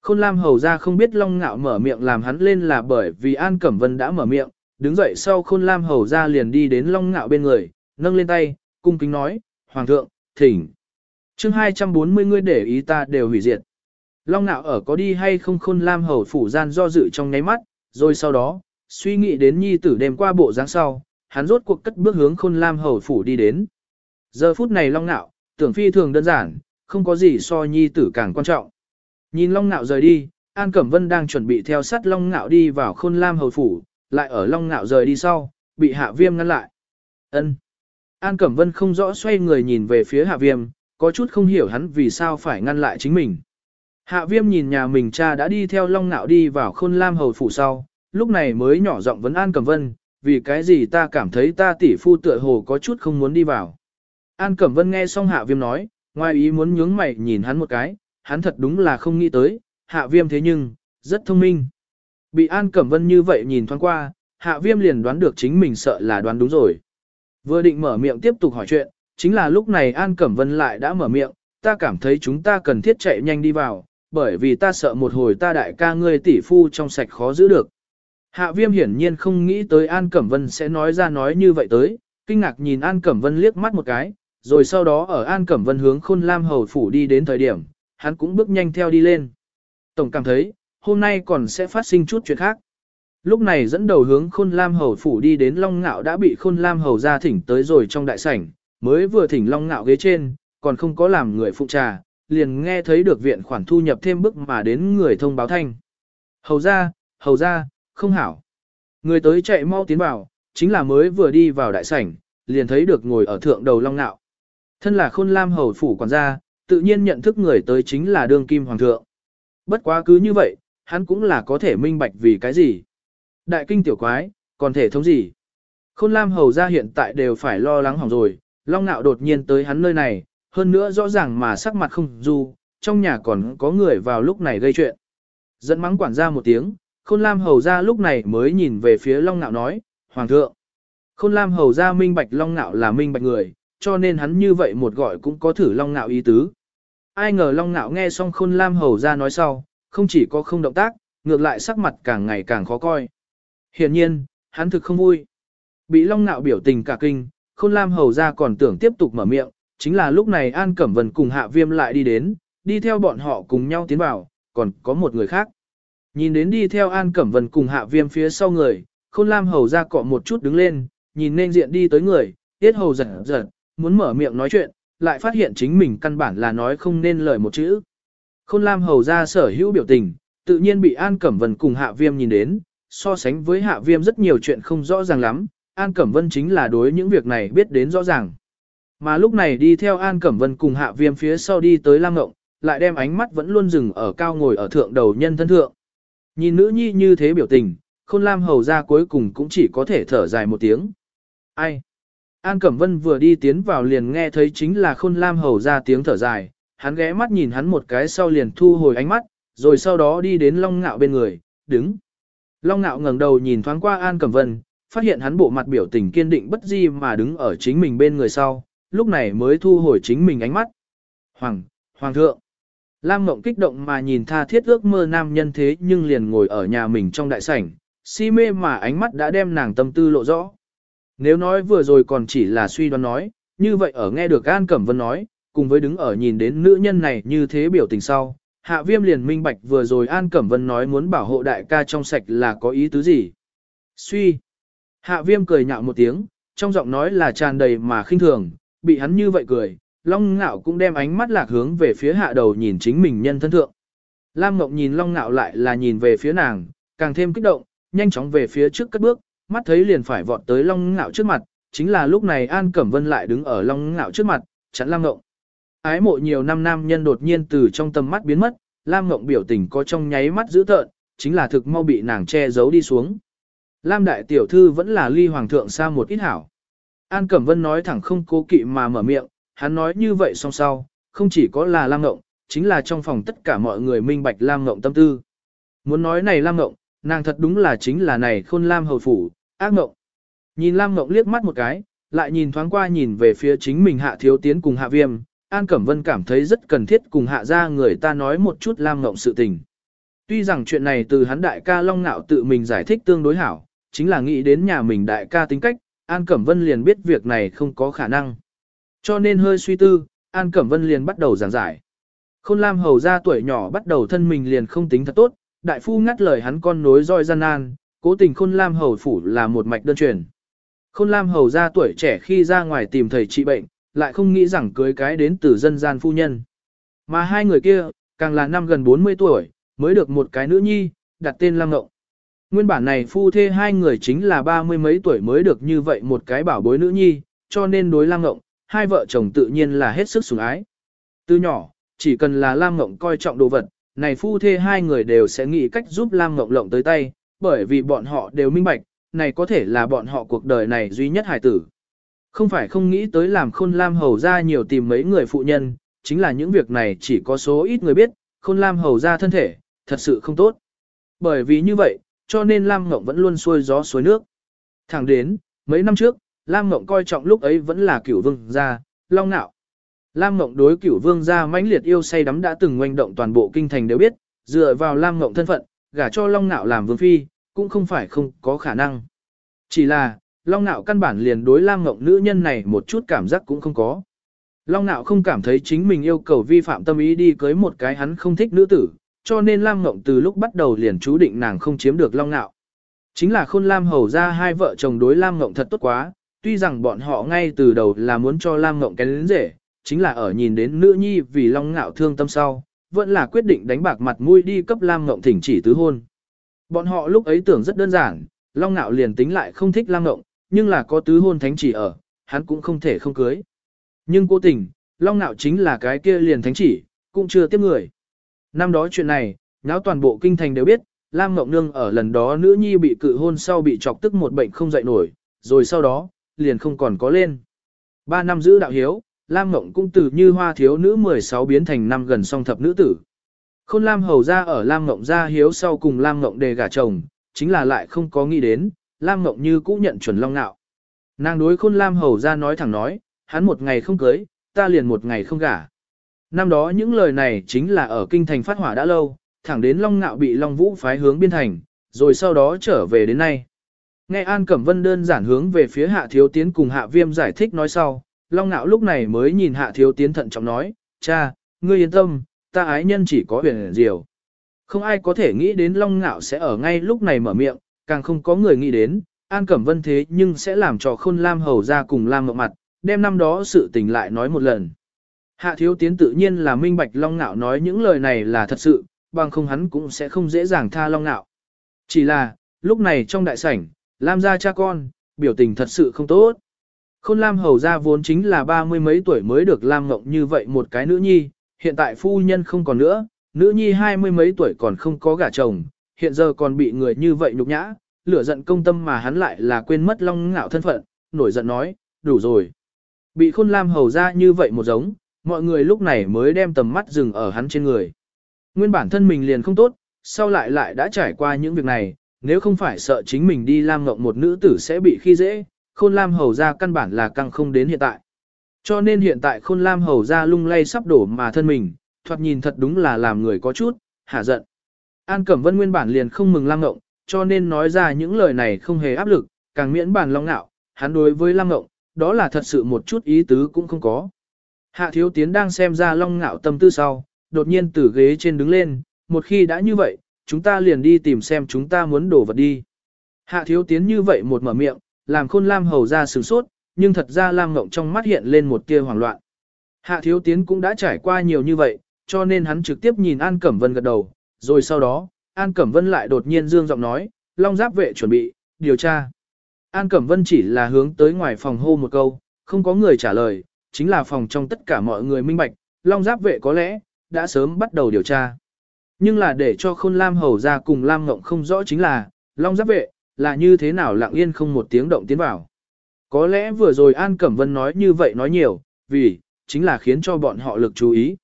Speaker 1: Khôn Lam hầu ra không biết Long Nạo mở miệng làm hắn lên là bởi vì An Cẩm Vân đã mở miệng, đứng dậy sau Khôn Lam hầu ra liền đi đến Long Nạo bên người, nâng lên tay, cung kính nói, Hoàng thượng, thỉnh chương 240 ngươi để ý ta đều hủy diệt. Long Nạo ở có đi hay không Khôn Lam hầu phủ gian do dự trong nháy mắt, rồi sau đó, suy nghĩ đến nhi tử đêm qua bộ dáng sau, hắn rốt cuộc cất bước hướng Khôn Lam hầu phủ đi đến. Giờ phút này Long Nạo, tưởng phi thường đơn giản, không có gì so nhi tử càng quan trọng. Nhìn Long Nạo rời đi, An Cẩm Vân đang chuẩn bị theo sát Long Nạo đi vào Khôn Lam hầu phủ, lại ở Long Nạo rời đi sau, bị Hạ Viêm ngăn lại. Ân. An Cẩm Vân không rõ xoay người nhìn về phía Hạ Viêm, có chút không hiểu hắn vì sao phải ngăn lại chính mình. Hạ Viêm nhìn nhà mình cha đã đi theo Long Nạo đi vào Khôn Lam hầu phủ sau, lúc này mới nhỏ giọng vấn An Cẩm Vân, vì cái gì ta cảm thấy ta tỷ phu tựa hồ có chút không muốn đi vào. An Cẩm Vân nghe xong Hạ Viêm nói, ngoài ý muốn nhướng mày nhìn hắn một cái, hắn thật đúng là không nghĩ tới, Hạ Viêm thế nhưng, rất thông minh. Bị An Cẩm Vân như vậy nhìn thoáng qua, Hạ Viêm liền đoán được chính mình sợ là đoán đúng rồi. Vừa định mở miệng tiếp tục hỏi chuyện, chính là lúc này An Cẩm Vân lại đã mở miệng, ta cảm thấy chúng ta cần thiết chạy nhanh đi vào, bởi vì ta sợ một hồi ta đại ca ngươi tỷ phu trong sạch khó giữ được. Hạ Viêm hiển nhiên không nghĩ tới An Cẩm Vân sẽ nói ra nói như vậy tới, kinh ngạc nhìn An Cẩm Vân liếc mắt một cái, rồi sau đó ở An Cẩm Vân hướng Khôn Lam Hầu Phủ đi đến thời điểm, hắn cũng bước nhanh theo đi lên. Tổng cảm thấy, hôm nay còn sẽ phát sinh chút chuyện khác. Lúc này dẫn đầu hướng Khôn Lam Hầu Phủ đi đến Long Ngạo đã bị Khôn Lam Hầu ra thỉnh tới rồi trong đại sảnh, mới vừa thỉnh Long Ngạo ghế trên, còn không có làm người phụ trà, liền nghe thấy được viện khoản thu nhập thêm bức mà đến người thông báo thanh. Hầu ra, hầu ra, không hảo. Người tới chạy mau tiến vào, chính là mới vừa đi vào đại sảnh, liền thấy được ngồi ở thượng đầu Long Ngạo. Thân là Khôn Lam Hầu Phủ quản gia, tự nhiên nhận thức người tới chính là đương kim hoàng thượng. Bất quá cứ như vậy, hắn cũng là có thể minh bạch vì cái gì. Đại kinh tiểu quái, còn thể thống gì? Khôn Lam hầu ra hiện tại đều phải lo lắng hỏng rồi, Long Nạo đột nhiên tới hắn nơi này, hơn nữa rõ ràng mà sắc mặt không du, trong nhà còn có người vào lúc này gây chuyện. Dẫn mắng quản gia một tiếng, Khôn Lam hầu ra lúc này mới nhìn về phía Long Nạo nói, Hoàng thượng. Khôn Lam hầu ra minh bạch Long Nạo là minh bạch người, cho nên hắn như vậy một gọi cũng có thử Long Nạo ý tứ. Ai ngờ Long Nạo nghe xong Khôn Lam hầu ra nói sau, không chỉ có không động tác, ngược lại sắc mặt càng ngày càng khó coi. Hiển nhiên, hắn thực không vui. Bị Long Nạo biểu tình cả kinh, Khôn Lam hầu ra còn tưởng tiếp tục mở miệng, chính là lúc này An Cẩm Vân cùng Hạ Viêm lại đi đến, đi theo bọn họ cùng nhau tiến vào, còn có một người khác. Nhìn đến đi theo An Cẩm Vân cùng Hạ Viêm phía sau người, Khôn Lam hầu ra cọ một chút đứng lên, nhìn nên diện đi tới người, tiết hầu giật giật, muốn mở miệng nói chuyện, lại phát hiện chính mình căn bản là nói không nên lời một chữ. Khôn Lam hầu ra sở hữu biểu tình, tự nhiên bị An Cẩm Vân cùng Hạ Viêm nhìn đến, so sánh với Hạ Viêm rất nhiều chuyện không rõ ràng lắm, An Cẩm Vân chính là đối những việc này biết đến rõ ràng. Mà lúc này đi theo An Cẩm Vân cùng Hạ Viêm phía sau đi tới Lam Ngộng, lại đem ánh mắt vẫn luôn dừng ở cao ngồi ở thượng đầu nhân thân thượng. Nhìn nữ nhi như thế biểu tình, Khôn Lam hầu ra cuối cùng cũng chỉ có thể thở dài một tiếng. Ai? An Cẩm Vân vừa đi tiến vào liền nghe thấy chính là Khôn Lam hầu ra tiếng thở dài, hắn ghé mắt nhìn hắn một cái sau liền thu hồi ánh mắt, rồi sau đó đi đến Long Ngạo bên người, đứng. Long Ngạo ngẩng đầu nhìn thoáng qua An Cẩm Vân, phát hiện hắn bộ mặt biểu tình kiên định bất di mà đứng ở chính mình bên người sau, lúc này mới thu hồi chính mình ánh mắt. Hoàng, Hoàng thượng. Lam Mộng kích động mà nhìn tha thiết ước mơ nam nhân thế nhưng liền ngồi ở nhà mình trong đại sảnh, si mê mà ánh mắt đã đem nàng tâm tư lộ rõ. Nếu nói vừa rồi còn chỉ là suy đoán nói, như vậy ở nghe được An Cẩm Vân nói, cùng với đứng ở nhìn đến nữ nhân này như thế biểu tình sau, Hạ Viêm liền minh bạch vừa rồi An Cẩm Vân nói muốn bảo hộ đại ca trong sạch là có ý tứ gì. Suy. Hạ Viêm cười nhạo một tiếng, trong giọng nói là tràn đầy mà khinh thường, bị hắn như vậy cười, Long Ngạo cũng đem ánh mắt lạc hướng về phía hạ đầu nhìn chính mình nhân thân thượng. Lam Ngọc nhìn Long Ngạo lại là nhìn về phía nàng, càng thêm kích động, nhanh chóng về phía trước cất bước, mắt thấy liền phải vọt tới Long Ngạo trước mặt, chính là lúc này An Cẩm Vân lại đứng ở Long Ngạo trước mặt, chặn Lam Ngọc. Ái mộ nhiều năm nam nhân đột nhiên từ trong tầm mắt biến mất, Lam Ngọc biểu tình có trong nháy mắt dữ tợn, chính là thực mau bị nàng che giấu đi xuống. Lam đại tiểu thư vẫn là ly hoàng thượng xa một ít hảo. An Cẩm Vân nói thẳng không cố kỵ mà mở miệng, hắn nói như vậy song sau, không chỉ có là Lam Ngộng, chính là trong phòng tất cả mọi người minh bạch Lam Ngộng tâm tư. Muốn nói này Lam Ngộng, nàng thật đúng là chính là này khôn Lam hầu phủ, ác Ngộng. Nhìn Lam Ngộng liếc mắt một cái, lại nhìn thoáng qua nhìn về phía chính mình hạ thiếu tiến cùng hạ viêm, An Cẩm Vân cảm thấy rất cần thiết cùng hạ ra người ta nói một chút Lam Ngộng sự tình. Tuy rằng chuyện này từ hắn đại ca Long Nạo tự mình giải thích tương đối hảo, chính là nghĩ đến nhà mình đại ca tính cách, An Cẩm Vân liền biết việc này không có khả năng. Cho nên hơi suy tư, An Cẩm Vân liền bắt đầu giảng giải. Khôn Lam hầu ra tuổi nhỏ bắt đầu thân mình liền không tính thật tốt, đại phu ngắt lời hắn con nối roi gian nan, cố tình Khôn Lam hầu phủ là một mạch đơn truyền. Khôn Lam hầu ra tuổi trẻ khi ra ngoài tìm thầy trị bệnh, lại không nghĩ rằng cưới cái đến từ dân gian phu nhân. Mà hai người kia, càng là năm gần 40 tuổi, mới được một cái nữ nhi, đặt tên Lam Ngộng. Nguyên bản này phu thê hai người chính là ba mươi mấy tuổi mới được như vậy một cái bảo bối nữ nhi, cho nên đối Lam Ngộng, hai vợ chồng tự nhiên là hết sức sủng ái. Từ nhỏ, chỉ cần là Lam Ngộng coi trọng đồ vật, này phu thê hai người đều sẽ nghĩ cách giúp Lam Ngộng lộng tới tay, bởi vì bọn họ đều minh bạch, này có thể là bọn họ cuộc đời này duy nhất hài tử. Không phải không nghĩ tới làm khôn Lam hầu ra nhiều tìm mấy người phụ nhân, chính là những việc này chỉ có số ít người biết, khôn Lam hầu ra thân thể, thật sự không tốt. Bởi vì như vậy, cho nên Lam Ngộng vẫn luôn xuôi gió suối nước. Thẳng đến, mấy năm trước, Lam Ngộng coi trọng lúc ấy vẫn là cửu vương gia, long nạo. Lam Ngộng đối cửu vương gia mãnh liệt yêu say đắm đã từng ngoanh động toàn bộ kinh thành đều biết, dựa vào Lam Ngộng thân phận, gả cho long nạo làm vương phi, cũng không phải không có khả năng. Chỉ là, long nạo căn bản liền đối Lam Ngộng nữ nhân này một chút cảm giác cũng không có. Long nạo không cảm thấy chính mình yêu cầu vi phạm tâm ý đi cưới một cái hắn không thích nữ tử, cho nên Lam Ngộng từ lúc bắt đầu liền chú định nàng không chiếm được Long Nạo. Chính là khôn Lam hầu ra hai vợ chồng đối Lam Ngộng thật tốt quá, tuy rằng bọn họ ngay từ đầu là muốn cho Lam Ngộng cái đến rể, chính là ở nhìn đến nữ nhi vì Long Nạo thương tâm sau, vẫn là quyết định đánh bạc mặt mũi đi cấp Lam Ngộng thỉnh chỉ tứ hôn. Bọn họ lúc ấy tưởng rất đơn giản, Long Nạo liền tính lại không thích Lam Ngộng, nhưng là có tứ hôn thánh chỉ ở, hắn cũng không thể không cưới. Nhưng cố tình, Long Nạo chính là cái kia liền thánh chỉ, cũng chưa tiếp người. Năm đó chuyện này, nháo toàn bộ kinh thành đều biết, Lam Ngọc Nương ở lần đó nữ nhi bị cự hôn sau bị chọc tức một bệnh không dậy nổi, rồi sau đó, liền không còn có lên. Ba năm giữ đạo hiếu, Lam Ngọc cũng từ như hoa thiếu nữ 16 biến thành năm gần song thập nữ tử. Khôn Lam hầu ra ở Lam Ngọc gia hiếu sau cùng Lam Ngọc đề gả chồng, chính là lại không có nghĩ đến, Lam Ngọc như cũ nhận chuẩn long nạo. Nàng đối Khôn Lam hầu ra nói thẳng nói, hắn một ngày không cưới, ta liền một ngày không gả. Năm đó những lời này chính là ở kinh thành phát hỏa đã lâu, thẳng đến Long ngạo bị Long Vũ phái hướng biên thành, rồi sau đó trở về đến nay. Nghe An Cẩm Vân đơn giản hướng về phía Hạ Thiếu Tiến cùng Hạ Viêm giải thích nói sau, Long ngạo lúc này mới nhìn Hạ Thiếu Tiến thận trọng nói, cha, ngươi yên tâm, ta ái nhân chỉ có huyền diều. Không ai có thể nghĩ đến Long ngạo sẽ ở ngay lúc này mở miệng, càng không có người nghĩ đến, An Cẩm Vân thế nhưng sẽ làm cho khôn Lam hầu ra cùng Lam ngọc mặt, đem năm đó sự tình lại nói một lần. Hạ thiếu tiến tự nhiên là minh bạch Long Nạo nói những lời này là thật sự, bằng không hắn cũng sẽ không dễ dàng tha Long Nạo. Chỉ là, lúc này trong đại sảnh, Lam gia cha con, biểu tình thật sự không tốt. Khôn Lam hầu gia vốn chính là ba mươi mấy tuổi mới được Lam Ngộng như vậy một cái nữ nhi, hiện tại phu nhân không còn nữa, nữ nhi hai mươi mấy tuổi còn không có gả chồng, hiện giờ còn bị người như vậy nhục nhã, lửa giận công tâm mà hắn lại là quên mất Long Ngạo thân phận, nổi giận nói, đủ rồi. Bị Khôn Lam hầu gia như vậy một giống, mọi người lúc này mới đem tầm mắt dừng ở hắn trên người. Nguyên bản thân mình liền không tốt, sau lại lại đã trải qua những việc này, nếu không phải sợ chính mình đi lam ngộng một nữ tử sẽ bị khi dễ, khôn lam hầu ra căn bản là căng không đến hiện tại. Cho nên hiện tại khôn lam hầu ra lung lay sắp đổ mà thân mình, thoạt nhìn thật đúng là làm người có chút, hả giận. An Cẩm Vân nguyên bản liền không mừng lam ngộng, cho nên nói ra những lời này không hề áp lực, càng miễn bản long nạo, hắn đối với lam ngộng, đó là thật sự một chút ý tứ cũng không có. Hạ thiếu tiến đang xem ra long ngạo tâm tư sau, đột nhiên từ ghế trên đứng lên, một khi đã như vậy, chúng ta liền đi tìm xem chúng ta muốn đổ vật đi. Hạ thiếu tiến như vậy một mở miệng, làm khôn lam hầu ra sửng sốt, nhưng thật ra lam ngộng trong mắt hiện lên một tia hoảng loạn. Hạ thiếu tiến cũng đã trải qua nhiều như vậy, cho nên hắn trực tiếp nhìn An Cẩm Vân gật đầu, rồi sau đó, An Cẩm Vân lại đột nhiên dương giọng nói, Long Giáp vệ chuẩn bị, điều tra. An Cẩm Vân chỉ là hướng tới ngoài phòng hô một câu, không có người trả lời, chính là phòng trong tất cả mọi người minh bạch, Long Giáp vệ có lẽ, đã sớm bắt đầu điều tra. Nhưng là để cho Khôn Lam Hầu ra cùng Lam Ngộng không rõ chính là, Long Giáp vệ, là như thế nào lặng yên không một tiếng động tiến vào. Có lẽ vừa rồi An Cẩm Vân nói như vậy nói nhiều, vì, chính là khiến cho bọn họ lực chú ý.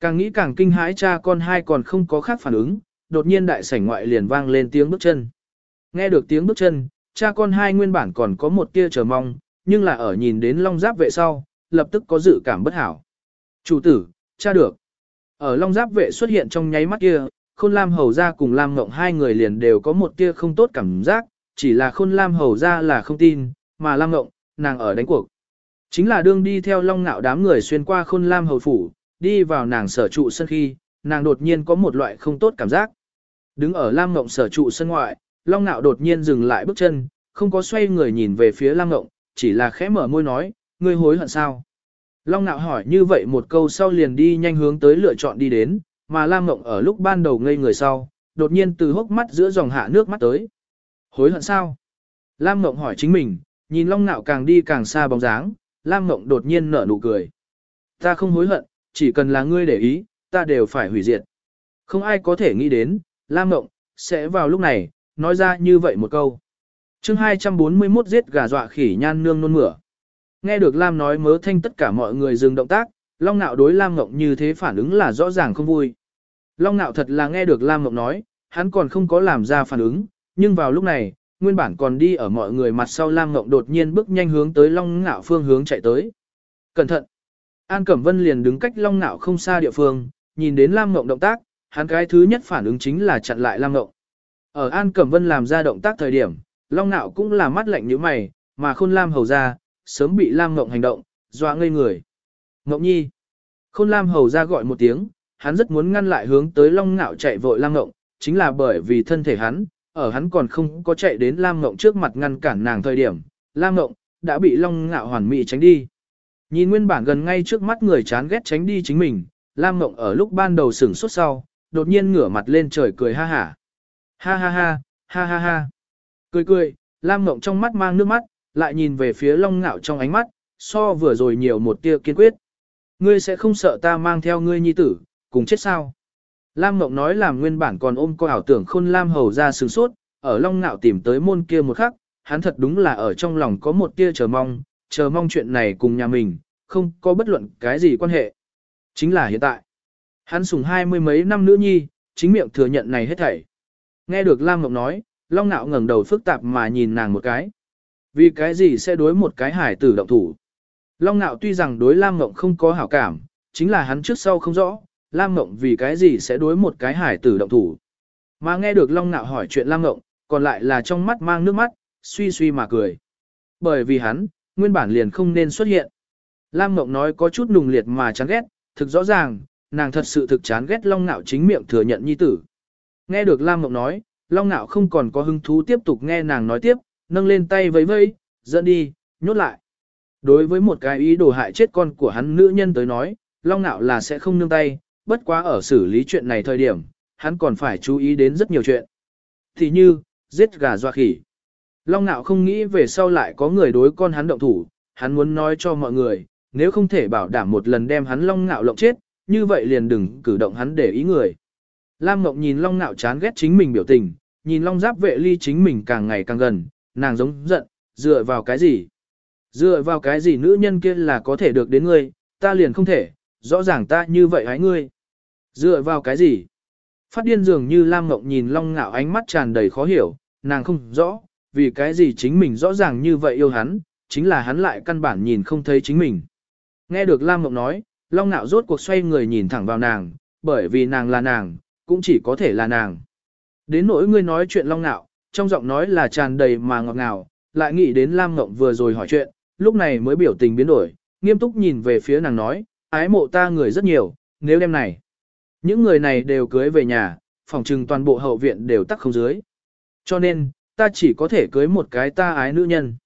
Speaker 1: Càng nghĩ càng kinh hãi cha con hai còn không có khác phản ứng, đột nhiên đại sảnh ngoại liền vang lên tiếng bước chân. Nghe được tiếng bước chân, cha con hai nguyên bản còn có một tia chờ mong, nhưng là ở nhìn đến long giáp vệ sau, lập tức có dự cảm bất hảo. Chủ tử, cha được. Ở long giáp vệ xuất hiện trong nháy mắt kia, khôn lam hầu ra cùng lam ngộng hai người liền đều có một tia không tốt cảm giác, chỉ là khôn lam hầu ra là không tin, mà lam ngộng, nàng ở đánh cuộc. Chính là đương đi theo long ngạo đám người xuyên qua khôn lam hầu phủ, đi vào nàng sở trụ sân khi, nàng đột nhiên có một loại không tốt cảm giác. Đứng ở lam ngộng sở trụ sân ngoại, long ngạo đột nhiên dừng lại bước chân, không có xoay người nhìn về phía lam ngộng, chỉ là khẽ mở môi nói, ngươi hối hận sao? Long nạo hỏi như vậy một câu sau liền đi nhanh hướng tới lựa chọn đi đến, mà Lam Ngộng ở lúc ban đầu ngây người sau, đột nhiên từ hốc mắt giữa dòng hạ nước mắt tới. Hối hận sao? Lam Ngộng hỏi chính mình, nhìn Long nạo càng đi càng xa bóng dáng, Lam Ngộng đột nhiên nở nụ cười. Ta không hối hận, chỉ cần là ngươi để ý, ta đều phải hủy diệt. Không ai có thể nghĩ đến, Lam Ngộng, sẽ vào lúc này, nói ra như vậy một câu. chương 241 giết gà dọa khỉ nhan nương nôn mửa. Nghe được Lam nói mớ thanh tất cả mọi người dừng động tác, Long Nạo đối Lam Ngọc như thế phản ứng là rõ ràng không vui. Long Nạo thật là nghe được Lam Ngọc nói, hắn còn không có làm ra phản ứng, nhưng vào lúc này, nguyên bản còn đi ở mọi người mặt sau Lam Ngọc đột nhiên bước nhanh hướng tới Long Nạo phương hướng chạy tới. Cẩn thận! An Cẩm Vân liền đứng cách Long Nạo không xa địa phương, nhìn đến Lam Ngọc động tác, hắn cái thứ nhất phản ứng chính là chặn lại Lam Ngọc. Ở An Cẩm Vân làm ra động tác thời điểm, Long Nạo cũng là mắt lạnh như mày, mà khôn Lam hầu ra, sớm bị Lam Ngộng hành động, dọa ngây người. Ngộng nhi. Khôn Lam hầu ra gọi một tiếng, hắn rất muốn ngăn lại hướng tới Long Ngạo chạy vội Lam Ngộng, chính là bởi vì thân thể hắn, ở hắn còn không có chạy đến Lam Ngộng trước mặt ngăn cản nàng thời điểm, Lam Ngộng đã bị Long Ngạo hoàn mỹ tránh đi. Nhìn nguyên bản gần ngay trước mắt người chán ghét tránh đi chính mình, Lam Ngộng ở lúc ban đầu sửng sốt sau, đột nhiên ngửa mặt lên trời cười ha hả. Ha ha ha, ha ha ha. Cười cười, Lam Ngộng trong mắt mang nước mắt, lại nhìn về phía long ngạo trong ánh mắt, so vừa rồi nhiều một tia kiên quyết. Ngươi sẽ không sợ ta mang theo ngươi nhi tử, cùng chết sao? Lam Mộng nói làm nguyên bản còn ôm coi ảo tưởng khôn Lam hầu ra sừng sốt, ở long ngạo tìm tới môn kia một khắc, hắn thật đúng là ở trong lòng có một tia chờ mong, chờ mong chuyện này cùng nhà mình, không có bất luận cái gì quan hệ. Chính là hiện tại. Hắn sùng hai mươi mấy năm nữ nhi, chính miệng thừa nhận này hết thảy. Nghe được Lam ngọc nói, Long Nạo ngẩng đầu phức tạp mà nhìn nàng một cái. Vì cái gì sẽ đối một cái hải tử động thủ? Long Nạo tuy rằng đối Lam Ngộng không có hảo cảm, chính là hắn trước sau không rõ, Lam Ngộng vì cái gì sẽ đối một cái hải tử động thủ. Mà nghe được Long Nạo hỏi chuyện Lam Ngộng, còn lại là trong mắt mang nước mắt, suy suy mà cười. Bởi vì hắn, nguyên bản liền không nên xuất hiện. Lam Ngộng nói có chút nùng liệt mà chán ghét, thực rõ ràng, nàng thật sự thực chán ghét Long Nạo chính miệng thừa nhận nhi tử. Nghe được Lam Ngộng nói, Long Nạo không còn có hứng thú tiếp tục nghe nàng nói tiếp, nâng lên tay vẫy vẫy, dẫn đi, nhốt lại. Đối với một cái ý đồ hại chết con của hắn nữ nhân tới nói, Long Nạo là sẽ không nương tay, bất quá ở xử lý chuyện này thời điểm, hắn còn phải chú ý đến rất nhiều chuyện. Thì như, giết gà doa khỉ. Long Nạo không nghĩ về sau lại có người đối con hắn động thủ, hắn muốn nói cho mọi người, nếu không thể bảo đảm một lần đem hắn Long Nạo lộng chết, như vậy liền đừng cử động hắn để ý người. Lam Ngọc nhìn Long Nạo chán ghét chính mình biểu tình, nhìn Long Giáp vệ ly chính mình càng ngày càng gần, nàng giống giận, dựa vào cái gì? Dựa vào cái gì nữ nhân kia là có thể được đến ngươi, ta liền không thể, rõ ràng ta như vậy hái ngươi. Dựa vào cái gì? Phát điên dường như Lam Ngọc nhìn Long Ngạo ánh mắt tràn đầy khó hiểu, nàng không rõ, vì cái gì chính mình rõ ràng như vậy yêu hắn, chính là hắn lại căn bản nhìn không thấy chính mình. Nghe được Lam Ngọc nói, Long Ngạo rốt cuộc xoay người nhìn thẳng vào nàng, bởi vì nàng là nàng, cũng chỉ có thể là nàng. Đến nỗi ngươi nói chuyện Long Ngạo, trong giọng nói là tràn đầy mà ngọt ngào, lại nghĩ đến Lam Ngộng vừa rồi hỏi chuyện, lúc này mới biểu tình biến đổi, nghiêm túc nhìn về phía nàng nói, ái mộ ta người rất nhiều, nếu đêm này. Những người này đều cưới về nhà, phòng trừng toàn bộ hậu viện đều tắc không dưới. Cho nên, ta chỉ có thể cưới một cái ta ái nữ nhân.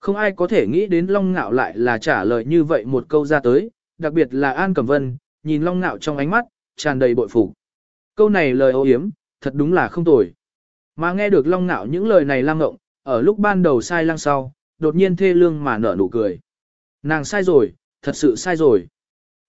Speaker 1: Không ai có thể nghĩ đến Long Ngạo lại là trả lời như vậy một câu ra tới, đặc biệt là An Cẩm Vân, nhìn Long Ngạo trong ánh mắt, tràn đầy bội phục. Câu này lời ô hiếm, thật đúng là không tồi. Mà nghe được Long nạo những lời này lang ngộng, ở lúc ban đầu sai lăng sau, đột nhiên thê lương mà nở nụ cười. Nàng sai rồi, thật sự sai rồi.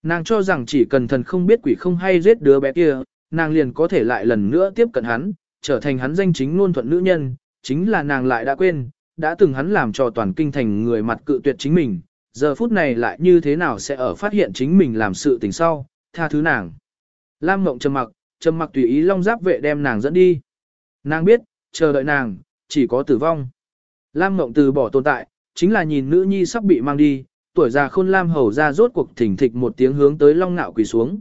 Speaker 1: Nàng cho rằng chỉ cần thần không biết quỷ không hay giết đứa bé kia, nàng liền có thể lại lần nữa tiếp cận hắn, trở thành hắn danh chính luôn thuận nữ nhân, chính là nàng lại đã quên, đã từng hắn làm cho toàn kinh thành người mặt cự tuyệt chính mình, giờ phút này lại như thế nào sẽ ở phát hiện chính mình làm sự tình sau, tha thứ nàng. Lam Mộng trầm mặc, trầm mặc tùy ý long giáp vệ đem nàng dẫn đi. Nàng biết, chờ đợi nàng, chỉ có tử vong. Lam Ngộng từ bỏ tồn tại, chính là nhìn nữ nhi sắp bị mang đi, tuổi già khôn Lam hầu ra rốt cuộc thỉnh thịch một tiếng hướng tới long nạo quỳ xuống.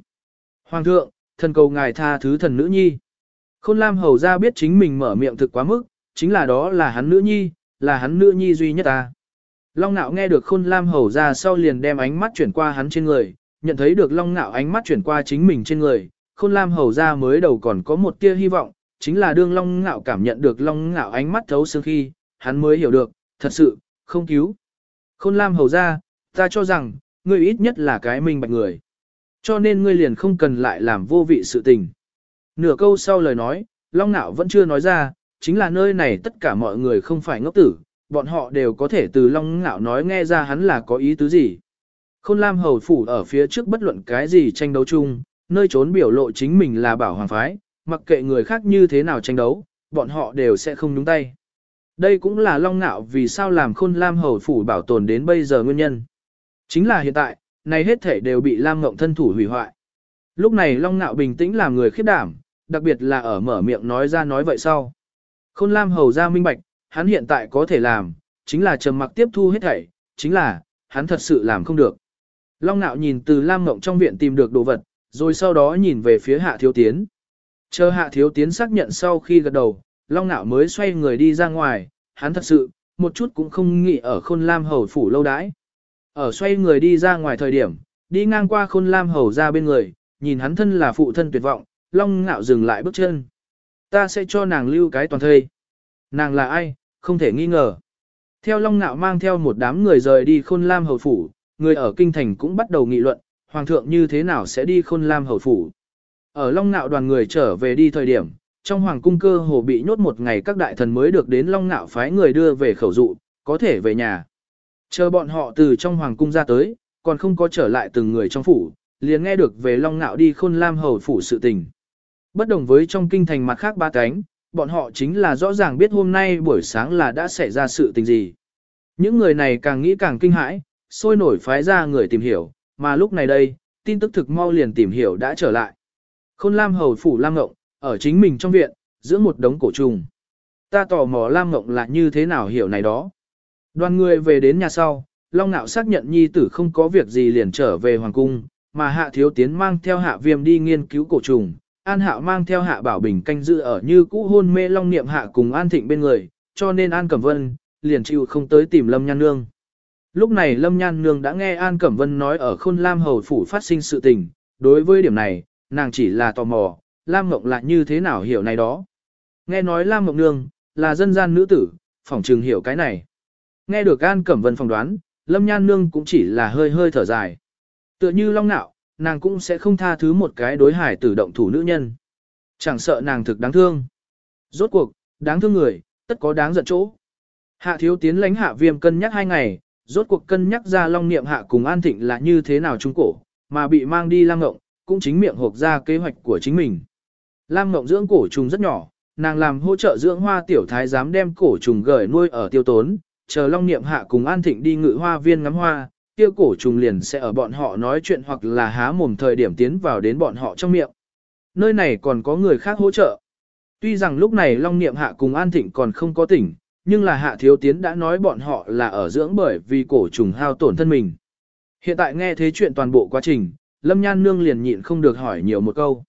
Speaker 1: Hoàng thượng, thần cầu ngài tha thứ thần nữ nhi. Khôn Lam hầu ra biết chính mình mở miệng thực quá mức, chính là đó là hắn nữ nhi, là hắn nữ nhi duy nhất ta. Long nạo nghe được khôn Lam hầu ra sau liền đem ánh mắt chuyển qua hắn trên người, nhận thấy được long nạo ánh mắt chuyển qua chính mình trên người, khôn Lam hầu ra mới đầu còn có một tia hy vọng, chính là đương long ngạo cảm nhận được long ngạo ánh mắt thấu xương khi, hắn mới hiểu được, thật sự, không cứu. Khôn Lam hầu ra, ta cho rằng, ngươi ít nhất là cái minh bạch người. Cho nên ngươi liền không cần lại làm vô vị sự tình. Nửa câu sau lời nói, Long Ngạo vẫn chưa nói ra, chính là nơi này tất cả mọi người không phải ngốc tử, bọn họ đều có thể từ Long Ngạo nói nghe ra hắn là có ý tứ gì. Khôn Lam hầu phủ ở phía trước bất luận cái gì tranh đấu chung, nơi trốn biểu lộ chính mình là bảo hoàng phái, mặc kệ người khác như thế nào tranh đấu, bọn họ đều sẽ không nhúng tay. Đây cũng là Long Nạo vì sao làm Khôn Lam hầu phủ bảo tồn đến bây giờ nguyên nhân. Chính là hiện tại, này hết thể đều bị Lam Ngộng thân thủ hủy hoại. Lúc này Long Nạo bình tĩnh làm người khiếp đảm, đặc biệt là ở mở miệng nói ra nói vậy sau. Khôn Lam hầu ra minh bạch, hắn hiện tại có thể làm, chính là trầm mặc tiếp thu hết thảy, chính là, hắn thật sự làm không được. Long Nạo nhìn từ Lam Ngộng trong viện tìm được đồ vật, rồi sau đó nhìn về phía Hạ Thiếu Tiến. Chờ Hạ Thiếu Tiến xác nhận sau khi gật đầu, Long Nạo mới xoay người đi ra ngoài, hắn thật sự, một chút cũng không nghĩ ở Khôn Lam hầu phủ lâu đãi. Ở xoay người đi ra ngoài thời điểm, đi ngang qua khôn lam hầu ra bên người, nhìn hắn thân là phụ thân tuyệt vọng, long ngạo dừng lại bước chân. Ta sẽ cho nàng lưu cái toàn thây. Nàng là ai, không thể nghi ngờ. Theo long ngạo mang theo một đám người rời đi khôn lam hầu phủ, người ở kinh thành cũng bắt đầu nghị luận, hoàng thượng như thế nào sẽ đi khôn lam hầu phủ. Ở long Nạo đoàn người trở về đi thời điểm, trong hoàng cung cơ hồ bị nhốt một ngày các đại thần mới được đến long Nạo phái người đưa về khẩu dụ, có thể về nhà. Chờ bọn họ từ trong hoàng cung ra tới, còn không có trở lại từng người trong phủ, liền nghe được về Long Nạo đi khôn lam hầu phủ sự tình. Bất đồng với trong kinh thành mặt khác ba cánh, bọn họ chính là rõ ràng biết hôm nay buổi sáng là đã xảy ra sự tình gì. Những người này càng nghĩ càng kinh hãi, sôi nổi phái ra người tìm hiểu, mà lúc này đây, tin tức thực mau liền tìm hiểu đã trở lại. Khôn Lam hầu phủ Lam Ngộng, ở chính mình trong viện, giữa một đống cổ trùng. Ta tò mò Lam Ngộng là như thế nào hiểu này đó. Đoàn người về đến nhà sau, Long Nạo xác nhận nhi tử không có việc gì liền trở về hoàng cung, mà Hạ Thiếu Tiến mang theo Hạ Viêm đi nghiên cứu cổ trùng, An Hạo mang theo Hạ Bảo Bình canh giữ ở như cũ hôn mê Long Niệm Hạ cùng An Thịnh bên người, cho nên An Cẩm Vân liền chịu không tới tìm Lâm Nhan Nương. Lúc này Lâm Nhan Nương đã nghe An Cẩm Vân nói ở Khôn Lam Hầu Phủ phát sinh sự tình, đối với điểm này, nàng chỉ là tò mò, Lam Ngọc là như thế nào hiểu này đó. Nghe nói Lam Ngọc Nương, là dân gian nữ tử, phỏng trường hiểu cái này. Nghe được An Cẩm Vân phỏng đoán, Lâm Nhan Nương cũng chỉ là hơi hơi thở dài. Tựa như long nạo, nàng cũng sẽ không tha thứ một cái đối hải tử động thủ nữ nhân. Chẳng sợ nàng thực đáng thương. Rốt cuộc, đáng thương người, tất có đáng giận chỗ. Hạ thiếu tiến lãnh hạ viêm cân nhắc hai ngày, rốt cuộc cân nhắc ra long niệm hạ cùng an thịnh là như thế nào trung cổ, mà bị mang đi lang ngộng, cũng chính miệng hộp ra kế hoạch của chính mình. Lam ngộng dưỡng cổ trùng rất nhỏ, nàng làm hỗ trợ dưỡng hoa tiểu thái dám đem cổ trùng gửi nuôi ở tiêu tốn, chờ Long Niệm Hạ cùng An Thịnh đi ngự hoa viên ngắm hoa, kia cổ trùng liền sẽ ở bọn họ nói chuyện hoặc là há mồm thời điểm tiến vào đến bọn họ trong miệng. Nơi này còn có người khác hỗ trợ. Tuy rằng lúc này Long Niệm Hạ cùng An Thịnh còn không có tỉnh, nhưng là Hạ Thiếu Tiến đã nói bọn họ là ở dưỡng bởi vì cổ trùng hao tổn thân mình. Hiện tại nghe thế chuyện toàn bộ quá trình, Lâm Nhan Nương liền nhịn không được hỏi nhiều một câu.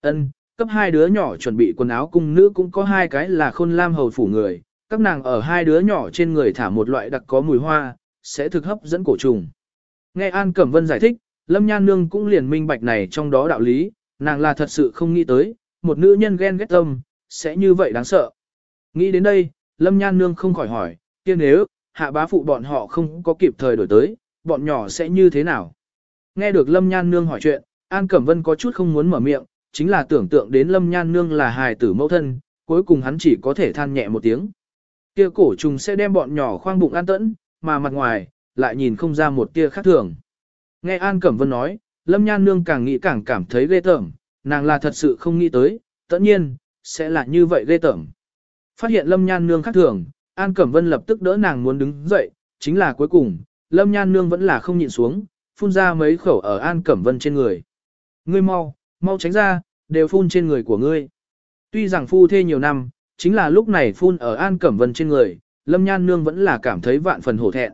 Speaker 1: ân cấp hai đứa nhỏ chuẩn bị quần áo cung nữ cũng có hai cái là khôn lam hầu phủ người, các nàng ở hai đứa nhỏ trên người thả một loại đặc có mùi hoa, sẽ thực hấp dẫn cổ trùng. Nghe An Cẩm Vân giải thích, Lâm Nhan Nương cũng liền minh bạch này trong đó đạo lý, nàng là thật sự không nghĩ tới, một nữ nhân ghen ghét tâm, sẽ như vậy đáng sợ. Nghĩ đến đây, Lâm Nhan Nương không khỏi hỏi, kia nếu, hạ bá phụ bọn họ không có kịp thời đổi tới, bọn nhỏ sẽ như thế nào? Nghe được Lâm Nhan Nương hỏi chuyện, An Cẩm Vân có chút không muốn mở miệng, chính là tưởng tượng đến Lâm Nhan Nương là hài tử mẫu thân, cuối cùng hắn chỉ có thể than nhẹ một tiếng. Kia cổ trùng sẽ đem bọn nhỏ khoang bụng an tẫn, mà mặt ngoài, lại nhìn không ra một tia khác thường. Nghe An Cẩm Vân nói, Lâm Nhan Nương càng nghĩ càng cảm thấy ghê tởm, nàng là thật sự không nghĩ tới, tất nhiên, sẽ là như vậy ghê tởm. Phát hiện Lâm Nhan Nương khác thường, An Cẩm Vân lập tức đỡ nàng muốn đứng dậy, chính là cuối cùng, Lâm Nhan Nương vẫn là không nhịn xuống, phun ra mấy khẩu ở An Cẩm Vân trên người. Ngươi mau, mau tránh ra, đều phun trên người của ngươi. Tuy rằng phu thê nhiều năm, chính là lúc này phun ở An Cẩm Vân trên người, Lâm Nhan Nương vẫn là cảm thấy vạn phần hổ thẹn.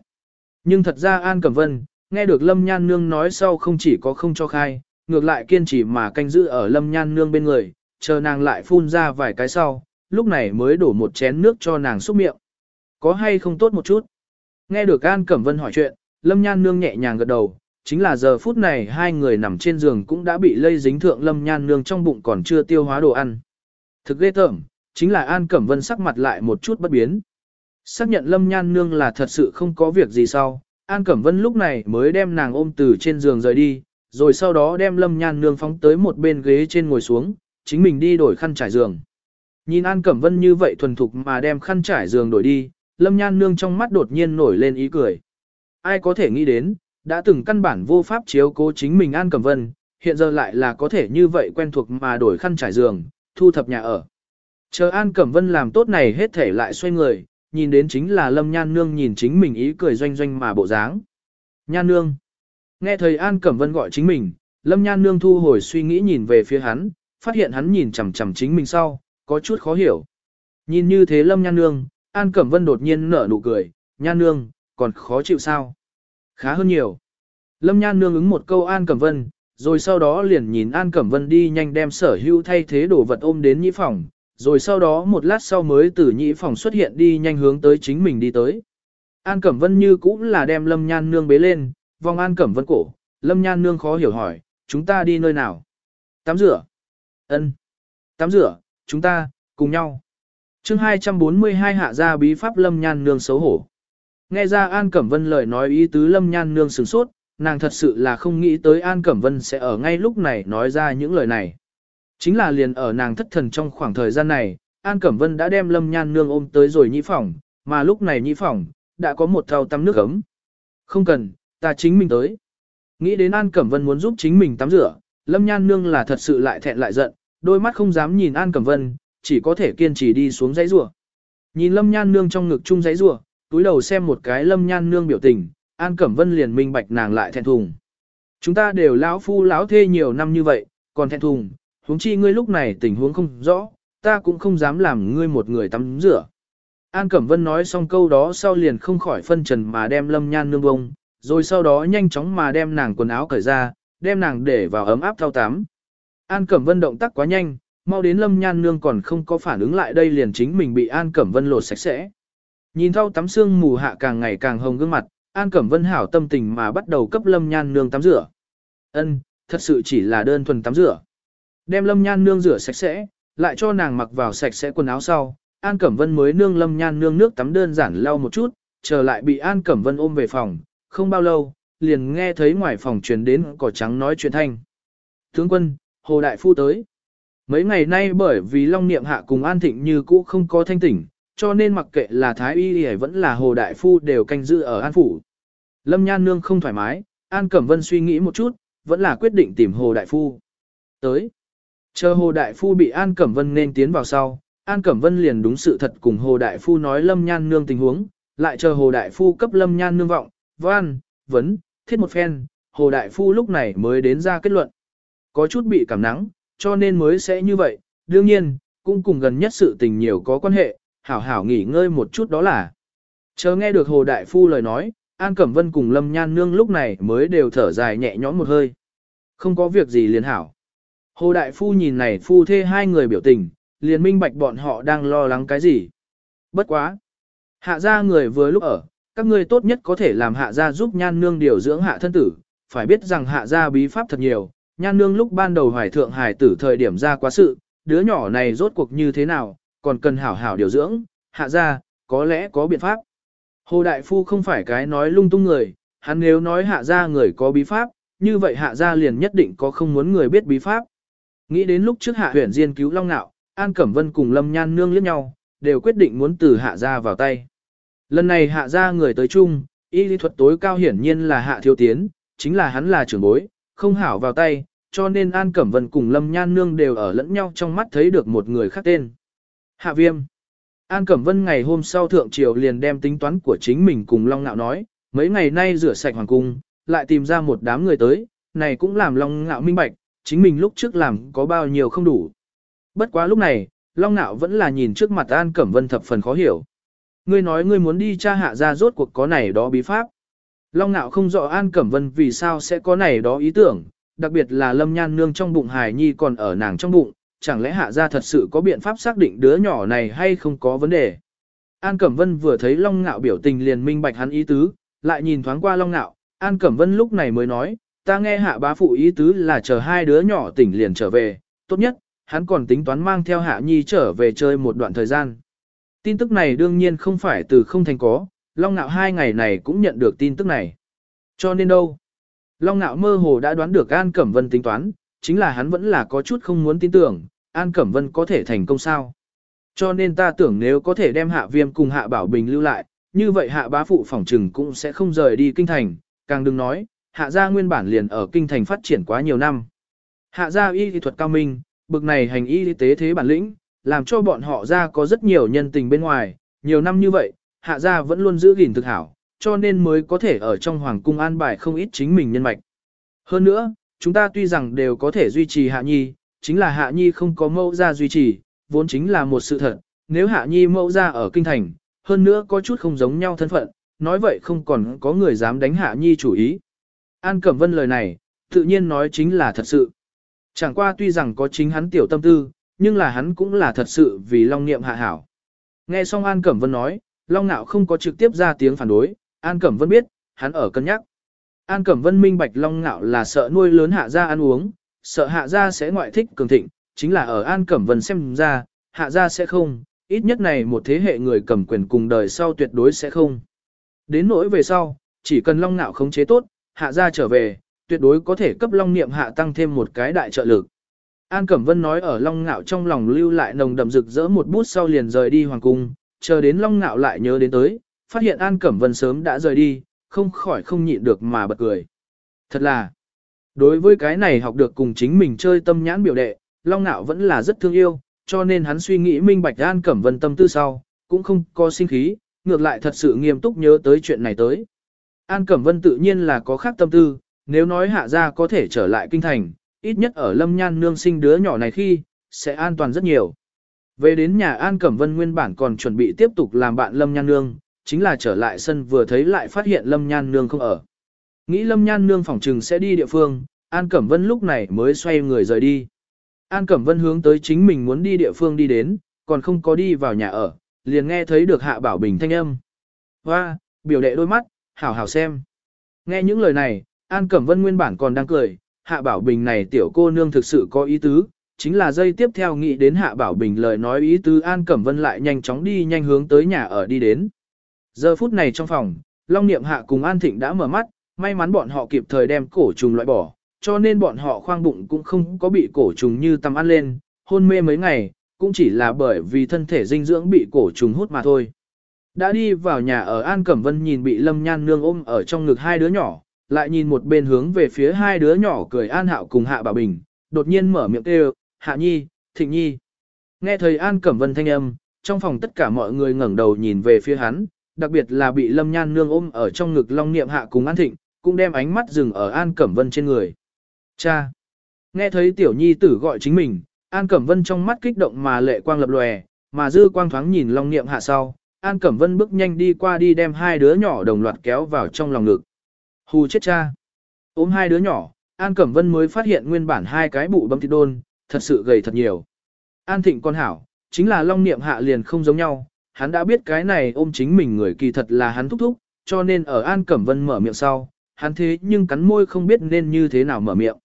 Speaker 1: Nhưng thật ra An Cẩm Vân, nghe được Lâm Nhan Nương nói sau không chỉ có không cho khai, ngược lại kiên trì mà canh giữ ở Lâm Nhan Nương bên người, chờ nàng lại phun ra vài cái sau, lúc này mới đổ một chén nước cho nàng xúc miệng. Có hay không tốt một chút? Nghe được An Cẩm Vân hỏi chuyện, Lâm Nhan Nương nhẹ nhàng gật đầu, chính là giờ phút này hai người nằm trên giường cũng đã bị lây dính thượng Lâm Nhan Nương trong bụng còn chưa tiêu hóa đồ ăn. Thực ghê tởm, chính là An Cẩm Vân sắc mặt lại một chút bất biến. Xác nhận Lâm Nhan Nương là thật sự không có việc gì sau, An Cẩm Vân lúc này mới đem nàng ôm từ trên giường rời đi, rồi sau đó đem Lâm Nhan Nương phóng tới một bên ghế trên ngồi xuống, chính mình đi đổi khăn trải giường. Nhìn An Cẩm Vân như vậy thuần thục mà đem khăn trải giường đổi đi, Lâm Nhan Nương trong mắt đột nhiên nổi lên ý cười. Ai có thể nghĩ đến, đã từng căn bản vô pháp chiếu cố chính mình An Cẩm Vân, hiện giờ lại là có thể như vậy quen thuộc mà đổi khăn trải giường, thu thập nhà ở. Chờ An Cẩm Vân làm tốt này hết thể lại xoay người, nhìn đến chính là Lâm Nhan Nương nhìn chính mình ý cười doanh doanh mà bộ dáng. Nhan Nương. Nghe thầy An Cẩm Vân gọi chính mình, Lâm Nhan Nương thu hồi suy nghĩ nhìn về phía hắn, phát hiện hắn nhìn chằm chằm chính mình sau, có chút khó hiểu. Nhìn như thế Lâm Nhan Nương, An Cẩm Vân đột nhiên nở nụ cười, Nhan Nương, còn khó chịu sao? Khá hơn nhiều. Lâm Nhan Nương ứng một câu An Cẩm Vân, rồi sau đó liền nhìn An Cẩm Vân đi nhanh đem sở hữu thay thế đồ vật ôm đến nhĩ phòng, rồi sau đó một lát sau mới từ nhĩ phòng xuất hiện đi nhanh hướng tới chính mình đi tới. An Cẩm Vân như cũng là đem Lâm Nhan Nương bế lên, vòng An Cẩm Vân cổ, Lâm Nhan Nương khó hiểu hỏi, chúng ta đi nơi nào? Tắm rửa. ân Tắm rửa, chúng ta, cùng nhau. chương 242 hạ ra bí pháp Lâm Nhan Nương xấu hổ. Nghe ra An Cẩm Vân lời nói ý tứ Lâm Nhan Nương sửng sốt, nàng thật sự là không nghĩ tới An Cẩm Vân sẽ ở ngay lúc này nói ra những lời này. Chính là liền ở nàng thất thần trong khoảng thời gian này, An Cẩm Vân đã đem Lâm Nhan Nương ôm tới rồi nhĩ phòng, mà lúc này nhĩ phòng, đã có một thau tắm nước ấm. Không cần, ta chính mình tới. Nghĩ đến An Cẩm Vân muốn giúp chính mình tắm rửa, Lâm Nhan Nương là thật sự lại thẹn lại giận, đôi mắt không dám nhìn An Cẩm Vân, chỉ có thể kiên trì đi xuống dãy rùa. Nhìn Lâm Nhan Nương trong ngực chung dãy rùa, túi đầu xem một cái Lâm Nhan Nương biểu tình, An Cẩm Vân liền minh bạch nàng lại thẹn thùng. Chúng ta đều lão phu lão thê nhiều năm như vậy, còn thẹn thùng, huống chi ngươi lúc này tình huống không rõ, ta cũng không dám làm ngươi một người tắm rửa. An Cẩm Vân nói xong câu đó sau liền không khỏi phân trần mà đem Lâm Nhan Nương bông, rồi sau đó nhanh chóng mà đem nàng quần áo cởi ra, đem nàng để vào ấm áp thao tắm. An Cẩm Vân động tác quá nhanh, mau đến Lâm Nhan Nương còn không có phản ứng lại đây liền chính mình bị An Cẩm Vân lột sạch sẽ. Nhìn thau tắm xương mù hạ càng ngày càng hồng gương mặt, An Cẩm Vân hảo tâm tình mà bắt đầu cấp Lâm Nhan Nương tắm rửa. Ân, thật sự chỉ là đơn thuần tắm rửa. Đem Lâm Nhan Nương rửa sạch sẽ, lại cho nàng mặc vào sạch sẽ quần áo sau, An Cẩm Vân mới nương Lâm Nhan Nương nước tắm đơn giản lau một chút, trở lại bị An Cẩm Vân ôm về phòng, không bao lâu, liền nghe thấy ngoài phòng truyền đến cỏ trắng nói chuyện thanh. Tướng quân, Hồ Đại Phu tới. Mấy ngày nay bởi vì Long Niệm Hạ cùng An Thịnh như cũ không có thanh tỉnh, cho nên mặc kệ là Thái Y hay vẫn là Hồ Đại Phu đều canh giữ ở An Phủ. Lâm Nhan Nương không thoải mái, An Cẩm Vân suy nghĩ một chút, vẫn là quyết định tìm Hồ Đại Phu. Tới. Chờ Hồ Đại Phu bị An Cẩm Vân nên tiến vào sau, An Cẩm Vân liền đúng sự thật cùng Hồ Đại Phu nói Lâm Nhan Nương tình huống, lại chờ Hồ Đại Phu cấp Lâm Nhan Nương vọng, văn, vấn, thiết một phen, Hồ Đại Phu lúc này mới đến ra kết luận. Có chút bị cảm nắng, cho nên mới sẽ như vậy, đương nhiên, cũng cùng gần nhất sự tình nhiều có quan hệ, hảo hảo nghỉ ngơi một chút đó là. Chờ nghe được Hồ Đại Phu lời nói, An Cẩm Vân cùng Lâm Nhan Nương lúc này mới đều thở dài nhẹ nhõm một hơi. Không có việc gì liền hảo. Hồ Đại Phu nhìn này phu thê hai người biểu tình, liền minh bạch bọn họ đang lo lắng cái gì. Bất quá. Hạ gia người vừa lúc ở, các ngươi tốt nhất có thể làm hạ gia giúp nhan nương điều dưỡng hạ thân tử, phải biết rằng hạ gia bí pháp thật nhiều, nhan nương lúc ban đầu hoài thượng hải tử thời điểm ra quá sự, đứa nhỏ này rốt cuộc như thế nào, còn cần hảo hảo điều dưỡng, hạ gia, có lẽ có biện pháp. Hồ Đại Phu không phải cái nói lung tung người, hắn nếu nói hạ gia người có bí pháp, như vậy hạ gia liền nhất định có không muốn người biết bí pháp. Nghĩ đến lúc trước hạ huyện diên cứu Long Nạo, An Cẩm Vân cùng Lâm Nhan nương liếc nhau, đều quyết định muốn từ hạ gia vào tay. Lần này hạ gia người tới chung, y lý thuật tối cao hiển nhiên là hạ thiếu tiến, chính là hắn là trưởng bối, không hảo vào tay, cho nên An Cẩm Vân cùng Lâm Nhan Nương đều ở lẫn nhau trong mắt thấy được một người khác tên. Hạ Viêm An Cẩm Vân ngày hôm sau thượng triều liền đem tính toán của chính mình cùng Long Nạo nói, mấy ngày nay rửa sạch hoàng cung, lại tìm ra một đám người tới, này cũng làm Long Nạo minh bạch, chính mình lúc trước làm có bao nhiêu không đủ. Bất quá lúc này, Long Nạo vẫn là nhìn trước mặt An Cẩm Vân thập phần khó hiểu. Ngươi nói ngươi muốn đi tra hạ ra rốt cuộc có này đó bí pháp. Long Nạo không rõ An Cẩm Vân vì sao sẽ có này đó ý tưởng, đặc biệt là Lâm Nhan Nương trong bụng Hải Nhi còn ở nàng trong bụng, chẳng lẽ hạ gia thật sự có biện pháp xác định đứa nhỏ này hay không có vấn đề. An Cẩm Vân vừa thấy Long ngạo biểu tình liền minh bạch hắn ý tứ, lại nhìn thoáng qua Long ngạo, An Cẩm Vân lúc này mới nói, ta nghe hạ bá phụ ý tứ là chờ hai đứa nhỏ tỉnh liền trở về, tốt nhất, hắn còn tính toán mang theo hạ nhi trở về chơi một đoạn thời gian. Tin tức này đương nhiên không phải từ không thành có, Long ngạo hai ngày này cũng nhận được tin tức này. Cho nên đâu? Long ngạo mơ hồ đã đoán được An Cẩm Vân tính toán, chính là hắn vẫn là có chút không muốn tin tưởng, An Cẩm Vân có thể thành công sao. Cho nên ta tưởng nếu có thể đem Hạ Viêm cùng Hạ Bảo Bình lưu lại, như vậy Hạ Bá Phụ phỏng trừng cũng sẽ không rời đi kinh thành, càng đừng nói, Hạ gia nguyên bản liền ở kinh thành phát triển quá nhiều năm. Hạ gia y y thuật cao minh, bực này hành y tế thế bản lĩnh, làm cho bọn họ ra có rất nhiều nhân tình bên ngoài, nhiều năm như vậy, hạ gia vẫn luôn giữ gìn thực hảo, cho nên mới có thể ở trong hoàng cung an bài không ít chính mình nhân mạch. Hơn nữa, chúng ta tuy rằng đều có thể duy trì hạ nhi, chính là hạ nhi không có mẫu gia duy trì, vốn chính là một sự thật, nếu hạ nhi mẫu gia ở kinh thành, hơn nữa có chút không giống nhau thân phận, nói vậy không còn có người dám đánh hạ nhi chủ ý. An Cẩm Vân lời này, tự nhiên nói chính là thật sự. Chẳng qua tuy rằng có chính hắn tiểu tâm tư, nhưng là hắn cũng là thật sự vì Long Niệm hạ hảo. Nghe xong An Cẩm Vân nói, Long Nạo không có trực tiếp ra tiếng phản đối, An Cẩm Vân biết, hắn ở cân nhắc. An Cẩm Vân minh bạch Long Nạo là sợ nuôi lớn hạ gia ăn uống, sợ hạ gia sẽ ngoại thích cường thịnh, chính là ở An Cẩm Vân xem ra, hạ gia sẽ không, ít nhất này một thế hệ người cầm quyền cùng đời sau tuyệt đối sẽ không. Đến nỗi về sau, chỉ cần Long Nạo khống chế tốt, hạ gia trở về, tuyệt đối có thể cấp Long Niệm hạ tăng thêm một cái đại trợ lực. An Cẩm Vân nói ở Long Ngạo trong lòng lưu lại nồng đậm rực rỡ một bút sau liền rời đi hoàng cung, chờ đến Long Ngạo lại nhớ đến tới, phát hiện An Cẩm Vân sớm đã rời đi, không khỏi không nhịn được mà bật cười. Thật là, đối với cái này học được cùng chính mình chơi tâm nhãn biểu đệ, Long Nạo vẫn là rất thương yêu, cho nên hắn suy nghĩ minh bạch An Cẩm Vân tâm tư sau, cũng không có sinh khí, ngược lại thật sự nghiêm túc nhớ tới chuyện này tới. An Cẩm Vân tự nhiên là có khác tâm tư, nếu nói hạ gia có thể trở lại kinh thành, ít nhất ở lâm nhan nương sinh đứa nhỏ này khi, sẽ an toàn rất nhiều. Về đến nhà An Cẩm Vân nguyên bản còn chuẩn bị tiếp tục làm bạn lâm nhan nương, chính là trở lại sân vừa thấy lại phát hiện lâm nhan nương không ở. Nghĩ lâm nhan nương phỏng trừng sẽ đi địa phương, An Cẩm Vân lúc này mới xoay người rời đi. An Cẩm Vân hướng tới chính mình muốn đi địa phương đi đến, còn không có đi vào nhà ở, liền nghe thấy được Hạ Bảo Bình thanh âm. Hoa, biểu đệ đôi mắt, hảo hảo xem. Nghe những lời này, An Cẩm Vân nguyên bản còn đang cười, Hạ Bảo Bình này tiểu cô nương thực sự có ý tứ, chính là dây tiếp theo nghĩ đến Hạ Bảo Bình lời nói ý tứ An Cẩm Vân lại nhanh chóng đi nhanh hướng tới nhà ở đi đến. Giờ phút này trong phòng, Long Niệm Hạ cùng An Thịnh đã mở mắt, may mắn bọn họ kịp thời đem cổ trùng loại bỏ, cho nên bọn họ khoang bụng cũng không có bị cổ trùng như tầm ăn lên, hôn mê mấy ngày, cũng chỉ là bởi vì thân thể dinh dưỡng bị cổ trùng hút mà thôi. Đã đi vào nhà ở An Cẩm Vân nhìn bị Lâm Nhan Nương ôm ở trong ngực hai đứa nhỏ, lại nhìn một bên hướng về phía hai đứa nhỏ cười An Hạo cùng Hạ Bảo Bình, đột nhiên mở miệng kêu, Hạ Nhi, Thịnh Nhi. Nghe thời An Cẩm Vân thanh âm, trong phòng tất cả mọi người ngẩng đầu nhìn về phía hắn, đặc biệt là bị Lâm Nhan Nương ôm ở trong ngực Long Niệm Hạ cùng An Thịnh, cũng đem ánh mắt dừng ở An Cẩm Vân trên người. Cha! Nghe thấy tiểu nhi tử gọi chính mình, An Cẩm Vân trong mắt kích động mà lệ quang lập lòe, mà dư quang thoáng nhìn Long Niệm hạ sau, An Cẩm Vân bước nhanh đi qua đi đem hai đứa nhỏ đồng loạt kéo vào trong lòng ngực. Hù chết cha! Ôm hai đứa nhỏ, An Cẩm Vân mới phát hiện nguyên bản hai cái bụ bấm thịt đôn, thật sự gầy thật nhiều. An Thịnh con hảo, chính là Long Niệm hạ liền không giống nhau, hắn đã biết cái này ôm chính mình người kỳ thật là hắn thúc thúc, cho nên ở An Cẩm Vân mở miệng sau, hắn thế nhưng cắn môi không biết nên như thế nào mở miệng.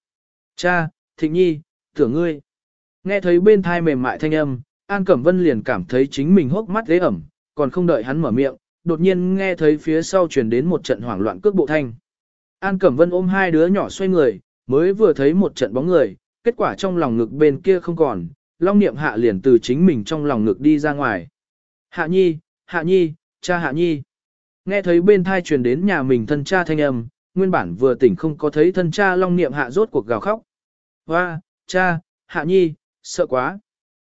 Speaker 1: Cha, Thịnh Nhi, tưởng ngươi. Nghe thấy bên thai mềm mại thanh âm, An Cẩm Vân liền cảm thấy chính mình hốc mắt dễ ẩm, còn không đợi hắn mở miệng, đột nhiên nghe thấy phía sau truyền đến một trận hoảng loạn cước bộ thanh. An Cẩm Vân ôm hai đứa nhỏ xoay người, mới vừa thấy một trận bóng người, kết quả trong lòng ngực bên kia không còn, Long Niệm Hạ liền từ chính mình trong lòng ngực đi ra ngoài. Hạ Nhi, Hạ Nhi, cha Hạ Nhi. Nghe thấy bên thai truyền đến nhà mình thân cha thanh âm, nguyên bản vừa tỉnh không có thấy thân cha Long Niệm Hạ rốt cuộc gào khóc. Hoa, cha, Hạ Nhi, sợ quá.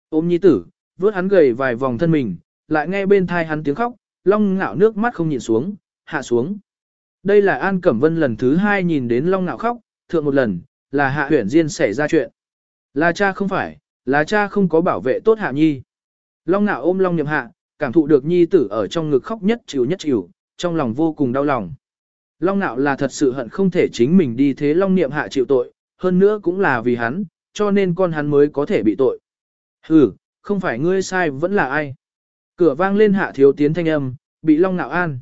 Speaker 1: Ôm Nhi tử, vớt hắn gầy vài vòng thân mình, lại nghe bên thai hắn tiếng khóc, Long ngạo nước mắt không nhìn xuống, hạ xuống. Đây là An Cẩm Vân lần thứ hai nhìn đến Long ngạo khóc, thượng một lần, là Hạ huyển Diên xảy ra chuyện. Là cha không phải, là cha không có bảo vệ tốt Hạ Nhi. Long ngạo ôm Long Niệm Hạ, cảm thụ được Nhi tử ở trong ngực khóc nhất chịu nhất chịu, trong lòng vô cùng đau lòng. Long nạo là thật sự hận không thể chính mình đi thế Long Niệm hạ chịu tội, hơn nữa cũng là vì hắn, cho nên con hắn mới có thể bị tội. Hừ, không phải ngươi sai vẫn là ai. Cửa vang lên hạ thiếu tiến thanh âm, bị Long nạo an.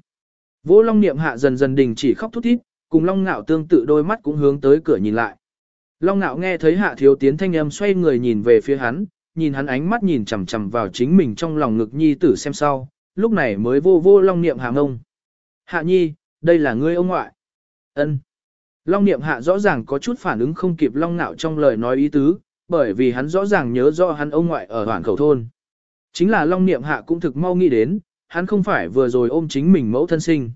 Speaker 1: vô Long Niệm hạ dần dần đình chỉ khóc thút thít, cùng Long nạo tương tự đôi mắt cũng hướng tới cửa nhìn lại. Long nạo nghe thấy hạ thiếu tiến thanh âm xoay người nhìn về phía hắn, nhìn hắn ánh mắt nhìn chằm chằm vào chính mình trong lòng ngực nhi tử xem sau, lúc này mới vô vô Long Niệm hạ ngông. Hạ nhi, đây là ngươi ông ngoại. Ân. Long niệm hạ rõ ràng có chút phản ứng không kịp long nạo trong lời nói ý tứ, bởi vì hắn rõ ràng nhớ rõ hắn ông ngoại ở hoàn khẩu thôn. Chính là long niệm hạ cũng thực mau nghĩ đến, hắn không phải vừa rồi ôm chính mình mẫu thân sinh.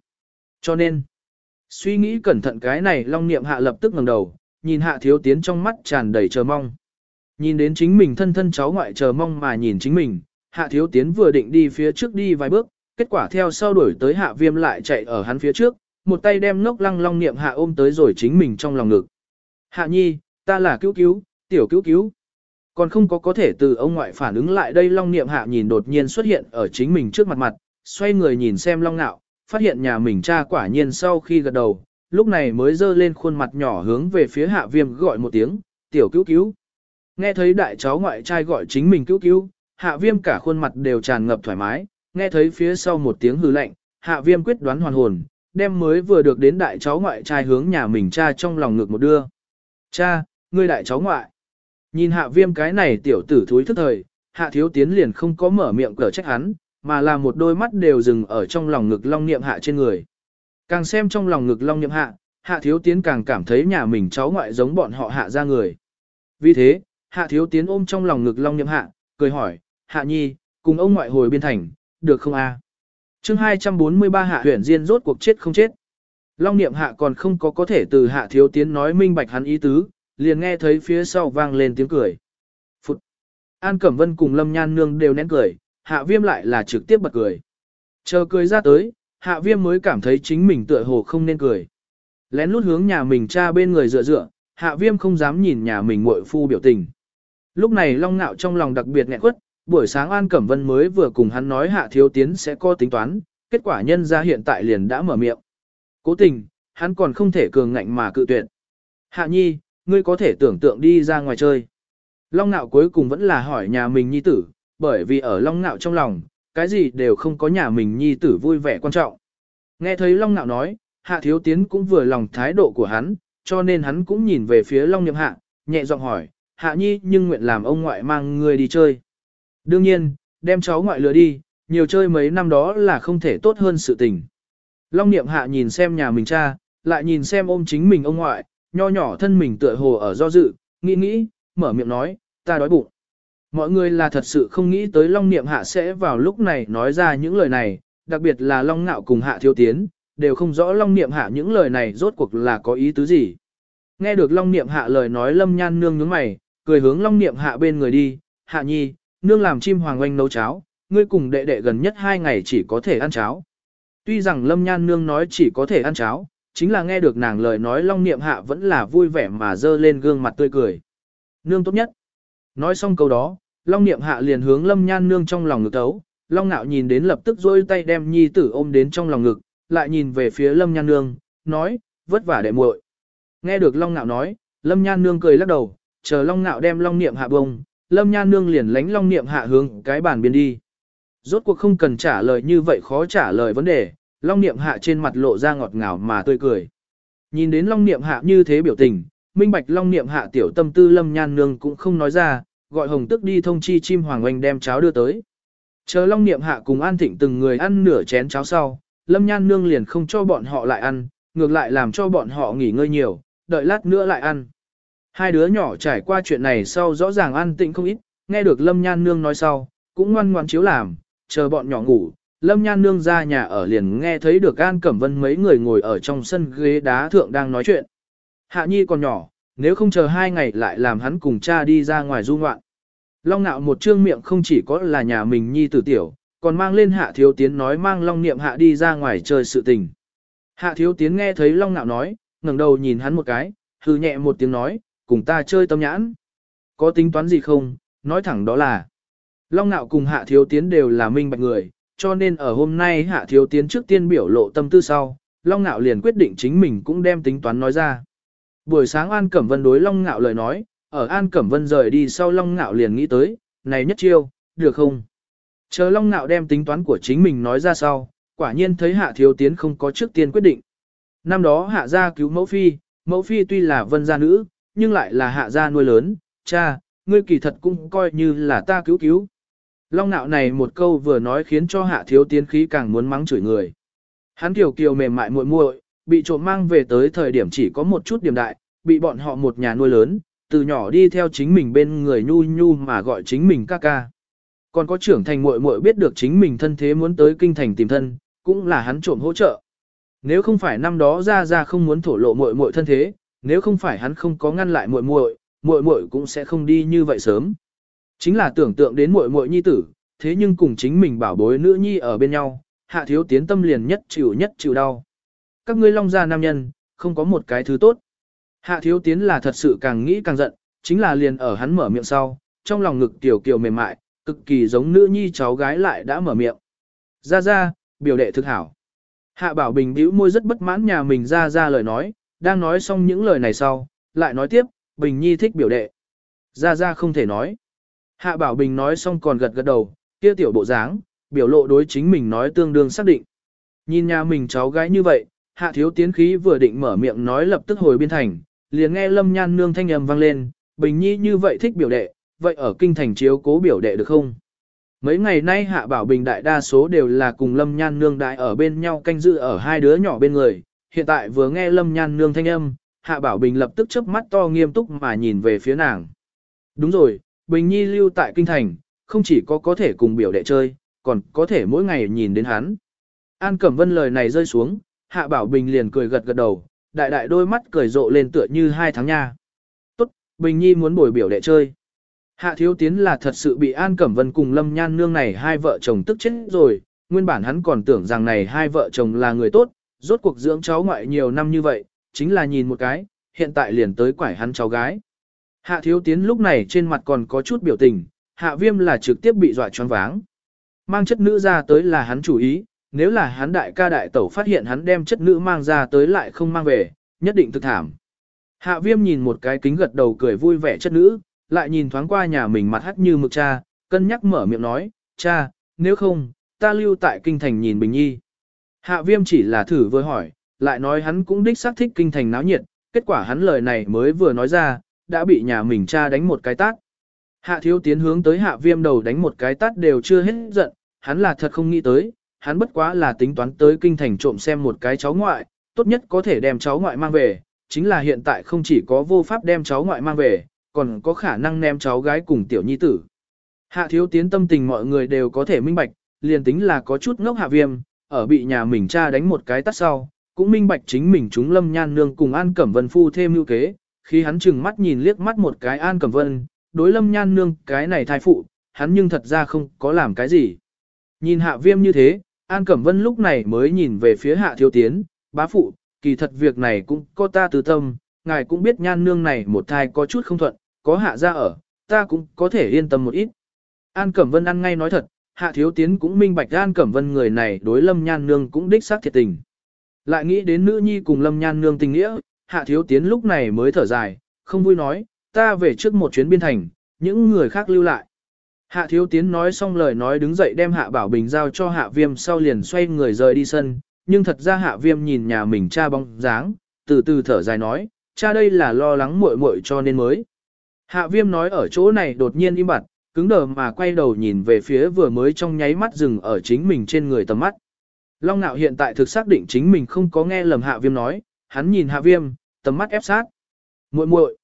Speaker 1: Cho nên, suy nghĩ cẩn thận cái này long niệm hạ lập tức ngẩng đầu, nhìn hạ thiếu tiến trong mắt tràn đầy chờ mong. Nhìn đến chính mình thân thân cháu ngoại chờ mong mà nhìn chính mình, hạ thiếu tiến vừa định đi phía trước đi vài bước, kết quả theo sau đuổi tới hạ viêm lại chạy ở hắn phía trước, một tay đem ngốc lăng long niệm hạ ôm tới rồi chính mình trong lòng ngực. Hạ nhi, ta là cứu cứu, tiểu cứu cứu. Còn không có có thể từ ông ngoại phản ứng lại đây long niệm hạ nhìn đột nhiên xuất hiện ở chính mình trước mặt mặt, xoay người nhìn xem long nạo, phát hiện nhà mình cha quả nhiên sau khi gật đầu, lúc này mới dơ lên khuôn mặt nhỏ hướng về phía hạ viêm gọi một tiếng, tiểu cứu cứu. Nghe thấy đại cháu ngoại trai gọi chính mình cứu cứu, hạ viêm cả khuôn mặt đều tràn ngập thoải mái, nghe thấy phía sau một tiếng hư lạnh, hạ viêm quyết đoán hoàn hồn, đem mới vừa được đến đại cháu ngoại trai hướng nhà mình cha trong lòng ngực một đưa. Cha, ngươi đại cháu ngoại. Nhìn hạ viêm cái này tiểu tử thúi thức thời, hạ thiếu tiến liền không có mở miệng cở trách hắn, mà là một đôi mắt đều dừng ở trong lòng ngực long niệm hạ trên người. Càng xem trong lòng ngực long niệm hạ, hạ thiếu tiến càng cảm thấy nhà mình cháu ngoại giống bọn họ hạ ra người. Vì thế, hạ thiếu tiến ôm trong lòng ngực long niệm hạ, cười hỏi, hạ nhi, cùng ông ngoại hồi biên thành, được không a? À? Chương 243 hạ huyển diên rốt cuộc chết không chết. Long niệm hạ còn không có có thể từ hạ thiếu tiến nói minh bạch hắn ý tứ, liền nghe thấy phía sau vang lên tiếng cười. Phụt! An Cẩm Vân cùng Lâm Nhan Nương đều nén cười, hạ viêm lại là trực tiếp bật cười. Chờ cười ra tới, hạ viêm mới cảm thấy chính mình tựa hồ không nên cười. Lén lút hướng nhà mình cha bên người dựa dựa, hạ viêm không dám nhìn nhà mình muội phu biểu tình. Lúc này Long Nạo trong lòng đặc biệt nghẹn quất, buổi sáng An Cẩm Vân mới vừa cùng hắn nói hạ thiếu tiến sẽ có tính toán, kết quả nhân ra hiện tại liền đã mở miệng. Cố tình, hắn còn không thể cường ngạnh mà cự tuyệt. Hạ nhi, ngươi có thể tưởng tượng đi ra ngoài chơi. Long nạo cuối cùng vẫn là hỏi nhà mình nhi tử, bởi vì ở long nạo trong lòng, cái gì đều không có nhà mình nhi tử vui vẻ quan trọng. Nghe thấy long nạo nói, hạ thiếu tiến cũng vừa lòng thái độ của hắn, cho nên hắn cũng nhìn về phía long Niệm hạ, nhẹ giọng hỏi, hạ nhi nhưng nguyện làm ông ngoại mang ngươi đi chơi. Đương nhiên, đem cháu ngoại lừa đi, nhiều chơi mấy năm đó là không thể tốt hơn sự tình. Long niệm hạ nhìn xem nhà mình cha, lại nhìn xem ôm chính mình ông ngoại, nho nhỏ thân mình tựa hồ ở do dự, nghĩ nghĩ, mở miệng nói, ta đói bụng. Mọi người là thật sự không nghĩ tới Long Niệm Hạ sẽ vào lúc này nói ra những lời này, đặc biệt là Long Nạo cùng Hạ Thiếu Tiến, đều không rõ Long Niệm Hạ những lời này rốt cuộc là có ý tứ gì. Nghe được Long Niệm Hạ lời nói Lâm Nhan nương nhướng mày, cười hướng Long Niệm Hạ bên người đi, Hạ Nhi, nương làm chim hoàng oanh nấu cháo, ngươi cùng đệ đệ gần nhất hai ngày chỉ có thể ăn cháo. Tuy rằng Lâm Nhan nương nói chỉ có thể ăn cháo, chính là nghe được nàng lời nói long niệm hạ vẫn là vui vẻ mà dơ lên gương mặt tươi cười. Nương tốt nhất. Nói xong câu đó, long niệm hạ liền hướng lâm nhan nương trong lòng ngực tấu, long nạo nhìn đến lập tức dôi tay đem nhi tử ôm đến trong lòng ngực, lại nhìn về phía lâm nhan nương, nói, vất vả đệ muội. Nghe được long nạo nói, lâm nhan nương cười lắc đầu, chờ long nạo đem long niệm hạ bông, lâm nhan nương liền lánh long niệm hạ hướng cái bàn biên đi. Rốt cuộc không cần trả lời như vậy khó trả lời vấn đề, long niệm hạ trên mặt lộ ra ngọt ngào mà tươi cười. Nhìn đến long niệm hạ như thế biểu tình, minh bạch long niệm hạ tiểu tâm tư lâm nhan nương cũng không nói ra, gọi hồng tức đi thông chi chim hoàng oanh đem cháo đưa tới. Chờ long niệm hạ cùng an thịnh từng người ăn nửa chén cháo sau, lâm nhan nương liền không cho bọn họ lại ăn, ngược lại làm cho bọn họ nghỉ ngơi nhiều, đợi lát nữa lại ăn. Hai đứa nhỏ trải qua chuyện này sau rõ ràng an tĩnh không ít, nghe được lâm nhan nương nói sau, cũng ngoan ngoan chiếu làm, chờ bọn nhỏ ngủ, Lâm Nhan Nương ra nhà ở liền nghe thấy được An Cẩm Vân mấy người ngồi ở trong sân ghế đá thượng đang nói chuyện. Hạ Nhi còn nhỏ, nếu không chờ hai ngày lại làm hắn cùng cha đi ra ngoài du ngoạn. Long nạo một trương miệng không chỉ có là nhà mình Nhi tử tiểu, còn mang lên Hạ Thiếu Tiến nói mang Long Niệm Hạ đi ra ngoài chơi sự tình. Hạ Thiếu Tiến nghe thấy Long nạo nói, ngẩng đầu nhìn hắn một cái, hừ nhẹ một tiếng nói, cùng ta chơi tâm nhãn. Có tính toán gì không, nói thẳng đó là. Long nạo cùng Hạ Thiếu Tiến đều là minh bạch người, cho nên ở hôm nay Hạ Thiếu Tiến trước tiên biểu lộ tâm tư sau, Long Nạo liền quyết định chính mình cũng đem tính toán nói ra. Buổi sáng An Cẩm Vân đối Long Nạo lời nói, ở An Cẩm Vân rời đi sau Long Nạo liền nghĩ tới, này nhất chiêu, được không? Chờ Long Nạo đem tính toán của chính mình nói ra sau, quả nhiên thấy Hạ Thiếu Tiến không có trước tiên quyết định. Năm đó Hạ gia cứu mẫu phi, mẫu phi tuy là vân gia nữ, nhưng lại là Hạ gia nuôi lớn, cha, ngươi kỳ thật cũng coi như là ta cứu cứu. Long nạo này một câu vừa nói khiến cho hạ thiếu tiến khí càng muốn mắng chửi người. Hắn kiều kiều mềm mại muội muội, bị trộm mang về tới thời điểm chỉ có một chút điểm đại, bị bọn họ một nhà nuôi lớn, từ nhỏ đi theo chính mình bên người nhu nhu mà gọi chính mình ca ca. Còn có trưởng thành muội muội biết được chính mình thân thế muốn tới kinh thành tìm thân, cũng là hắn trộm hỗ trợ. Nếu không phải năm đó ra ra không muốn thổ lộ muội muội thân thế, nếu không phải hắn không có ngăn lại muội muội, muội muội cũng sẽ không đi như vậy sớm. Chính là tưởng tượng đến muội muội nhi tử, thế nhưng cùng chính mình bảo bối nữ nhi ở bên nhau, hạ thiếu tiến tâm liền nhất chịu nhất chịu đau. Các ngươi long gia nam nhân, không có một cái thứ tốt. Hạ thiếu tiến là thật sự càng nghĩ càng giận, chính là liền ở hắn mở miệng sau, trong lòng ngực tiểu kiều mềm mại, cực kỳ giống nữ nhi cháu gái lại đã mở miệng. Ra ra, biểu đệ thực hảo. Hạ bảo bình bĩu môi rất bất mãn nhà mình ra ra lời nói, đang nói xong những lời này sau, lại nói tiếp, bình nhi thích biểu đệ. Ra ra không thể nói. Hạ Bảo Bình nói xong còn gật gật đầu, kia tiểu bộ dáng, biểu lộ đối chính mình nói tương đương xác định. Nhìn nhà mình cháu gái như vậy, Hạ Thiếu Tiến khí vừa định mở miệng nói lập tức hồi biên thành, liền nghe Lâm Nhan nương thanh âm vang lên, Bình Nhi như vậy thích biểu đệ, vậy ở kinh thành chiếu cố biểu đệ được không? Mấy ngày nay Hạ Bảo Bình đại đa số đều là cùng Lâm Nhan nương đại ở bên nhau canh giữ ở hai đứa nhỏ bên người, hiện tại vừa nghe Lâm Nhan nương thanh âm, Hạ Bảo Bình lập tức chớp mắt to nghiêm túc mà nhìn về phía nàng. Đúng rồi, Bình Nhi lưu tại kinh thành, không chỉ có có thể cùng biểu đệ chơi, còn có thể mỗi ngày nhìn đến hắn. An Cẩm Vân lời này rơi xuống, Hạ Bảo Bình liền cười gật gật đầu, đại đại đôi mắt cười rộ lên tựa như hai tháng nha. Tốt, Bình Nhi muốn bồi biểu đệ chơi. Hạ Thiếu Tiến là thật sự bị An Cẩm Vân cùng Lâm Nhan Nương này hai vợ chồng tức chết rồi, nguyên bản hắn còn tưởng rằng này hai vợ chồng là người tốt, rốt cuộc dưỡng cháu ngoại nhiều năm như vậy, chính là nhìn một cái, hiện tại liền tới quải hắn cháu gái. Hạ thiếu tiến lúc này trên mặt còn có chút biểu tình, hạ viêm là trực tiếp bị dọa choáng váng. Mang chất nữ ra tới là hắn chủ ý, nếu là hắn đại ca đại tẩu phát hiện hắn đem chất nữ mang ra tới lại không mang về, nhất định thực thảm. Hạ viêm nhìn một cái kính gật đầu cười vui vẻ chất nữ, lại nhìn thoáng qua nhà mình mặt hắt như mực cha, cân nhắc mở miệng nói, cha, nếu không, ta lưu tại kinh thành nhìn Bình Nhi. Hạ viêm chỉ là thử vừa hỏi, lại nói hắn cũng đích xác thích kinh thành náo nhiệt, kết quả hắn lời này mới vừa nói ra, đã bị nhà mình cha đánh một cái tát. Hạ thiếu tiến hướng tới hạ viêm đầu đánh một cái tát đều chưa hết giận, hắn là thật không nghĩ tới, hắn bất quá là tính toán tới kinh thành trộm xem một cái cháu ngoại, tốt nhất có thể đem cháu ngoại mang về, chính là hiện tại không chỉ có vô pháp đem cháu ngoại mang về, còn có khả năng ném cháu gái cùng tiểu nhi tử. Hạ thiếu tiến tâm tình mọi người đều có thể minh bạch, liền tính là có chút ngốc hạ viêm, ở bị nhà mình cha đánh một cái tát sau, cũng minh bạch chính mình chúng lâm nhan nương cùng an cẩm vân phu thêm ưu kế, khi hắn chừng mắt nhìn liếc mắt một cái An Cẩm Vân, đối lâm nhan nương cái này thai phụ, hắn nhưng thật ra không có làm cái gì. Nhìn hạ viêm như thế, An Cẩm Vân lúc này mới nhìn về phía hạ thiếu tiến, bá phụ, kỳ thật việc này cũng có ta từ tâm, ngài cũng biết nhan nương này một thai có chút không thuận, có hạ ra ở, ta cũng có thể yên tâm một ít. An Cẩm Vân ăn ngay nói thật, hạ thiếu tiến cũng minh bạch An Cẩm Vân người này đối lâm nhan nương cũng đích xác thiệt tình. Lại nghĩ đến nữ nhi cùng lâm nhan nương tình nghĩa, hạ thiếu tiến lúc này mới thở dài, không vui nói, ta về trước một chuyến biên thành, những người khác lưu lại. Hạ thiếu tiến nói xong lời nói đứng dậy đem hạ bảo bình giao cho hạ viêm sau liền xoay người rời đi sân, nhưng thật ra hạ viêm nhìn nhà mình cha bóng dáng, từ từ thở dài nói, cha đây là lo lắng muội muội cho nên mới. Hạ viêm nói ở chỗ này đột nhiên im bặt, cứng đờ mà quay đầu nhìn về phía vừa mới trong nháy mắt dừng ở chính mình trên người tầm mắt. Long nạo hiện tại thực xác định chính mình không có nghe lầm hạ viêm nói, hắn nhìn hạ viêm, tầm mắt ép sát. muội muội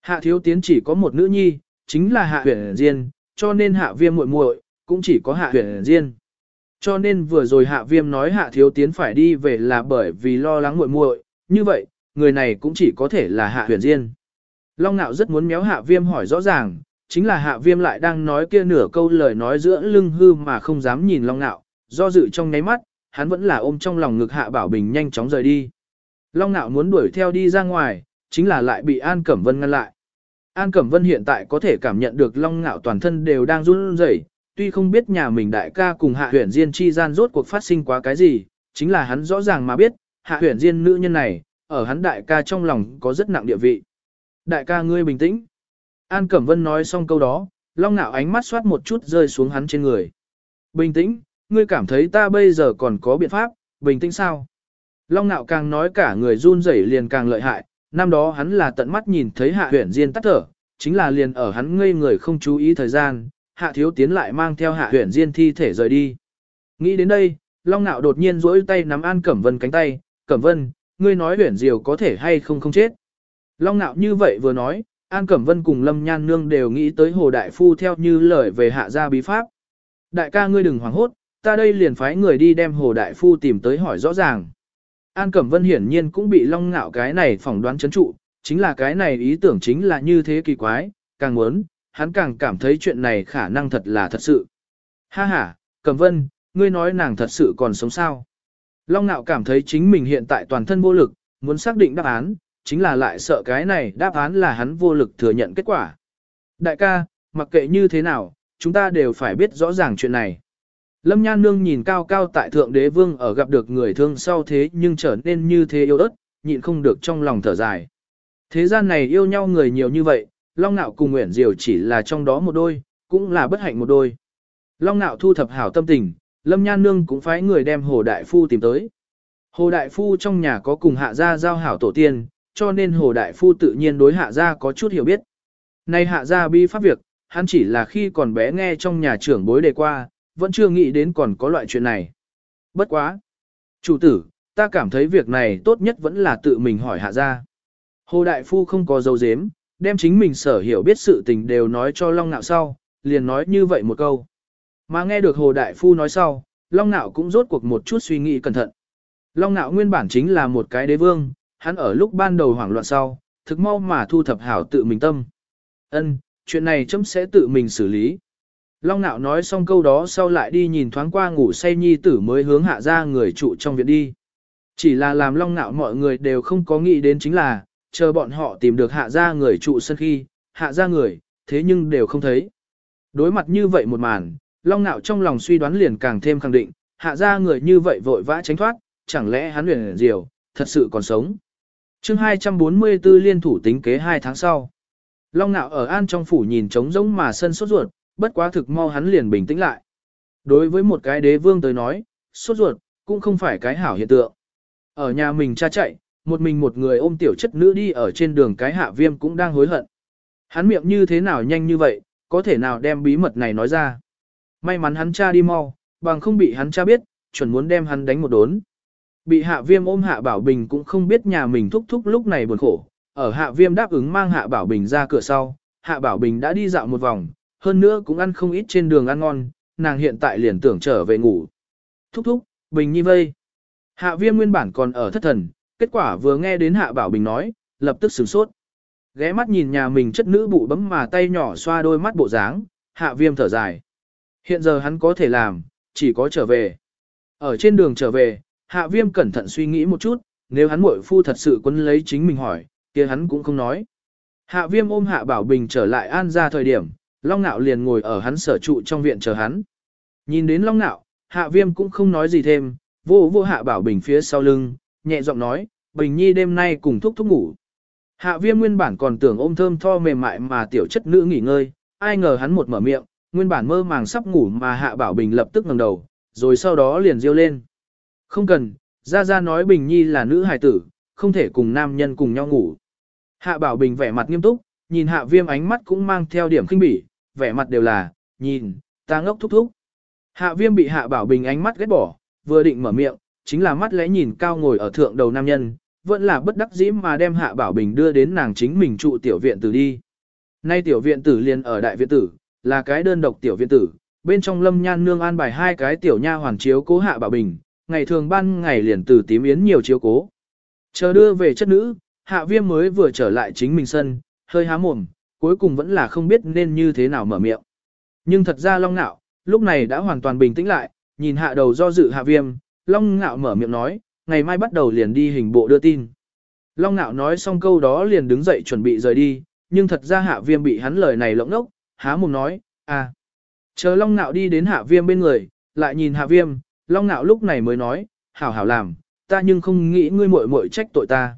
Speaker 1: Hạ thiếu tiến chỉ có một nữ nhi, chính là hạ huyền diên, cho nên hạ viêm muội muội cũng chỉ có hạ huyền diên. Cho nên vừa rồi hạ viêm nói hạ thiếu tiến phải đi về là bởi vì lo lắng muội muội như vậy, người này cũng chỉ có thể là hạ huyền diên. Long nạo rất muốn méo hạ viêm hỏi rõ ràng, chính là hạ viêm lại đang nói kia nửa câu lời nói giữa lưng hư mà không dám nhìn long nạo, do dự trong nháy mắt, hắn vẫn là ôm trong lòng ngực hạ bảo bình nhanh chóng rời đi. Long nạo muốn đuổi theo đi ra ngoài, chính là lại bị An Cẩm Vân ngăn lại. An Cẩm Vân hiện tại có thể cảm nhận được long nạo toàn thân đều đang run rẩy, tuy không biết nhà mình đại ca cùng hạ huyền diên chi gian rốt cuộc phát sinh quá cái gì, chính là hắn rõ ràng mà biết, hạ huyền diên nữ nhân này, ở hắn đại ca trong lòng có rất nặng địa vị. Đại ca ngươi bình tĩnh. An Cẩm Vân nói xong câu đó, long nạo ánh mắt xoát một chút rơi xuống hắn trên người. Bình tĩnh, ngươi cảm thấy ta bây giờ còn có biện pháp, bình tĩnh sao? Long nạo càng nói cả người run rẩy liền càng lợi hại, năm đó hắn là tận mắt nhìn thấy hạ huyển diên tắt thở, chính là liền ở hắn ngây người không chú ý thời gian, hạ thiếu tiến lại mang theo hạ huyển diên thi thể rời đi. Nghĩ đến đây, Long nạo đột nhiên duỗi tay nắm An Cẩm Vân cánh tay, Cẩm Vân, ngươi nói huyển diều có thể hay không không chết. Long nạo như vậy vừa nói, An Cẩm Vân cùng Lâm Nhan Nương đều nghĩ tới Hồ Đại Phu theo như lời về hạ gia bí pháp. Đại ca ngươi đừng hoảng hốt, ta đây liền phái người đi đem Hồ Đại Phu tìm tới hỏi rõ ràng. An Cẩm Vân hiển nhiên cũng bị long ngạo cái này phỏng đoán chấn trụ, chính là cái này ý tưởng chính là như thế kỳ quái, càng muốn, hắn càng cảm thấy chuyện này khả năng thật là thật sự. Ha ha, Cẩm Vân, ngươi nói nàng thật sự còn sống sao? Long ngạo cảm thấy chính mình hiện tại toàn thân vô lực, muốn xác định đáp án, chính là lại sợ cái này đáp án là hắn vô lực thừa nhận kết quả. Đại ca, mặc kệ như thế nào, chúng ta đều phải biết rõ ràng chuyện này. Lâm Nhan Nương nhìn cao cao tại thượng đế vương ở gặp được người thương sau thế nhưng trở nên như thế yêu ớt, nhịn không được trong lòng thở dài. Thế gian này yêu nhau người nhiều như vậy, Long Nạo cùng Nguyễn Diều chỉ là trong đó một đôi, cũng là bất hạnh một đôi. Long Nạo thu thập hảo tâm tình, Lâm Nhan Nương cũng phái người đem Hồ Đại Phu tìm tới. Hồ Đại Phu trong nhà có cùng hạ gia giao hảo tổ tiên, cho nên Hồ Đại Phu tự nhiên đối hạ gia có chút hiểu biết. Nay hạ gia bi pháp việc, hắn chỉ là khi còn bé nghe trong nhà trưởng bối đề qua, vẫn chưa nghĩ đến còn có loại chuyện này. Bất quá. Chủ tử, ta cảm thấy việc này tốt nhất vẫn là tự mình hỏi hạ Gia. Hồ Đại Phu không có dấu dếm, đem chính mình sở hiểu biết sự tình đều nói cho Long Nạo sau, liền nói như vậy một câu. Mà nghe được Hồ Đại Phu nói sau, Long Nạo cũng rốt cuộc một chút suy nghĩ cẩn thận. Long Nạo nguyên bản chính là một cái đế vương, hắn ở lúc ban đầu hoảng loạn sau, thực mau mà thu thập hảo tự mình tâm. Ân, chuyện này chấm sẽ tự mình xử lý. Long nạo nói xong câu đó sau lại đi nhìn thoáng qua ngủ say nhi tử mới hướng hạ ra người trụ trong viện đi. Chỉ là làm long nạo mọi người đều không có nghĩ đến chính là, chờ bọn họ tìm được hạ ra người trụ sân khi, hạ ra người, thế nhưng đều không thấy. Đối mặt như vậy một màn, long nạo trong lòng suy đoán liền càng thêm khẳng định, hạ ra người như vậy vội vã tránh thoát, chẳng lẽ hắn huyền diều, thật sự còn sống chương 244 liên thủ tính kế 2 tháng sau. Long nạo ở an trong phủ nhìn trống rỗng mà sân sốt ruột, bất quá thực mau hắn liền bình tĩnh lại. Đối với một cái đế vương tới nói, sốt ruột, cũng không phải cái hảo hiện tượng. Ở nhà mình cha chạy, một mình một người ôm tiểu chất nữ đi ở trên đường cái hạ viêm cũng đang hối hận. Hắn miệng như thế nào nhanh như vậy, có thể nào đem bí mật này nói ra. May mắn hắn cha đi mau, bằng không bị hắn cha biết, chuẩn muốn đem hắn đánh một đốn. Bị hạ viêm ôm hạ bảo bình cũng không biết nhà mình thúc thúc lúc này buồn khổ. Ở hạ viêm đáp ứng mang hạ bảo bình ra cửa sau, hạ bảo bình đã đi dạo một vòng, hơn nữa cũng ăn không ít trên đường ăn ngon, nàng hiện tại liền tưởng trở về ngủ. Thúc thúc, Bình Nhi vây. Hạ viêm nguyên bản còn ở thất thần, kết quả vừa nghe đến Hạ Bảo Bình nói, lập tức sửng sốt. Ghé mắt nhìn nhà mình chất nữ bụ bấm mà tay nhỏ xoa đôi mắt bộ dáng, Hạ viêm thở dài. Hiện giờ hắn có thể làm, chỉ có trở về. Ở trên đường trở về, Hạ viêm cẩn thận suy nghĩ một chút, nếu hắn muội phu thật sự quấn lấy chính mình hỏi, kia hắn cũng không nói. Hạ viêm ôm hạ bảo bình trở lại an ra thời điểm, long nạo liền ngồi ở hắn sở trụ trong viện chờ hắn. Nhìn đến long nạo, hạ viêm cũng không nói gì thêm, vô vô hạ bảo bình phía sau lưng, nhẹ giọng nói, bình nhi đêm nay cùng thúc thúc ngủ. Hạ viêm nguyên bản còn tưởng ôm thơm tho mềm mại mà tiểu chất nữ nghỉ ngơi, ai ngờ hắn một mở miệng, nguyên bản mơ màng sắp ngủ mà hạ bảo bình lập tức ngẩng đầu, rồi sau đó liền riêu lên. Không cần, ra ra nói bình nhi là nữ hài tử, không thể cùng nam nhân cùng nhau ngủ. Hạ bảo bình vẻ mặt nghiêm túc, nhìn hạ viêm ánh mắt cũng mang theo điểm khinh bỉ, vẻ mặt đều là, nhìn, ta ngốc thúc thúc. Hạ viêm bị hạ bảo bình ánh mắt ghét bỏ, vừa định mở miệng, chính là mắt lẽ nhìn cao ngồi ở thượng đầu nam nhân, vẫn là bất đắc dĩ mà đem hạ bảo bình đưa đến nàng chính mình trụ tiểu viện tử đi. Nay tiểu viện tử liền ở đại viện tử, là cái đơn độc tiểu viện tử, bên trong lâm nhan nương an bài hai cái tiểu nha hoàn chiếu cố hạ bảo bình, ngày thường ban ngày liền từ tím yến nhiều chiếu cố. Chờ đưa về chất nữ, hạ viêm mới vừa trở lại chính mình sân, hơi há mồm, cuối cùng vẫn là không biết nên như thế nào mở miệng. Nhưng thật ra long nạo, lúc này đã hoàn toàn bình tĩnh lại, nhìn hạ đầu do dự hạ viêm, long Nạo mở miệng nói, ngày mai bắt đầu liền đi hình bộ đưa tin. Long Nạo nói xong câu đó liền đứng dậy chuẩn bị rời đi, nhưng thật ra hạ viêm bị hắn lời này lộng ốc, há mồm nói, à. Chờ long Nạo đi đến hạ viêm bên người, lại nhìn hạ viêm, long Nạo lúc này mới nói, hảo hảo làm, ta nhưng không nghĩ ngươi muội muội trách tội ta.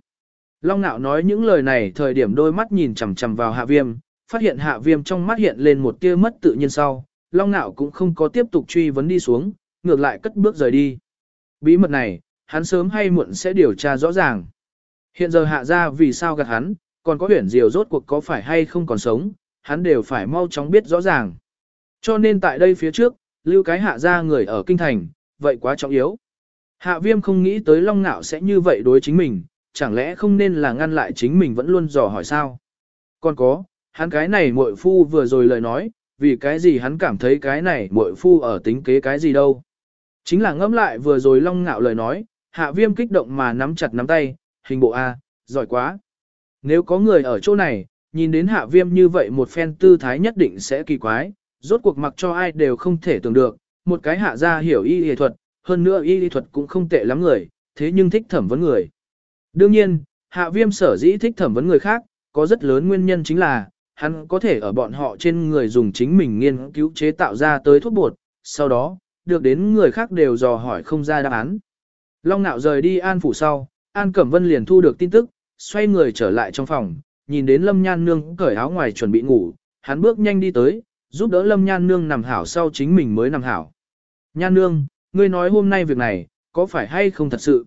Speaker 1: Long Nạo nói những lời này thời điểm đôi mắt nhìn chằm chằm vào hạ viêm, phát hiện hạ viêm trong mắt hiện lên một tia mất tự nhiên sau, long Nạo cũng không có tiếp tục truy vấn đi xuống, ngược lại cất bước rời đi. Bí mật này, hắn sớm hay muộn sẽ điều tra rõ ràng. Hiện giờ hạ ra vì sao gạt hắn, còn có huyển diều rốt cuộc có phải hay không còn sống, hắn đều phải mau chóng biết rõ ràng. Cho nên tại đây phía trước, lưu cái hạ ra người ở kinh thành, vậy quá trọng yếu. Hạ viêm không nghĩ tới long Ngạo sẽ như vậy đối chính mình, chẳng lẽ không nên là ngăn lại chính mình vẫn luôn dò hỏi sao. Còn có, hắn cái này muội phu vừa rồi lời nói, vì cái gì hắn cảm thấy cái này muội phu ở tính kế cái gì đâu. Chính là ngẫm lại vừa rồi long ngạo lời nói, hạ viêm kích động mà nắm chặt nắm tay, hình bộ A, giỏi quá. Nếu có người ở chỗ này, nhìn đến hạ viêm như vậy một phen tư thái nhất định sẽ kỳ quái, rốt cuộc mặc cho ai đều không thể tưởng được, một cái hạ gia hiểu y y thuật, hơn nữa y y thuật cũng không tệ lắm người, thế nhưng thích thẩm vấn người. Đương nhiên, hạ viêm sở dĩ thích thẩm vấn người khác, có rất lớn nguyên nhân chính là, hắn có thể ở bọn họ trên người dùng chính mình nghiên cứu chế tạo ra tới thuốc bột, sau đó, được đến người khác đều dò hỏi không ra đáp án. Long nạo rời đi An Phủ sau, An Cẩm Vân liền thu được tin tức, xoay người trở lại trong phòng, nhìn đến Lâm Nhan Nương cởi áo ngoài chuẩn bị ngủ, hắn bước nhanh đi tới, giúp đỡ Lâm Nhan Nương nằm hảo sau chính mình mới nằm hảo. Nhan Nương, ngươi nói hôm nay việc này, có phải hay không thật sự?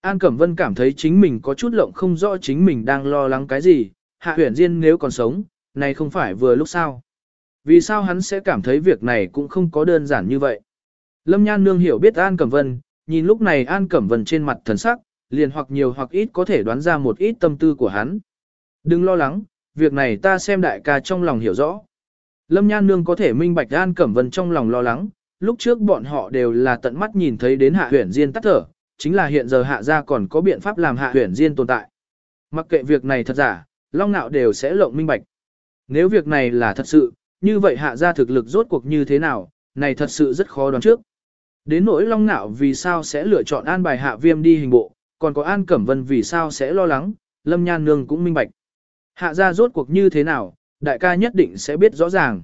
Speaker 1: An Cẩm Vân cảm thấy chính mình có chút lộng không rõ chính mình đang lo lắng cái gì, Hạ Huyền Diên nếu còn sống, này không phải vừa lúc sao? Vì sao hắn sẽ cảm thấy việc này cũng không có đơn giản như vậy? Lâm Nhan Nương hiểu biết An Cẩm Vân, nhìn lúc này An Cẩm Vân trên mặt thần sắc, liền hoặc nhiều hoặc ít có thể đoán ra một ít tâm tư của hắn. Đừng lo lắng, việc này ta xem đại ca trong lòng hiểu rõ. Lâm Nhan Nương có thể minh bạch An Cẩm Vân trong lòng lo lắng, lúc trước bọn họ đều là tận mắt nhìn thấy đến hạ huyển diên tắt thở, chính là hiện giờ hạ gia còn có biện pháp làm hạ huyển diên tồn tại. Mặc kệ việc này thật giả, long nạo đều sẽ lộng minh bạch. Nếu việc này là thật sự, như vậy hạ gia thực lực rốt cuộc như thế nào, này thật sự rất khó đoán trước. Đến nỗi long nạo vì sao sẽ lựa chọn an bài hạ viêm đi hình bộ, còn có an cẩm vân vì sao sẽ lo lắng, lâm nhan nương cũng minh bạch. Hạ Gia rốt cuộc như thế nào, đại ca nhất định sẽ biết rõ ràng.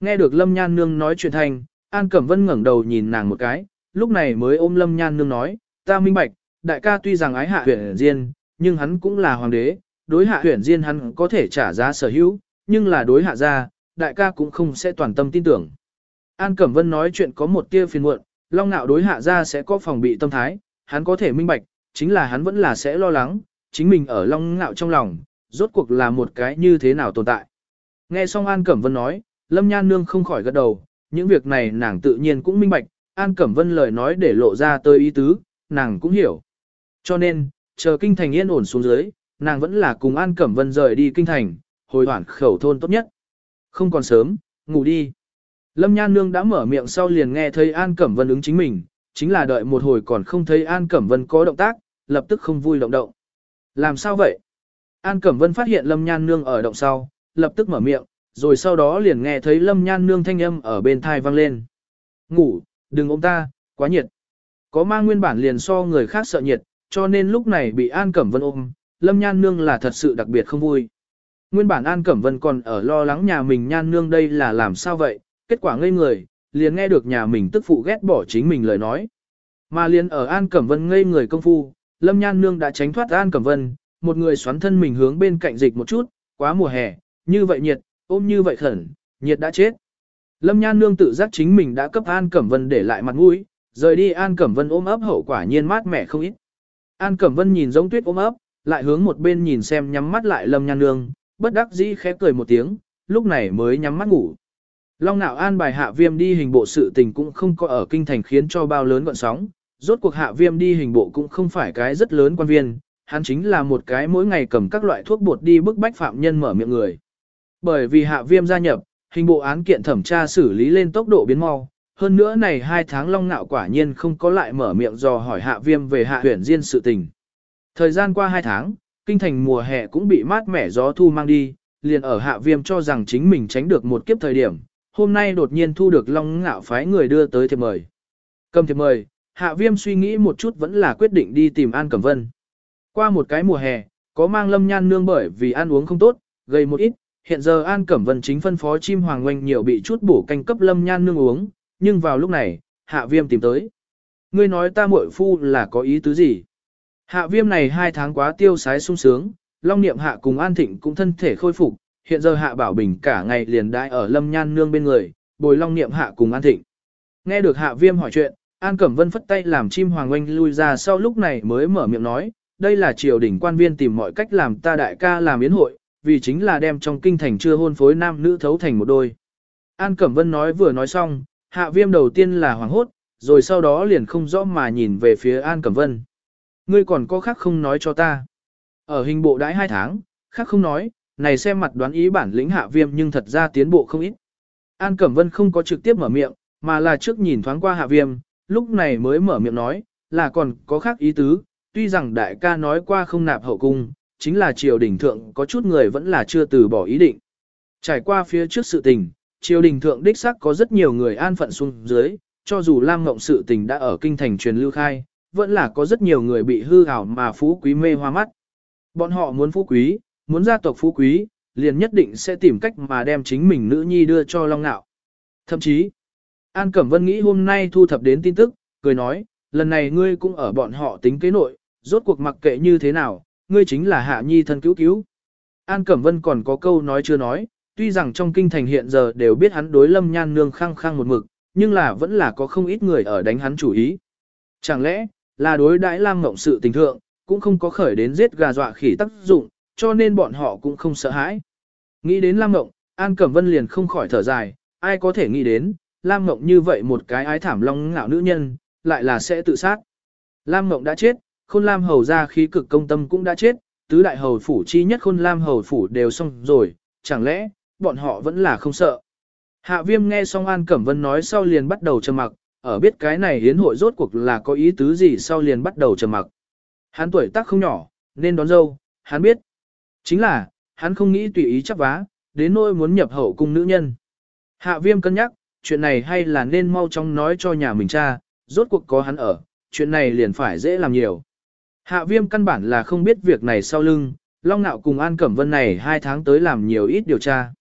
Speaker 1: Nghe được lâm nhan nương nói chuyện thành, an cẩm vân ngẩng đầu nhìn nàng một cái, lúc này mới ôm lâm nhan nương nói, ta minh bạch, đại ca tuy rằng ái hạ huyện diên, nhưng hắn cũng là hoàng đế, đối hạ huyện diên hắn có thể trả giá sở hữu, nhưng là đối hạ gia, đại ca cũng không sẽ toàn tâm tin tưởng. An Cẩm Vân nói chuyện có một tia phiền muộn, Long Nạo đối hạ ra sẽ có phòng bị tâm thái, hắn có thể minh bạch, chính là hắn vẫn là sẽ lo lắng, chính mình ở Long Nạo trong lòng, rốt cuộc là một cái như thế nào tồn tại. Nghe xong An Cẩm Vân nói, Lâm Nhan Nương không khỏi gật đầu, những việc này nàng tự nhiên cũng minh bạch, An Cẩm Vân lời nói để lộ ra tới ý tứ, nàng cũng hiểu. Cho nên, chờ kinh thành yên ổn xuống dưới, nàng vẫn là cùng An Cẩm Vân rời đi kinh thành, hồi hoảng khẩu thôn tốt nhất. Không còn sớm, ngủ đi. Lâm Nhan Nương đã mở miệng sau liền nghe thấy An Cẩm Vân ứng chính mình, chính là đợi một hồi còn không thấy An Cẩm Vân có động tác, lập tức không vui động động. Làm sao vậy? An Cẩm Vân phát hiện Lâm Nhan Nương ở động sau, lập tức mở miệng, rồi sau đó liền nghe thấy Lâm Nhan Nương thanh âm ở bên thai vang lên. Ngủ, đừng ôm ta, quá nhiệt. Có mang nguyên bản liền so người khác sợ nhiệt, cho nên lúc này bị An Cẩm Vân ôm, Lâm Nhan Nương là thật sự đặc biệt không vui. Nguyên bản An Cẩm Vân còn ở lo lắng nhà mình Nhan Nương đây là làm sao vậy, kết quả ngây người, liền nghe được nhà mình tức phụ ghét bỏ chính mình lời nói. Mà liền ở An Cẩm Vân ngây người công phu, Lâm Nhan Nương đã tránh thoát An Cẩm Vân, một người xoắn thân mình hướng bên cạnh dịch một chút, quá mùa hè, như vậy nhiệt, ôm như vậy khẩn, nhiệt đã chết. Lâm Nhan Nương tự giác chính mình đã cấp An Cẩm Vân để lại mặt mũi, rời đi An Cẩm Vân ôm ấp hậu quả nhiên mát mẻ không ít. An Cẩm Vân nhìn giống tuyết ôm ấp, lại hướng một bên nhìn xem nhắm mắt lại Lâm Nhan Nương, bất đắc dĩ khẽ cười một tiếng, lúc này mới nhắm mắt ngủ. Long nạo an bài hạ viêm đi hình bộ sự tình cũng không có ở kinh thành khiến cho bao lớn gọn sóng, rốt cuộc hạ viêm đi hình bộ cũng không phải cái rất lớn quan viên, hắn chính là một cái mỗi ngày cầm các loại thuốc bột đi bức bách phạm nhân mở miệng người. Bởi vì hạ viêm gia nhập, hình bộ án kiện thẩm tra xử lý lên tốc độ biến mau, hơn nữa này hai tháng long nạo quả nhiên không có lại mở miệng dò hỏi hạ viêm về hạ huyển diên sự tình. Thời gian qua hai tháng, kinh thành mùa hè cũng bị mát mẻ gió thu mang đi, liền ở hạ viêm cho rằng chính mình tránh được một kiếp thời điểm, hôm nay đột nhiên thu được long ngạo phái người đưa tới thiệp mời. Cầm thiệp mời, hạ viêm suy nghĩ một chút vẫn là quyết định đi tìm An Cẩm Vân. Qua một cái mùa hè, có mang lâm nhan nương bởi vì ăn uống không tốt, gây một ít, hiện giờ An Cẩm Vân chính phân phó chim hoàng oanh nhiều bị chút bổ canh cấp lâm nhan nương uống, nhưng vào lúc này, hạ viêm tìm tới. Ngươi nói ta muội phu là có ý tứ gì? Hạ viêm này hai tháng quá tiêu sái sung sướng, long niệm hạ cùng An Thịnh cũng thân thể khôi phục, hiện giờ hạ bảo bình cả ngày liền đãi ở lâm nhan nương bên người, bồi long niệm hạ cùng An Thịnh. Nghe được hạ viêm hỏi chuyện, An Cẩm Vân phất tay làm chim hoàng oanh lui ra sau lúc này mới mở miệng nói, đây là triều đình quan viên tìm mọi cách làm ta đại ca làm yến hội, vì chính là đem trong kinh thành chưa hôn phối nam nữ thấu thành một đôi. An Cẩm Vân nói vừa nói xong, hạ viêm đầu tiên là hoàng hốt, rồi sau đó liền không rõ mà nhìn về phía An Cẩm Vân. Ngươi còn có khác không nói cho ta. Ở hình bộ đãi hai tháng, khác không nói, này xem mặt đoán ý bản lĩnh hạ viêm nhưng thật ra tiến bộ không ít. An Cẩm Vân không có trực tiếp mở miệng, mà là trước nhìn thoáng qua hạ viêm, lúc này mới mở miệng nói, là còn có khác ý tứ, tuy rằng đại ca nói qua không nạp hậu cung, chính là triều đình thượng có chút người vẫn là chưa từ bỏ ý định. Trải qua phía trước sự tình, triều đình thượng đích xác có rất nhiều người an phận xuống dưới, cho dù Lam Ngộng sự tình đã ở kinh thành truyền lưu khai, vẫn là có rất nhiều người bị hư ảo mà phú quý mê hoa mắt. Bọn họ muốn phú quý, muốn gia tộc phú quý, liền nhất định sẽ tìm cách mà đem chính mình nữ nhi đưa cho Long Nạo. Thậm chí, An Cẩm Vân nghĩ hôm nay thu thập đến tin tức, cười nói, lần này ngươi cũng ở bọn họ tính kế nội, rốt cuộc mặc kệ như thế nào, ngươi chính là hạ nhi thân cứu cứu. An Cẩm Vân còn có câu nói chưa nói, tuy rằng trong kinh thành hiện giờ đều biết hắn đối lâm nhan nương khăng khăng một mực, nhưng là vẫn là có không ít người ở đánh hắn chủ ý. Chẳng lẽ, là đối đãi Lam Ngộng sự tình thượng, cũng không có khởi đến giết gà dọa khỉ tác dụng, cho nên bọn họ cũng không sợ hãi. Nghĩ đến Lam Ngộng, An Cẩm Vân liền không khỏi thở dài, ai có thể nghĩ đến, Lam Ngộng như vậy một cái ái thảm long ngạo nữ nhân, lại là sẽ tự sát. Lam Ngộng đã chết, Khôn Lam Hầu ra khí cực công tâm cũng đã chết, tứ đại hầu phủ chi nhất Khôn Lam Hầu phủ đều xong rồi, chẳng lẽ, bọn họ vẫn là không sợ. Hạ viêm nghe xong An Cẩm Vân nói sau liền bắt đầu trầm mặc, ở biết cái này hiến hội rốt cuộc là có ý tứ gì sau liền bắt đầu trầm mặc. Hắn tuổi tác không nhỏ, nên đón dâu, hắn biết. Chính là, hắn không nghĩ tùy ý chấp vá, đến nỗi muốn nhập hậu cung nữ nhân. Hạ viêm cân nhắc, chuyện này hay là nên mau chóng nói cho nhà mình cha, rốt cuộc có hắn ở, chuyện này liền phải dễ làm nhiều. Hạ viêm căn bản là không biết việc này sau lưng, Long Nạo cùng An Cẩm Vân này hai tháng tới làm nhiều ít điều tra.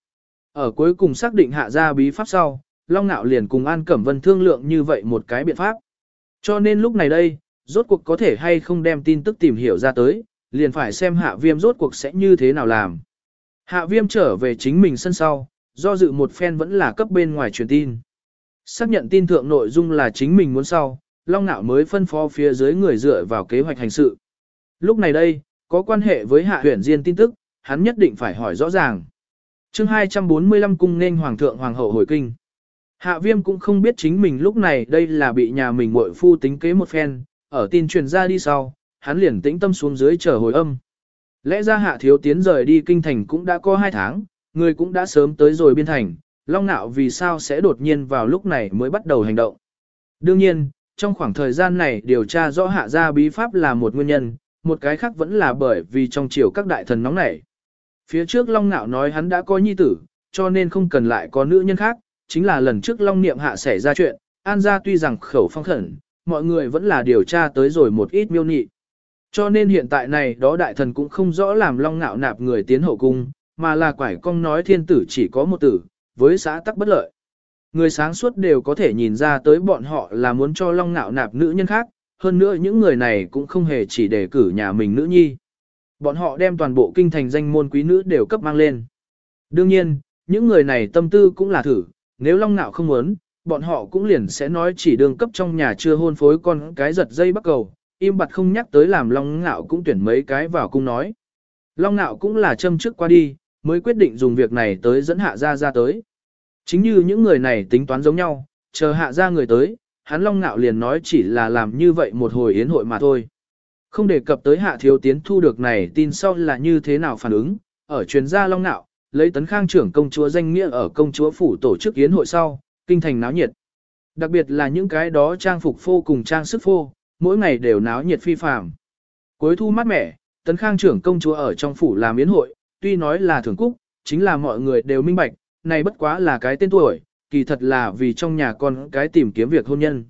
Speaker 1: Ở cuối cùng xác định hạ ra bí pháp sau, Long Nạo liền cùng An Cẩm Vân thương lượng như vậy một cái biện pháp. Cho nên lúc này đây, rốt cuộc có thể hay không đem tin tức tìm hiểu ra tới, liền phải xem hạ viêm rốt cuộc sẽ như thế nào làm. Hạ viêm trở về chính mình sân sau, do dự một phen vẫn là cấp bên ngoài truyền tin. Xác nhận tin thượng nội dung là chính mình muốn sau, Long Nạo mới phân phó phía dưới người dựa vào kế hoạch hành sự. Lúc này đây, có quan hệ với hạ Huyền diên tin tức, hắn nhất định phải hỏi rõ ràng. chương 245 cung nên Hoàng thượng Hoàng hậu hồi kinh. Hạ viêm cũng không biết chính mình lúc này đây là bị nhà mình muội phu tính kế một phen, ở tin truyền ra đi sau, hắn liền tĩnh tâm xuống dưới chờ hồi âm. Lẽ ra hạ thiếu tiến rời đi kinh thành cũng đã có hai tháng, người cũng đã sớm tới rồi biên thành, long nạo vì sao sẽ đột nhiên vào lúc này mới bắt đầu hành động. Đương nhiên, trong khoảng thời gian này điều tra rõ hạ gia bí pháp là một nguyên nhân, một cái khác vẫn là bởi vì trong chiều các đại thần nóng nảy. Phía trước long nạo nói hắn đã có nhi tử, cho nên không cần lại có nữ nhân khác, chính là lần trước long niệm hạ xảy ra chuyện, an gia tuy rằng khẩu phong khẩn, mọi người vẫn là điều tra tới rồi một ít miêu nị. Cho nên hiện tại này đó đại thần cũng không rõ làm long nạo nạp người tiến hậu cung, mà là quải cong nói thiên tử chỉ có một tử, với xã tắc bất lợi. Người sáng suốt đều có thể nhìn ra tới bọn họ là muốn cho long ngạo nạp nữ nhân khác, hơn nữa những người này cũng không hề chỉ để cử nhà mình nữ nhi. Bọn họ đem toàn bộ kinh thành danh môn quý nữ đều cấp mang lên. Đương nhiên, những người này tâm tư cũng là thử, nếu long ngạo không muốn, bọn họ cũng liền sẽ nói chỉ đường cấp trong nhà chưa hôn phối con cái giật dây bắt cầu, im bặt không nhắc tới làm long ngạo cũng tuyển mấy cái vào cung nói. Long ngạo cũng là châm trước qua đi, mới quyết định dùng việc này tới dẫn hạ ra ra tới. Chính như những người này tính toán giống nhau, chờ hạ ra người tới, hắn long ngạo liền nói chỉ là làm như vậy một hồi yến hội mà thôi. Không đề cập tới hạ thiếu tiến thu được này tin sau là như thế nào phản ứng, ở chuyến gia long ngạo, lấy tấn khang trưởng công chúa danh nghĩa ở công chúa phủ tổ chức yến hội sau, kinh thành náo nhiệt. Đặc biệt là những cái đó trang phục phô cùng trang sức phô, mỗi ngày đều náo nhiệt phi phàm. Cuối thu mát mẻ, tấn khang trưởng công chúa ở trong phủ làm yến hội, tuy nói là thưởng cúc, chính là mọi người đều minh bạch, này bất quá là cái tên tuổi, kỳ thật là vì trong nhà con cái tìm kiếm việc hôn nhân.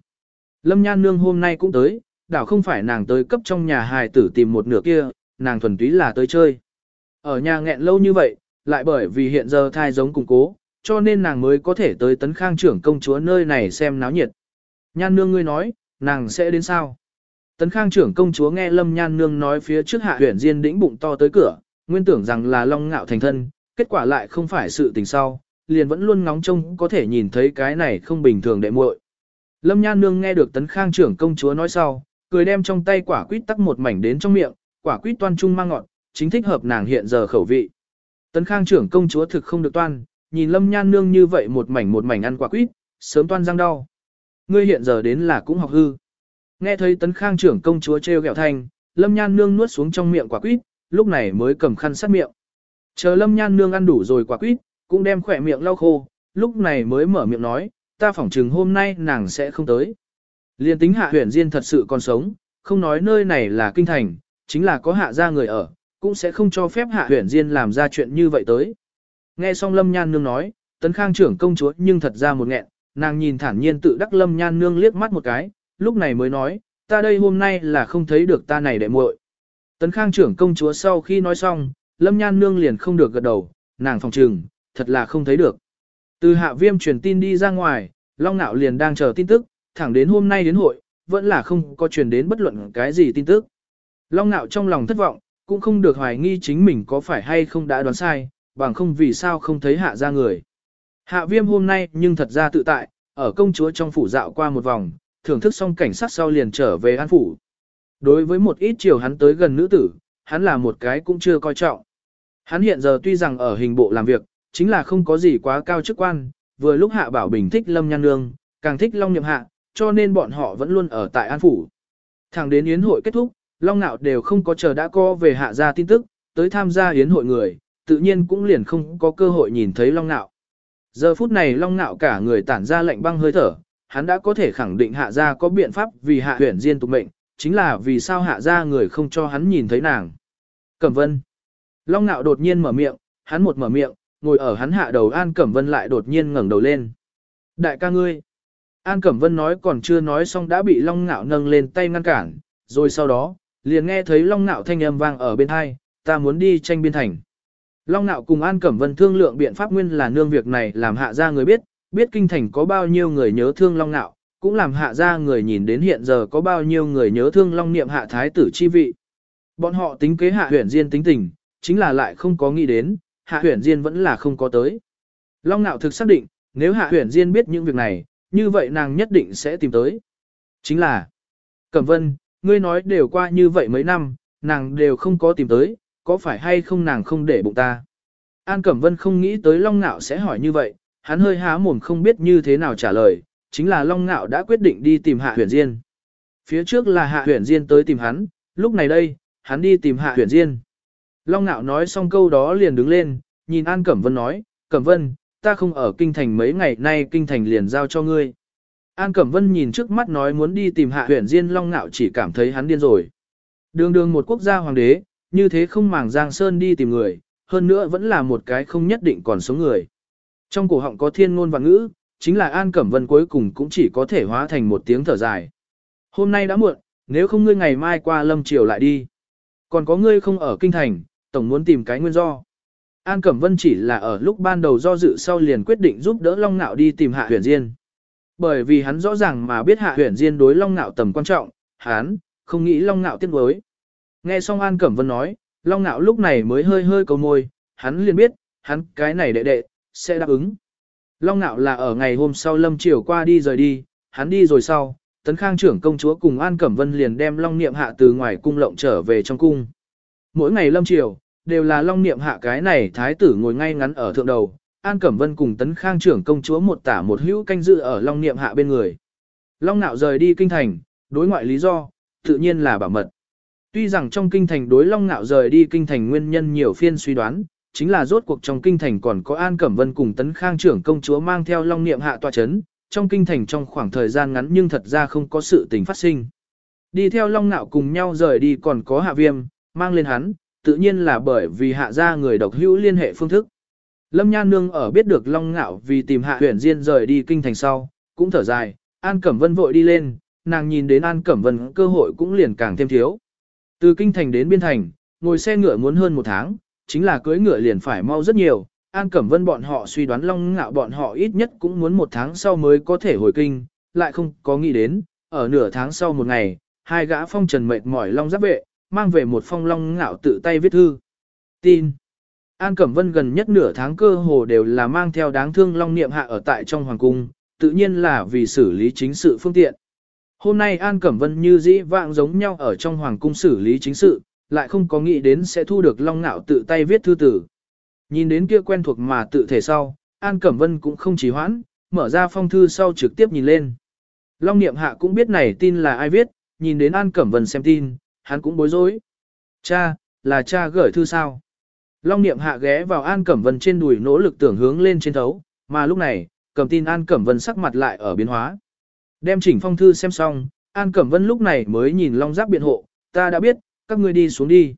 Speaker 1: Lâm Nhan Nương hôm nay cũng tới, đảo không phải nàng tới cấp trong nhà hài tử tìm một nửa kia, nàng thuần túy là tới chơi. Ở nhà nghẹn lâu như vậy, lại bởi vì hiện giờ thai giống củng cố, cho nên nàng mới có thể tới tấn khang trưởng công chúa nơi này xem náo nhiệt. Nhan Nương ngươi nói, nàng sẽ đến sao? Tấn khang trưởng công chúa nghe Lâm Nhan Nương nói phía trước hạ huyển diên đĩnh bụng to tới cửa, nguyên tưởng rằng là long ngạo thành thân, kết quả lại không phải sự tình sau, liền vẫn luôn ngóng trông có thể nhìn thấy cái này không bình thường đệ muội. Lâm Nhan Nương nghe được Tấn Khang trưởng công chúa nói sau, cười đem trong tay quả quýt tắc một mảnh đến trong miệng, quả quýt toan trung mang ngọt, chính thích hợp nàng hiện giờ khẩu vị. Tấn Khang trưởng công chúa thực không được toan, nhìn Lâm Nhan Nương như vậy một mảnh một mảnh ăn quả quýt, sớm toan răng đau. Ngươi hiện giờ đến là cũng học hư. Nghe thấy Tấn Khang trưởng công chúa trêu ghẹo thành Lâm Nhan Nương nuốt xuống trong miệng quả quýt, lúc này mới cầm khăn sát miệng. Chờ Lâm Nhan Nương ăn đủ rồi quả quýt, cũng đem khỏe miệng lau khô, lúc này mới mở miệng nói, ta phỏng chừng hôm nay nàng sẽ không tới. Liên tính hạ huyền diên thật sự còn sống, không nói nơi này là kinh thành, chính là có hạ gia người ở, cũng sẽ không cho phép hạ huyền diên làm ra chuyện như vậy tới. Nghe xong Lâm Nhan Nương nói, tấn khang trưởng công chúa nhưng thật ra một nghẹn, nàng nhìn thản nhiên tự đắc Lâm Nhan Nương liếc mắt một cái, lúc này mới nói, ta đây hôm nay là không thấy được ta này đệ muội. Tấn khang trưởng công chúa sau khi nói xong, Lâm Nhan Nương liền không được gật đầu, nàng phòng trừng, thật là không thấy được. Từ hạ viêm truyền tin đi ra ngoài, Long Nạo liền đang chờ tin tức, thẳng đến hôm nay đến hội, vẫn là không có truyền đến bất luận cái gì tin tức. Long Nạo trong lòng thất vọng, cũng không được hoài nghi chính mình có phải hay không đã đoán sai, bằng không vì sao không thấy hạ ra người. Hạ viêm hôm nay nhưng thật ra tự tại, ở công chúa trong phủ dạo qua một vòng, thưởng thức xong cảnh sát sau liền trở về an phủ. Đối với một ít chiều hắn tới gần nữ tử, hắn là một cái cũng chưa coi trọng. Hắn hiện giờ tuy rằng ở hình bộ làm việc, chính là không có gì quá cao chức quan, vừa lúc Hạ Bảo Bình thích Lâm Nhan Nương, càng thích Long Nhậm Hạ, cho nên bọn họ vẫn luôn ở tại An Phủ. Thẳng đến yến hội kết thúc, Long Nạo đều không có chờ đã co về Hạ ra tin tức, tới tham gia yến hội người, tự nhiên cũng liền không có cơ hội nhìn thấy Long Nạo. Giờ phút này Long Nạo cả người tản ra lạnh băng hơi thở, hắn đã có thể khẳng định Hạ ra có biện pháp vì Hạ huyển diên tục mệnh, chính là vì sao Hạ ra người không cho hắn nhìn thấy nàng. Cẩm Vân. Long Nạo đột nhiên mở miệng, hắn một mở miệng, ngồi ở hắn hạ đầu An Cẩm Vân lại đột nhiên ngẩng đầu lên. Đại ca ngươi. An Cẩm Vân nói còn chưa nói xong đã bị Long Ngạo nâng lên tay ngăn cản, rồi sau đó, liền nghe thấy Long Ngạo thanh âm vang ở bên hai, ta muốn đi tranh biên thành. Long Nạo cùng An Cẩm Vân thương lượng biện pháp nguyên là nương việc này làm hạ ra người biết, biết kinh thành có bao nhiêu người nhớ thương Long Nạo, cũng làm hạ ra người nhìn đến hiện giờ có bao nhiêu người nhớ thương Long Niệm hạ thái tử chi vị. Bọn họ tính kế hạ huyện diên tính tình, chính là lại không có nghĩ đến, Hạ Huyền Diên vẫn là không có tới. Long Nạo thực xác định, nếu Hạ Huyền Diên biết những việc này, như vậy nàng nhất định sẽ tìm tới. Chính là, Cẩm Vân, ngươi nói đều qua như vậy mấy năm, nàng đều không có tìm tới, có phải hay không nàng không để bụng ta? An Cẩm Vân không nghĩ tới Long Nạo sẽ hỏi như vậy, hắn hơi há mồm không biết như thế nào trả lời, chính là Long Nạo đã quyết định đi tìm Hạ Huyền Diên. Phía trước là Hạ Huyền Diên tới tìm hắn, lúc này đây, hắn đi tìm Hạ Huyền Diên. Long Nạo nói xong câu đó liền đứng lên, nhìn An Cẩm Vân nói, Cẩm Vân, ta không ở kinh thành mấy ngày nay kinh thành liền giao cho ngươi. An Cẩm Vân nhìn trước mắt nói muốn đi tìm hạ huyện Diên Long Nạo chỉ cảm thấy hắn điên rồi. Đường đường một quốc gia hoàng đế, như thế không màng Giang Sơn đi tìm người, hơn nữa vẫn là một cái không nhất định còn sống người. Trong cổ họng có thiên ngôn và ngữ, chính là An Cẩm Vân cuối cùng cũng chỉ có thể hóa thành một tiếng thở dài. Hôm nay đã muộn, nếu không ngươi ngày mai qua lâm triều lại đi. Còn có ngươi không ở kinh thành, tổng muốn tìm cái nguyên do. An Cẩm Vân chỉ là ở lúc ban đầu do dự sau liền quyết định giúp đỡ Long Nạo đi tìm Hạ Huyền Diên. Bởi vì hắn rõ ràng mà biết Hạ Huyền Diên đối Long Nạo tầm quan trọng, hắn không nghĩ Long Nạo tiếc nuối. Nghe xong An Cẩm Vân nói, Long Nạo lúc này mới hơi hơi cầu môi, hắn liền biết, hắn cái này đệ đệ, sẽ đáp ứng. Long Nạo là ở ngày hôm sau Lâm Triều qua đi rời đi, hắn đi rồi sau, Tấn Khang trưởng công chúa cùng An Cẩm Vân liền đem Long Niệm Hạ từ ngoài cung lộng trở về trong cung. Mỗi ngày Lâm Triều, đều là Long Niệm Hạ cái này thái tử ngồi ngay ngắn ở thượng đầu, An Cẩm Vân cùng Tấn Khang trưởng công chúa một tả một hữu canh dự ở Long Niệm Hạ bên người. Long Nạo rời đi kinh thành, đối ngoại lý do, tự nhiên là bảo mật. Tuy rằng trong kinh thành đối Long Nạo rời đi kinh thành nguyên nhân nhiều phiên suy đoán, chính là rốt cuộc trong kinh thành còn có An Cẩm Vân cùng Tấn Khang trưởng công chúa mang theo Long Niệm Hạ tòa chấn, trong kinh thành trong khoảng thời gian ngắn nhưng thật ra không có sự tình phát sinh. Đi theo Long Nạo cùng nhau rời đi còn có Hạ Viêm, mang lên hắn, tự nhiên là bởi vì hạ gia người độc hữu liên hệ phương thức. Lâm Nhan Nương ở biết được Long Ngạo vì tìm Hạ huyển Diên rời đi kinh thành sau, cũng thở dài, An Cẩm Vân vội đi lên, nàng nhìn đến An Cẩm Vân cơ hội cũng liền càng thêm thiếu. Từ kinh thành đến biên thành, ngồi xe ngựa muốn hơn một tháng, chính là cưới ngựa liền phải mau rất nhiều. An Cẩm Vân bọn họ suy đoán Long Ngạo bọn họ ít nhất cũng muốn một tháng sau mới có thể hồi kinh, lại không có nghĩ đến, ở nửa tháng sau một ngày, hai gã phong trần mệt mỏi Long giáp vệ, mang về một phong Long Ngạo tự tay viết thư. Tin An Cẩm Vân gần nhất nửa tháng cơ hồ đều là mang theo đáng thương Long Niệm Hạ ở tại trong Hoàng Cung, tự nhiên là vì xử lý chính sự phương tiện. Hôm nay An Cẩm Vân như dĩ vãng giống nhau ở trong Hoàng Cung xử lý chính sự, lại không có nghĩ đến sẽ thu được Long ngạo tự tay viết thư tử. Nhìn đến kia quen thuộc mà tự thể sau, An Cẩm Vân cũng không trì hoãn, mở ra phong thư sau trực tiếp nhìn lên. Long Niệm Hạ cũng biết này tin là ai viết, nhìn đến An Cẩm Vân xem tin, hắn cũng bối rối. Cha, là cha gửi thư sao? Long Niệm Hạ ghé vào An Cẩm Vân trên đùi nỗ lực tưởng hướng lên trên thấu, mà lúc này, cầm tin An Cẩm Vân sắc mặt lại ở biến hóa. Đem chỉnh phong thư xem xong, An Cẩm Vân lúc này mới nhìn Long Giáp biện hộ, ta đã biết, các ngươi đi xuống đi.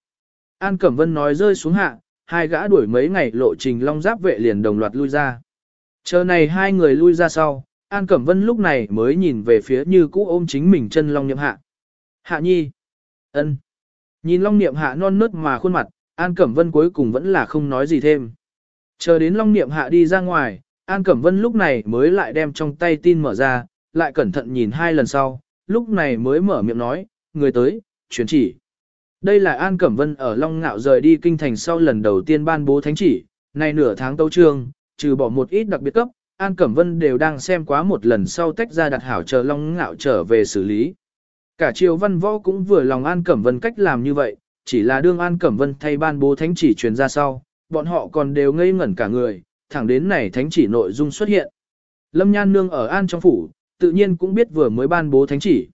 Speaker 1: An Cẩm Vân nói rơi xuống hạ, hai gã đuổi mấy ngày lộ trình Long Giáp vệ liền đồng loạt lui ra. Chờ này hai người lui ra sau, An Cẩm Vân lúc này mới nhìn về phía như cũ ôm chính mình chân Long Niệm Hạ. Hạ nhi ân. Nhìn Long Niệm Hạ non nớt mà khuôn mặt, An Cẩm Vân cuối cùng vẫn là không nói gì thêm. Chờ đến Long Niệm Hạ đi ra ngoài, An Cẩm Vân lúc này mới lại đem trong tay tin mở ra, lại cẩn thận nhìn hai lần sau, lúc này mới mở miệng nói, người tới, chuyển chỉ. Đây là An Cẩm Vân ở Long Ngạo rời đi kinh thành sau lần đầu tiên ban bố thánh chỉ, nay nửa tháng tấu trương, trừ bỏ một ít đặc biệt cấp, An Cẩm Vân đều đang xem quá một lần sau tách ra đặt hảo chờ Long Ngạo trở về xử lý. Cả triều văn võ cũng vừa lòng An Cẩm Vân cách làm như vậy, chỉ là đương An Cẩm Vân thay ban bố thánh chỉ truyền ra sau, bọn họ còn đều ngây ngẩn cả người, thẳng đến này thánh chỉ nội dung xuất hiện. Lâm Nhan Nương ở An trong phủ, tự nhiên cũng biết vừa mới ban bố thánh chỉ.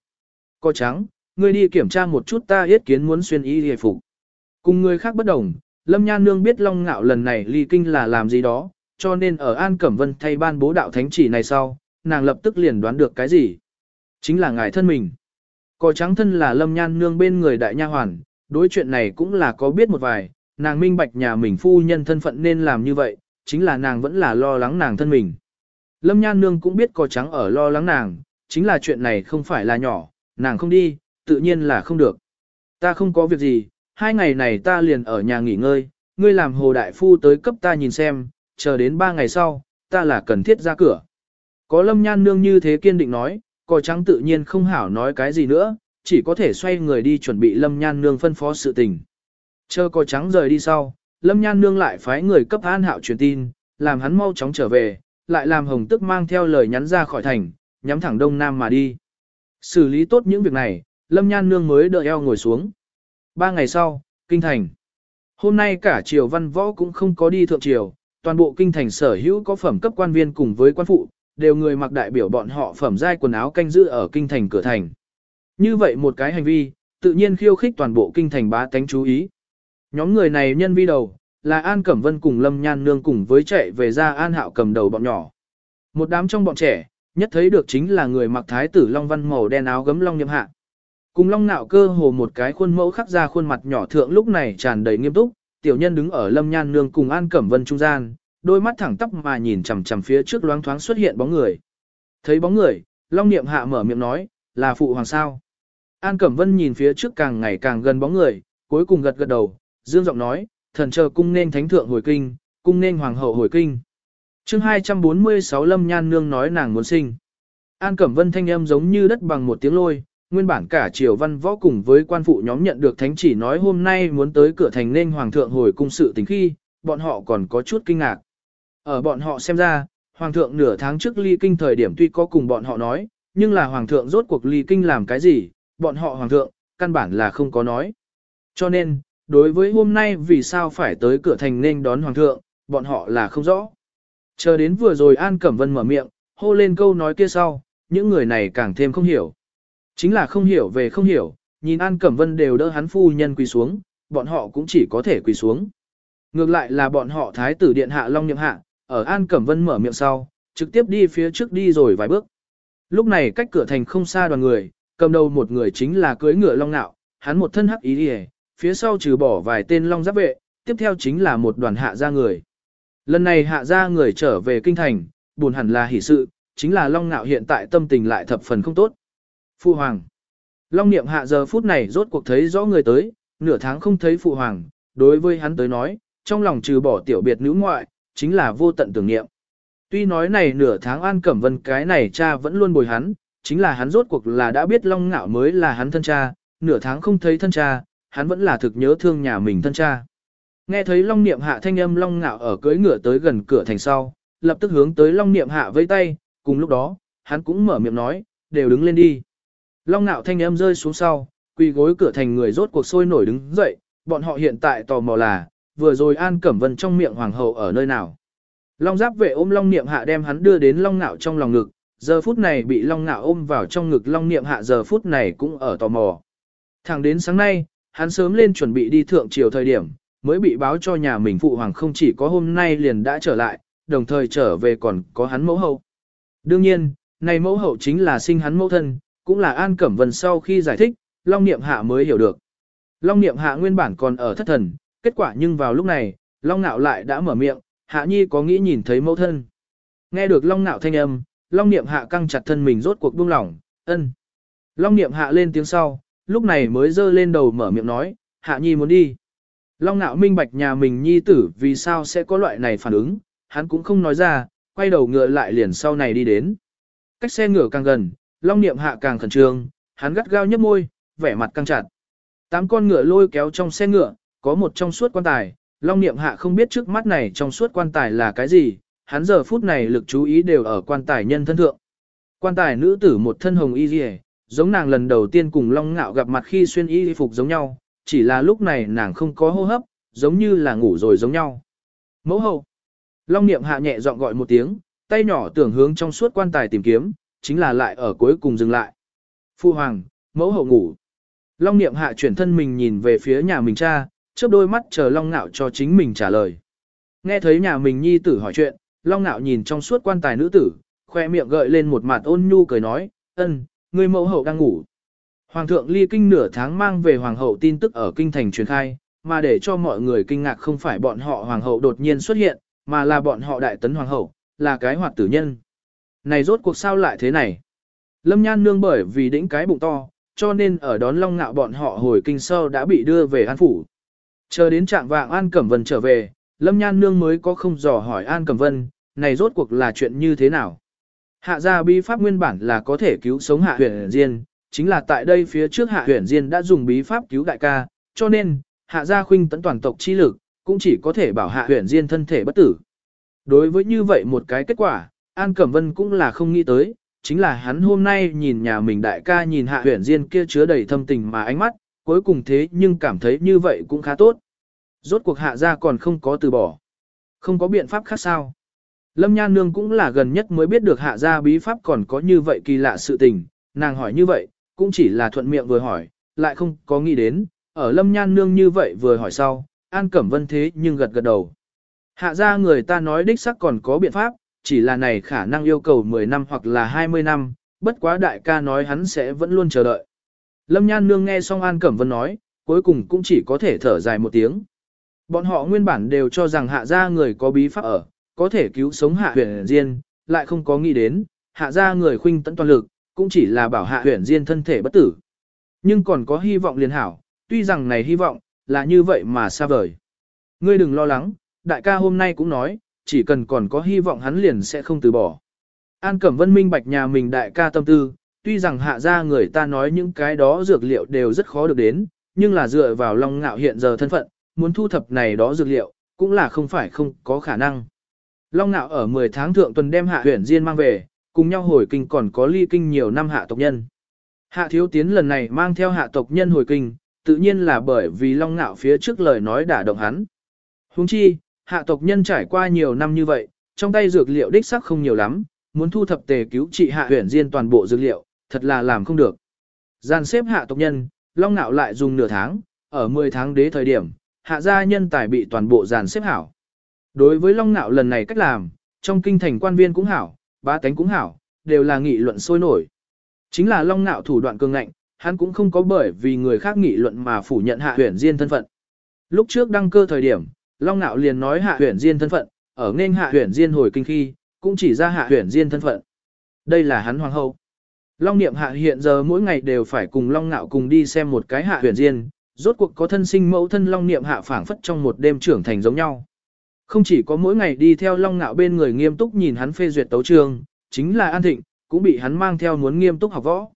Speaker 1: Có trắng, ngươi đi kiểm tra một chút ta yết kiến muốn xuyên y hề phục. Cùng người khác bất đồng, Lâm Nhan Nương biết Long Ngạo lần này ly kinh là làm gì đó, cho nên ở An Cẩm Vân thay ban bố đạo thánh chỉ này sau, nàng lập tức liền đoán được cái gì. Chính là ngài thân mình. Cò trắng thân là Lâm Nhan Nương bên người đại nha hoàn, đối chuyện này cũng là có biết một vài, nàng minh bạch nhà mình phu nhân thân phận nên làm như vậy, chính là nàng vẫn là lo lắng nàng thân mình. Lâm Nhan Nương cũng biết cò trắng ở lo lắng nàng, chính là chuyện này không phải là nhỏ, nàng không đi, tự nhiên là không được. Ta không có việc gì, hai ngày này ta liền ở nhà nghỉ ngơi, ngươi làm hồ đại phu tới cấp ta nhìn xem, chờ đến ba ngày sau, ta là cần thiết ra cửa. Có lâm nhan nương như thế kiên định nói, cò trắng tự nhiên không hảo nói cái gì nữa, chỉ có thể xoay người đi chuẩn bị lâm nhan nương phân phó sự tình. Chờ cò trắng rời đi sau, lâm nhan nương lại phái người cấp an hạo truyền tin, làm hắn mau chóng trở về, lại làm hồng tức mang theo lời nhắn ra khỏi thành, nhắm thẳng đông nam mà đi. Xử lý tốt những việc này, Lâm Nhan Nương mới đợi eo ngồi xuống. Ba ngày sau, Kinh Thành. Hôm nay cả triều văn võ cũng không có đi thượng triều, toàn bộ Kinh Thành sở hữu có phẩm cấp quan viên cùng với quan phụ, đều người mặc đại biểu bọn họ phẩm giai quần áo canh giữ ở Kinh Thành cửa thành. Như vậy một cái hành vi, tự nhiên khiêu khích toàn bộ Kinh Thành bá tánh chú ý. Nhóm người này nhân vi đầu, là An Cẩm Vân cùng Lâm Nhan Nương cùng với chạy về ra An Hạo cầm đầu bọn nhỏ. Một đám trong bọn trẻ, nhất thấy được chính là người mặc thái tử Long Văn màu đen áo gấm Long Nhậm Hạ. Cùng long nạo cơ hồ một cái khuôn mẫu khắc ra khuôn mặt nhỏ thượng lúc này tràn đầy nghiêm túc, tiểu nhân đứng ở lâm nhan nương cùng an cẩm vân trung gian, đôi mắt thẳng tắp mà nhìn chằm chằm phía trước loáng thoáng xuất hiện bóng người. Thấy bóng người, long niệm hạ mở miệng nói, là phụ hoàng sao. An cẩm vân nhìn phía trước càng ngày càng gần bóng người, cuối cùng gật gật đầu, dương giọng nói, thần chờ cung nên thánh thượng hồi kinh, cung nên hoàng hậu hồi kinh. chương 246 Lâm Nhan Nương nói nàng muốn sinh. An Cẩm Vân thanh âm giống như đất bằng một tiếng lôi, nguyên bản cả triều văn võ cùng với quan phụ nhóm nhận được thánh chỉ nói hôm nay muốn tới cửa thành nên hoàng thượng hồi cung sự tình khi, bọn họ còn có chút kinh ngạc. Ở bọn họ xem ra, hoàng thượng nửa tháng trước ly kinh thời điểm tuy có cùng bọn họ nói, nhưng là hoàng thượng rốt cuộc ly kinh làm cái gì, bọn họ hoàng thượng, căn bản là không có nói. Cho nên, đối với hôm nay vì sao phải tới cửa thành nên đón hoàng thượng, bọn họ là không rõ. Chờ đến vừa rồi An Cẩm Vân mở miệng, hô lên câu nói kia sau, những người này càng thêm không hiểu. Chính là không hiểu về không hiểu, nhìn An Cẩm Vân đều đỡ hắn phu nhân quỳ xuống, bọn họ cũng chỉ có thể quỳ xuống. Ngược lại là bọn họ thái tử điện hạ Long Nhậm Hạ, ở An Cẩm Vân mở miệng sau, trực tiếp đi phía trước đi rồi vài bước. Lúc này cách cửa thành không xa đoàn người, cầm đầu một người chính là cưới ngựa Long Nạo, hắn một thân hắc ý đi phía sau trừ bỏ vài tên Long giáp vệ, tiếp theo chính là một đoàn hạ gia người. Lần này hạ gia người trở về kinh thành, buồn hẳn là hỷ sự, chính là Long Nạo hiện tại tâm tình lại thập phần không tốt. Phu Hoàng Long Niệm hạ giờ phút này rốt cuộc thấy rõ người tới, nửa tháng không thấy Phụ Hoàng, đối với hắn tới nói, trong lòng trừ bỏ tiểu biệt nữ ngoại, chính là vô tận tưởng niệm. Tuy nói này nửa tháng An Cẩm Vân cái này cha vẫn luôn bồi hắn, chính là hắn rốt cuộc là đã biết Long Ngạo mới là hắn thân cha, nửa tháng không thấy thân cha, hắn vẫn là thực nhớ thương nhà mình thân cha. Nghe thấy Long Niệm Hạ thanh âm Long Ngạo ở cưỡi ngựa tới gần cửa thành sau, lập tức hướng tới Long Niệm Hạ vẫy tay, cùng lúc đó, hắn cũng mở miệng nói, đều đứng lên đi. Long Ngạo thanh âm rơi xuống sau, quỳ gối cửa thành người rốt cuộc sôi nổi đứng dậy, bọn họ hiện tại tò mò là, vừa rồi An Cẩm Vân trong miệng hoàng hậu ở nơi nào. Long giáp vệ ôm Long Niệm Hạ đem hắn đưa đến Long Nạo trong lòng ngực, giờ phút này bị Long Nạo ôm vào trong ngực Long Niệm Hạ giờ phút này cũng ở tò mò. Thẳng đến sáng nay, hắn sớm lên chuẩn bị đi thượng triều thời điểm, mới bị báo cho nhà mình phụ hoàng không chỉ có hôm nay liền đã trở lại, đồng thời trở về còn có hắn mẫu hậu. Đương nhiên, này mẫu hậu chính là sinh hắn mẫu thân, cũng là An Cẩm Vân sau khi giải thích, Long Niệm Hạ mới hiểu được. Long Niệm Hạ nguyên bản còn ở thất thần, kết quả nhưng vào lúc này, Long Nạo lại đã mở miệng, Hạ Nhi có nghĩ nhìn thấy mẫu thân. Nghe được Long Nạo thanh âm, Long Niệm Hạ căng chặt thân mình rốt cuộc buông lỏng, ân. Long Niệm Hạ lên tiếng sau, lúc này mới dơ lên đầu mở miệng nói, Hạ Nhi muốn đi. Long Nạo minh bạch nhà mình Nhi tử vì sao sẽ có loại này phản ứng, hắn cũng không nói ra, quay đầu ngựa lại liền sau này đi đến. Cách xe ngựa càng gần, Long Niệm Hạ càng khẩn trương, hắn gắt gao nhấp môi, vẻ mặt căng chặt. Tám con ngựa lôi kéo trong xe ngựa, có một trong suốt quan tài, Long Niệm Hạ không biết trước mắt này trong suốt quan tài là cái gì, hắn giờ phút này lực chú ý đều ở quan tài nhân thân thượng. Quan tài nữ tử một thân hồng y dì giống nàng lần đầu tiên cùng Long Ngạo gặp mặt khi xuyên y phục giống nhau, chỉ là lúc này nàng không có hô hấp, giống như là ngủ rồi giống nhau. Mẫu hậu. Long Niệm Hạ nhẹ giọng gọi một tiếng, tay nhỏ tưởng hướng trong suốt quan tài tìm kiếm, chính là lại ở cuối cùng dừng lại. Phu hoàng, mẫu hậu ngủ. Long Niệm Hạ chuyển thân mình nhìn về phía nhà mình cha, chớp đôi mắt chờ Long Nạo cho chính mình trả lời. Nghe thấy nhà mình nhi tử hỏi chuyện, Long Nạo nhìn trong suốt quan tài nữ tử, khoe miệng gợi lên một mặt ôn nhu cười nói, ân, người mẫu hậu đang ngủ. Hoàng thượng ly kinh nửa tháng mang về hoàng hậu tin tức ở kinh thành truyền khai, mà để cho mọi người kinh ngạc không phải bọn họ hoàng hậu đột nhiên xuất hiện, mà là bọn họ đại tấn hoàng hậu, là cái hoạt tử nhân. Này rốt cuộc sao lại thế này? Lâm Nhan nương bởi vì đĩnh cái bụng to, cho nên ở đón Long Ngạo bọn họ hồi kinh sơ đã bị đưa về An Phủ. Chờ đến trạng vạng An Cẩm Vân trở về, Lâm Nhan Nương mới có không dò hỏi An Cẩm Vân, này rốt cuộc là chuyện như thế nào. Hạ gia bí pháp nguyên bản là có thể cứu sống hạ Huyền Diên, chính là tại đây phía trước hạ Huyền Diên đã dùng bí pháp cứu đại ca, cho nên, hạ gia khuynh tấn toàn tộc chi lực, cũng chỉ có thể bảo hạ Huyền Diên thân thể bất tử. Đối với như vậy một cái kết quả, An Cẩm Vân cũng là không nghĩ tới, chính là hắn hôm nay nhìn nhà mình đại ca nhìn hạ Huyền Diên kia chứa đầy thâm tình mà ánh mắt, cuối cùng thế nhưng cảm thấy như vậy cũng khá tốt. Rốt cuộc hạ ra còn không có từ bỏ. Không có biện pháp khác sao. Lâm Nhan Nương cũng là gần nhất mới biết được hạ ra bí pháp còn có như vậy kỳ lạ sự tình, nàng hỏi như vậy, cũng chỉ là thuận miệng vừa hỏi, lại không có nghĩ đến, ở Lâm Nhan Nương như vậy vừa hỏi sau, An Cẩm Vân thế nhưng gật gật đầu. Hạ ra người ta nói đích sắc còn có biện pháp, chỉ là này khả năng yêu cầu 10 năm hoặc là 20 năm, bất quá đại ca nói hắn sẽ vẫn luôn chờ đợi. Lâm Nhan Nương nghe xong An Cẩm Vân nói, cuối cùng cũng chỉ có thể thở dài một tiếng. Bọn họ nguyên bản đều cho rằng hạ gia người có bí pháp ở, có thể cứu sống hạ huyền diên, lại không có nghĩ đến, hạ gia người khuynh tận toàn lực, cũng chỉ là bảo hạ huyền diên thân thể bất tử. Nhưng còn có hy vọng liền hảo, tuy rằng này hy vọng, là như vậy mà xa vời. Ngươi đừng lo lắng, đại ca hôm nay cũng nói, chỉ cần còn có hy vọng hắn liền sẽ không từ bỏ. An Cẩm Vân minh bạch nhà mình đại ca tâm tư, tuy rằng hạ ra người ta nói những cái đó dược liệu đều rất khó được đến, nhưng là dựa vào Long Ngạo hiện giờ thân phận, muốn thu thập này đó dược liệu, cũng là không phải không có khả năng. Long Nạo ở 10 tháng thượng tuần đem hạ huyển Diên mang về, cùng nhau hồi kinh còn có ly kinh nhiều năm hạ tộc nhân. Hạ thiếu tiến lần này mang theo hạ tộc nhân hồi kinh, tự nhiên là bởi vì Long Nạo phía trước lời nói đả động hắn. Huống chi, hạ tộc nhân trải qua nhiều năm như vậy, trong tay dược liệu đích sắc không nhiều lắm, muốn thu thập tề cứu trị hạ huyển Diên toàn bộ dược liệu, thật là làm không được. Gian xếp hạ tộc nhân, Long Nạo lại dùng nửa tháng, ở 10 tháng đế thời điểm, hạ gia nhân tài bị toàn bộ dàn xếp hảo. Đối với Long Nạo lần này cách làm, trong kinh thành quan viên cũng hảo, ba tánh cũng hảo, đều là nghị luận sôi nổi. Chính là Long Nạo thủ đoạn cường ngạnh, hắn cũng không có bởi vì người khác nghị luận mà phủ nhận hạ huyển diên thân phận. Lúc trước đăng cơ thời điểm, Long Nạo liền nói hạ huyển diên thân phận, ở nên hạ huyển diên hồi kinh khi, cũng chỉ ra hạ huyển diên thân phận. Đây là hắn hoàng hậu. Long Niệm Hạ hiện giờ mỗi ngày đều phải cùng Long Nạo cùng đi xem một cái hạ huyền diên, rốt cuộc có thân sinh mẫu thân Long Niệm Hạ phảng phất trong một đêm trưởng thành giống nhau. Không chỉ có mỗi ngày đi theo Long Nạo bên người nghiêm túc nhìn hắn phê duyệt tấu trường, chính là An Thịnh, cũng bị hắn mang theo muốn nghiêm túc học võ.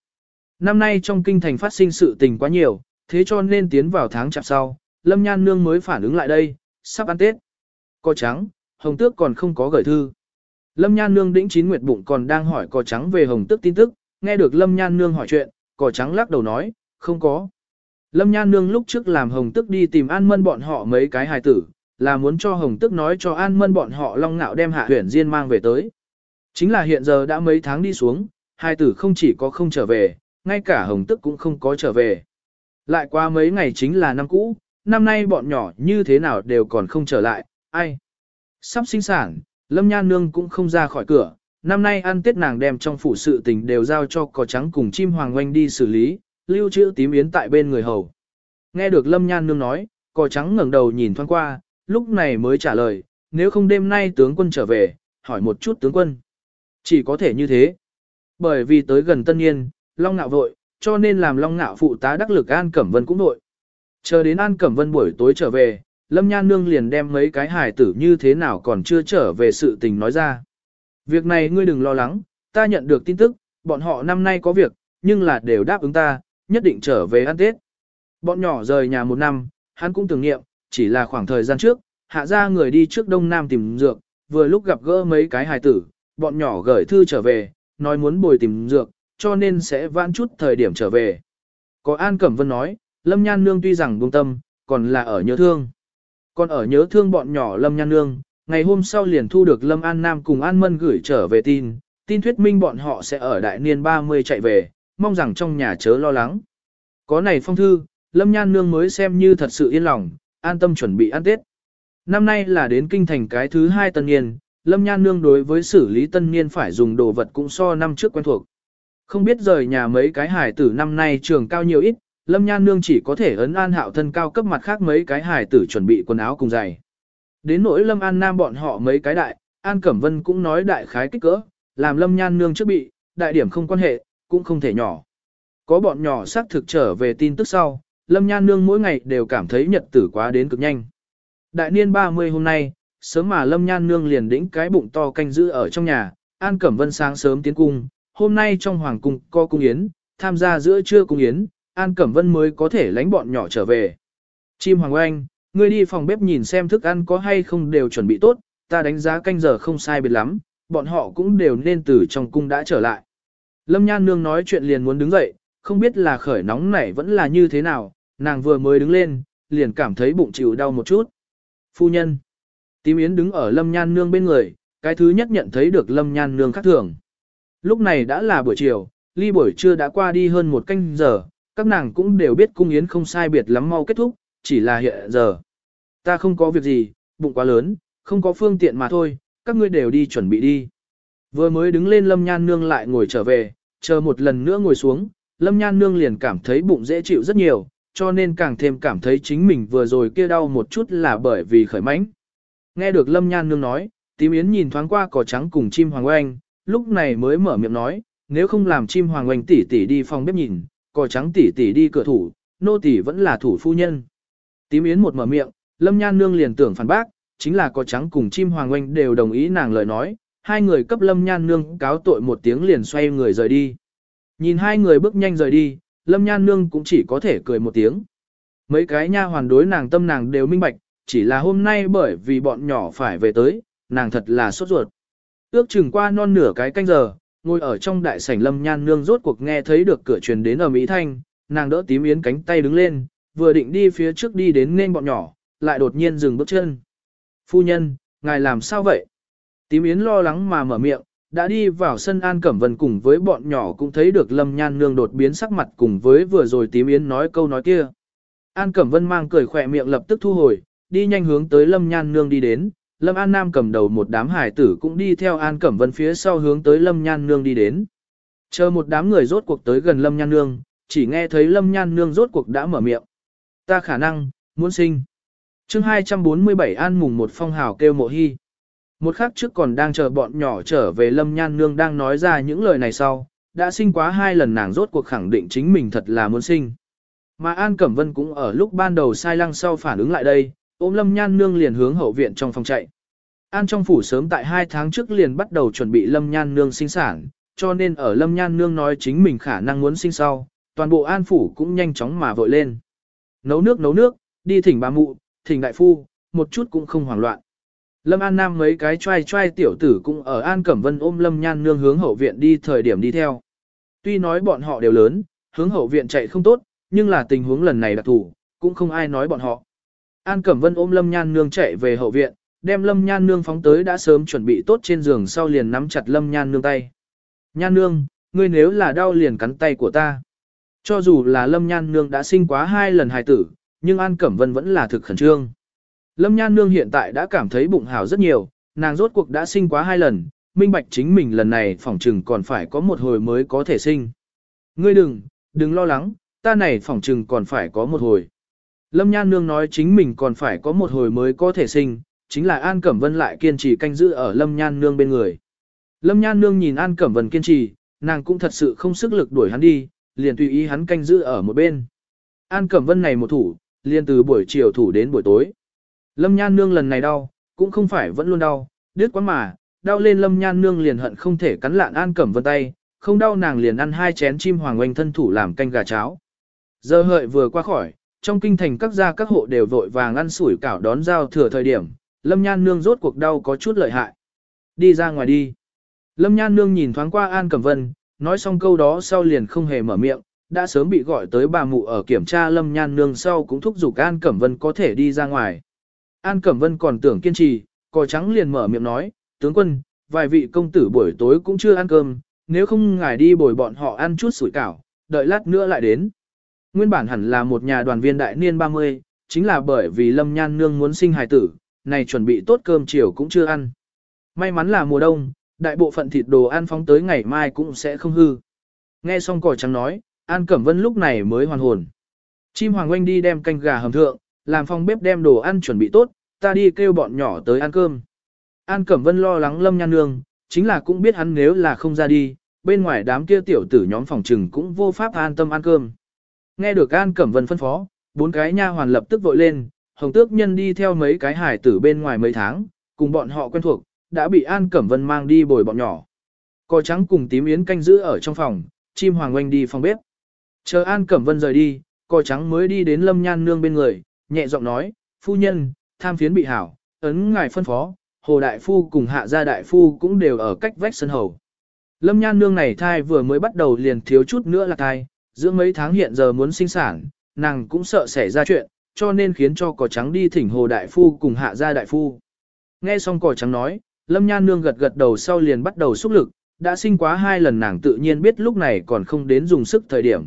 Speaker 1: Năm nay trong kinh thành phát sinh sự tình quá nhiều, thế cho nên tiến vào tháng chạp sau, Lâm Nhan Nương mới phản ứng lại đây, sắp ăn Tết. Có trắng, Hồng Tước còn không có gửi thư. Lâm Nhan Nương đĩnh chín nguyệt bụng còn đang hỏi có trắng về Hồng Tước tin tức, nghe được Lâm Nhan Nương hỏi chuyện, cỏ trắng lắc đầu nói, không có. Lâm Nhan Nương lúc trước làm Hồng Tức đi tìm An Mân bọn họ mấy cái hài tử, là muốn cho Hồng Tức nói cho An Mân bọn họ long ngạo đem hạ huyển Diên mang về tới. Chính là hiện giờ đã mấy tháng đi xuống, hài tử không chỉ có không trở về, ngay cả Hồng Tức cũng không có trở về. Lại qua mấy ngày chính là năm cũ, năm nay bọn nhỏ như thế nào đều còn không trở lại, ai. Sắp sinh sản, Lâm Nhan Nương cũng không ra khỏi cửa, năm nay ăn tết nàng đem trong phủ sự tình đều giao cho cò trắng cùng chim hoàng oanh đi xử lý, lưu trữ tím yến tại bên người hầu. Nghe được Lâm Nhan Nương nói, cò trắng ngẩng đầu nhìn thoáng qua, lúc này mới trả lời, nếu không đêm nay tướng quân trở về, hỏi một chút tướng quân. Chỉ có thể như thế. Bởi vì tới gần tân niên, Long Nạo vội, cho nên làm Long Nạo phụ tá đắc lực An Cẩm Vân cũng vội. Chờ đến An Cẩm Vân buổi tối trở về, Lâm Nhan Nương liền đem mấy cái hài tử như thế nào còn chưa trở về sự tình nói ra. Việc này ngươi đừng lo lắng, ta nhận được tin tức, bọn họ năm nay có việc, nhưng là đều đáp ứng ta, nhất định trở về ăn Tết. Bọn nhỏ rời nhà một năm, hắn cũng tưởng nghiệm, chỉ là khoảng thời gian trước, hạ ra người đi trước Đông Nam tìm dược, vừa lúc gặp gỡ mấy cái hài tử, bọn nhỏ gửi thư trở về, nói muốn bồi tìm dược, cho nên sẽ vãn chút thời điểm trở về. Có An Cẩm Vân nói, Lâm Nhan Nương tuy rằng buông tâm, còn là ở nhớ thương. Còn ở nhớ thương bọn nhỏ Lâm Nhan Nương, ngày hôm sau liền thu được Lâm An Nam cùng An Mân gửi trở về tin, tin thuyết minh bọn họ sẽ ở đại niên 30 chạy về, mong rằng trong nhà chớ lo lắng. Có này phong thư, Lâm Nhan Nương mới xem như thật sự yên lòng, an tâm chuẩn bị ăn Tết. Năm nay là đến kinh thành cái thứ hai tân niên, Lâm Nhan Nương đối với xử lý tân niên phải dùng đồ vật cũng so năm trước quen thuộc. Không biết rời nhà mấy cái hải tử năm nay trường cao nhiều ít, Lâm Nhan Nương chỉ có thể ấn an hạo thân cao cấp mặt khác mấy cái hải tử chuẩn bị quần áo cùng giày. Đến nỗi Lâm An Nam bọn họ mấy cái đại, An Cẩm Vân cũng nói đại khái kích cỡ, làm Lâm Nhan Nương trước bị, đại điểm không quan hệ, cũng không thể nhỏ. Có bọn nhỏ xác thực trở về tin tức sau, Lâm Nhan Nương mỗi ngày đều cảm thấy nhật tử quá đến cực nhanh. Đại niên 30 hôm nay, sớm mà Lâm Nhan Nương liền đĩnh cái bụng to canh giữ ở trong nhà, An Cẩm Vân sáng sớm tiến cung, hôm nay trong Hoàng Cung có cung yến, tham gia giữa trưa cung yến, An Cẩm Vân mới có thể lánh bọn nhỏ trở về. Chim Hoàng Oanh, ngươi đi phòng bếp nhìn xem thức ăn có hay không đều chuẩn bị tốt, ta đánh giá canh giờ không sai biệt lắm, bọn họ cũng đều nên từ trong cung đã trở lại. Lâm Nhan Nương nói chuyện liền muốn đứng dậy, không biết là khởi nóng nảy vẫn là như thế nào, nàng vừa mới đứng lên, liền cảm thấy bụng chịu đau một chút. Phu nhân. Tím Yến đứng ở Lâm Nhan Nương bên người, cái thứ nhất nhận thấy được Lâm Nhan Nương khác thường. Lúc này đã là buổi chiều, ly buổi trưa đã qua đi hơn một canh giờ, các nàng cũng đều biết cung yến không sai biệt lắm mau kết thúc, chỉ là hiện giờ. Ta không có việc gì, bụng quá lớn, không có phương tiện mà thôi, các ngươi đều đi chuẩn bị đi. Vừa mới đứng lên Lâm Nhan Nương lại ngồi trở về, chờ một lần nữa ngồi xuống, Lâm Nhan Nương liền cảm thấy bụng dễ chịu rất nhiều, cho nên càng thêm cảm thấy chính mình vừa rồi kia đau một chút là bởi vì khởi mãnh. Nghe được Lâm Nhan Nương nói, tím yến nhìn thoáng qua cỏ trắng cùng chim hoàng oanh, lúc này mới mở miệng nói, nếu không làm chim hoàng oanh tỷ tỷ đi phòng bếp nhìn, cỏ trắng tỷ tỷ đi cửa thủ, nô tỷ vẫn là thủ phu nhân. Tím Yến một mở miệng, Lâm Nhan Nương liền tưởng phản bác, chính là có trắng cùng chim hoàng oanh đều đồng ý nàng lời nói, hai người cấp Lâm Nhan Nương cáo tội một tiếng liền xoay người rời đi. Nhìn hai người bước nhanh rời đi, Lâm Nhan Nương cũng chỉ có thể cười một tiếng. Mấy cái nha hoàn đối nàng tâm nàng đều minh bạch, chỉ là hôm nay bởi vì bọn nhỏ phải về tới, nàng thật là sốt ruột. Ước chừng qua non nửa cái canh giờ, ngồi ở trong đại sảnh Lâm Nhan Nương rốt cuộc nghe thấy được cửa truyền đến ở Mỹ Thanh, nàng đỡ tím yến cánh tay đứng lên, vừa định đi phía trước đi đến nên bọn nhỏ, lại đột nhiên dừng bước chân. Phu nhân, ngài làm sao vậy? Tím yến lo lắng mà mở miệng, đã đi vào sân An Cẩm Vân cùng với bọn nhỏ cũng thấy được Lâm Nhan Nương đột biến sắc mặt cùng với vừa rồi tím yến nói câu nói kia. An Cẩm Vân mang cười khỏe miệng lập tức thu hồi, đi nhanh hướng tới Lâm Nhan Nương đi đến, Lâm An Nam cầm đầu một đám hải tử cũng đi theo An Cẩm Vân phía sau hướng tới Lâm Nhan Nương đi đến. Chờ một đám người rốt cuộc tới gần Lâm Nhan Nương, chỉ nghe thấy Lâm Nhan Nương rốt cuộc đã mở miệng. Ta khả năng, muốn sinh. chương 247 An mùng một phong hào kêu mộ hy. Một khắc trước còn đang chờ bọn nhỏ trở về Lâm Nhan Nương đang nói ra những lời này sau, đã sinh quá hai lần nàng rốt cuộc khẳng định chính mình thật là muốn sinh. Mà An Cẩm Vân cũng ở lúc ban đầu sai lăng sau phản ứng lại đây, ôm Lâm Nhan Nương liền hướng hậu viện trong phòng chạy. An trong phủ sớm tại hai tháng trước liền bắt đầu chuẩn bị Lâm Nhan Nương sinh sản, cho nên ở Lâm Nhan Nương nói chính mình khả năng muốn sinh sau, toàn bộ An phủ cũng nhanh chóng mà vội lên. Nấu nước nấu nước, đi thỉnh bà mụ, thỉnh đại phu, một chút cũng không hoảng loạn. Lâm An Nam mấy cái trai trai tiểu tử cũng ở An Cẩm Vân ôm Lâm Nhan Nương hướng hậu viện đi thời điểm đi theo. Tuy nói bọn họ đều lớn, hướng hậu viện chạy không tốt, nhưng là tình huống lần này đặc thủ, cũng không ai nói bọn họ. An Cẩm Vân ôm Lâm Nhan Nương chạy về hậu viện, đem Lâm Nhan Nương phóng tới đã sớm chuẩn bị tốt trên giường sau liền nắm chặt Lâm Nhan Nương tay. Nhan Nương, ngươi nếu là đau liền cắn tay của ta. Cho dù là Lâm Nhan Nương đã sinh quá hai lần hài tử, nhưng An Cẩm Vân vẫn là thực khẩn trương. Lâm Nhan Nương hiện tại đã cảm thấy bụng hào rất nhiều, nàng rốt cuộc đã sinh quá hai lần, minh bạch chính mình lần này phỏng trừng còn phải có một hồi mới có thể sinh. Ngươi đừng, đừng lo lắng, ta này phỏng trừng còn phải có một hồi. Lâm Nhan Nương nói chính mình còn phải có một hồi mới có thể sinh, chính là An Cẩm Vân lại kiên trì canh giữ ở Lâm Nhan Nương bên người. Lâm Nhan Nương nhìn An Cẩm Vân kiên trì, nàng cũng thật sự không sức lực đuổi hắn đi, liền tùy ý hắn canh giữ ở một bên. An Cẩm Vân này một thủ, liền từ buổi chiều thủ đến buổi tối. Lâm Nhan Nương lần này đau, cũng không phải vẫn luôn đau, đứt quá mà, đau lên Lâm Nhan Nương liền hận không thể cắn lạn An Cẩm Vân tay, không đau nàng liền ăn hai chén chim hoàng oanh thân thủ làm canh gà cháo. Giờ hợi vừa qua khỏi, trong kinh thành các gia các hộ đều vội vàng ăn sủi cảo đón giao thừa thời điểm, Lâm Nhan Nương rốt cuộc đau có chút lợi hại. Đi ra ngoài đi. Lâm Nhan Nương nhìn thoáng qua An Cẩm Vân, nói xong câu đó sau liền không hề mở miệng, đã sớm bị gọi tới bà mụ ở kiểm tra Lâm Nhan Nương sau cũng thúc giục An Cẩm Vân có thể đi ra ngoài. An Cẩm Vân còn tưởng kiên trì, cò trắng liền mở miệng nói, tướng quân, vài vị công tử buổi tối cũng chưa ăn cơm, nếu không ngài đi bồi bọn họ ăn chút sủi cảo, đợi lát nữa lại đến. Nguyên bản hẳn là một nhà đoàn viên đại niên 30, chính là bởi vì Lâm Nhan Nương muốn sinh hài tử, này chuẩn bị tốt cơm chiều cũng chưa ăn. May mắn là mùa đông, đại bộ phận thịt đồ ăn phóng tới ngày mai cũng sẽ không hư. Nghe xong cỏ trắng nói, An Cẩm Vân lúc này mới hoàn hồn. Chim Hoàng Oanh đi đem canh gà hầm thượng, làm phòng bếp đem đồ ăn chuẩn bị tốt, ta đi kêu bọn nhỏ tới ăn cơm. An Cẩm Vân lo lắng Lâm Nhan Nương, chính là cũng biết hắn nếu là không ra đi, bên ngoài đám kia tiểu tử nhóm phòng trừng cũng vô pháp an tâm ăn cơm. Nghe được An Cẩm Vân phân phó, bốn cái nha hoàn lập tức vội lên, Hồng Tước Nhân đi theo mấy cái hải tử bên ngoài mấy tháng, cùng bọn họ quen thuộc, đã bị An Cẩm Vân mang đi bồi bọn nhỏ. Cò trắng cùng tím yến canh giữ ở trong phòng, chim hoàng oanh đi phòng bếp. Chờ An Cẩm Vân rời đi, cò trắng mới đi đến Lâm Nhan Nương bên người, nhẹ giọng nói, phu nhân, tham phiến bị hảo, ấn ngài phân phó, Hồ Đại Phu cùng Hạ Gia Đại Phu cũng đều ở cách vách sân hầu. Lâm Nhan Nương này thai vừa mới bắt đầu liền thiếu chút nữa là thai, giữa mấy tháng hiện giờ muốn sinh sản, nàng cũng sợ xảy ra chuyện, cho nên khiến cho cỏ trắng đi thỉnh Hồ Đại Phu cùng Hạ Gia Đại Phu. Nghe xong cỏ trắng nói, Lâm Nhan Nương gật gật đầu sau liền bắt đầu xúc lực, đã sinh quá hai lần nàng tự nhiên biết lúc này còn không đến dùng sức thời điểm.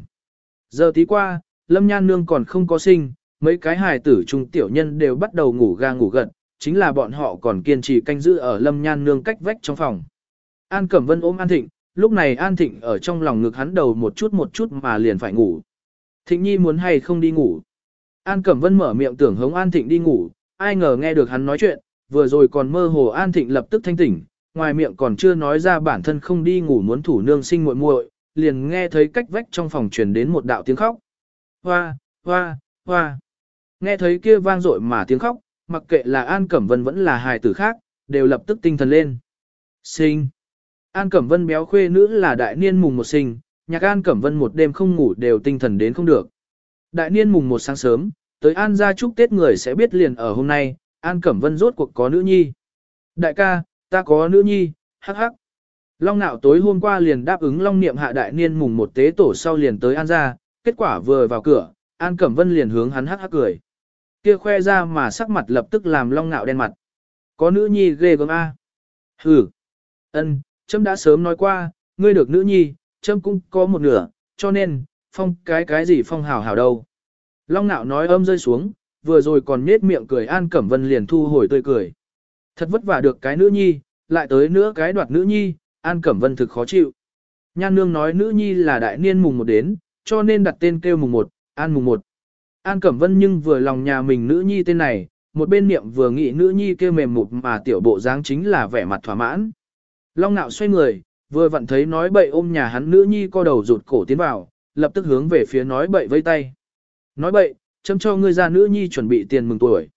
Speaker 1: Giờ tí qua, Lâm Nhan Nương còn không có sinh, mấy cái hài tử trung tiểu nhân đều bắt đầu ngủ ga ngủ gật, chính là bọn họ còn kiên trì canh giữ ở Lâm Nhan Nương cách vách trong phòng. An Cẩm Vân ôm An Thịnh, lúc này An Thịnh ở trong lòng ngực hắn đầu một chút một chút mà liền phải ngủ. Thịnh Nhi muốn hay không đi ngủ. An Cẩm Vân mở miệng tưởng hống An Thịnh đi ngủ, ai ngờ nghe được hắn nói chuyện, vừa rồi còn mơ hồ An Thịnh lập tức thanh tỉnh, ngoài miệng còn chưa nói ra bản thân không đi ngủ muốn thủ nương sinh muội muội, liền nghe thấy cách vách trong phòng truyền đến một đạo tiếng khóc. Hoa, hoa, hoa. Nghe thấy kia vang dội mà tiếng khóc, mặc kệ là An Cẩm Vân vẫn là hài tử khác, đều lập tức tinh thần lên. Sinh. An Cẩm Vân béo khuê nữ là đại niên mùng một sinh, nhạc An Cẩm Vân một đêm không ngủ đều tinh thần đến không được. Đại niên mùng một sáng sớm, tới An gia chúc Tết người sẽ biết liền ở hôm nay, An Cẩm Vân rốt cuộc có nữ nhi. Đại ca, ta có nữ nhi, hắc hắc. Long nạo tối hôm qua liền đáp ứng Long niệm hạ đại niên mùng một tế tổ sau liền tới An gia, kết quả vừa vào cửa, An Cẩm Vân liền hướng hắn hắc hắc cười. Kia khoe ra mà sắc mặt lập tức làm Long nạo đen mặt. Có nữ nhi ghê gớm A. Hừ. ân, chấm đã sớm nói qua, ngươi được nữ nhi, chấm cũng có một nửa, cho nên, phong cái cái gì phong hào hào đâu. Long nạo nói âm rơi xuống, vừa rồi còn nết miệng cười An Cẩm Vân liền thu hồi tươi cười. Thật vất vả được cái nữ nhi, lại tới nữa cái đoạt nữ nhi, An Cẩm Vân thực khó chịu. Nhan Nương nói nữ nhi là đại niên mùng một đến, cho nên đặt tên kêu mùng một, An mùng một. An Cẩm Vân nhưng vừa lòng nhà mình nữ nhi tên này, một bên niệm vừa nghĩ nữ nhi kêu mềm mụt mà tiểu bộ dáng chính là vẻ mặt thỏa mãn. Long nạo xoay người, vừa vặn thấy nói bậy ôm nhà hắn nữ nhi co đầu rụt cổ tiến vào, lập tức hướng về phía nói bậy vây tay. Nói bậy, chấm cho ngươi ra nữ nhi chuẩn bị tiền mừng tuổi,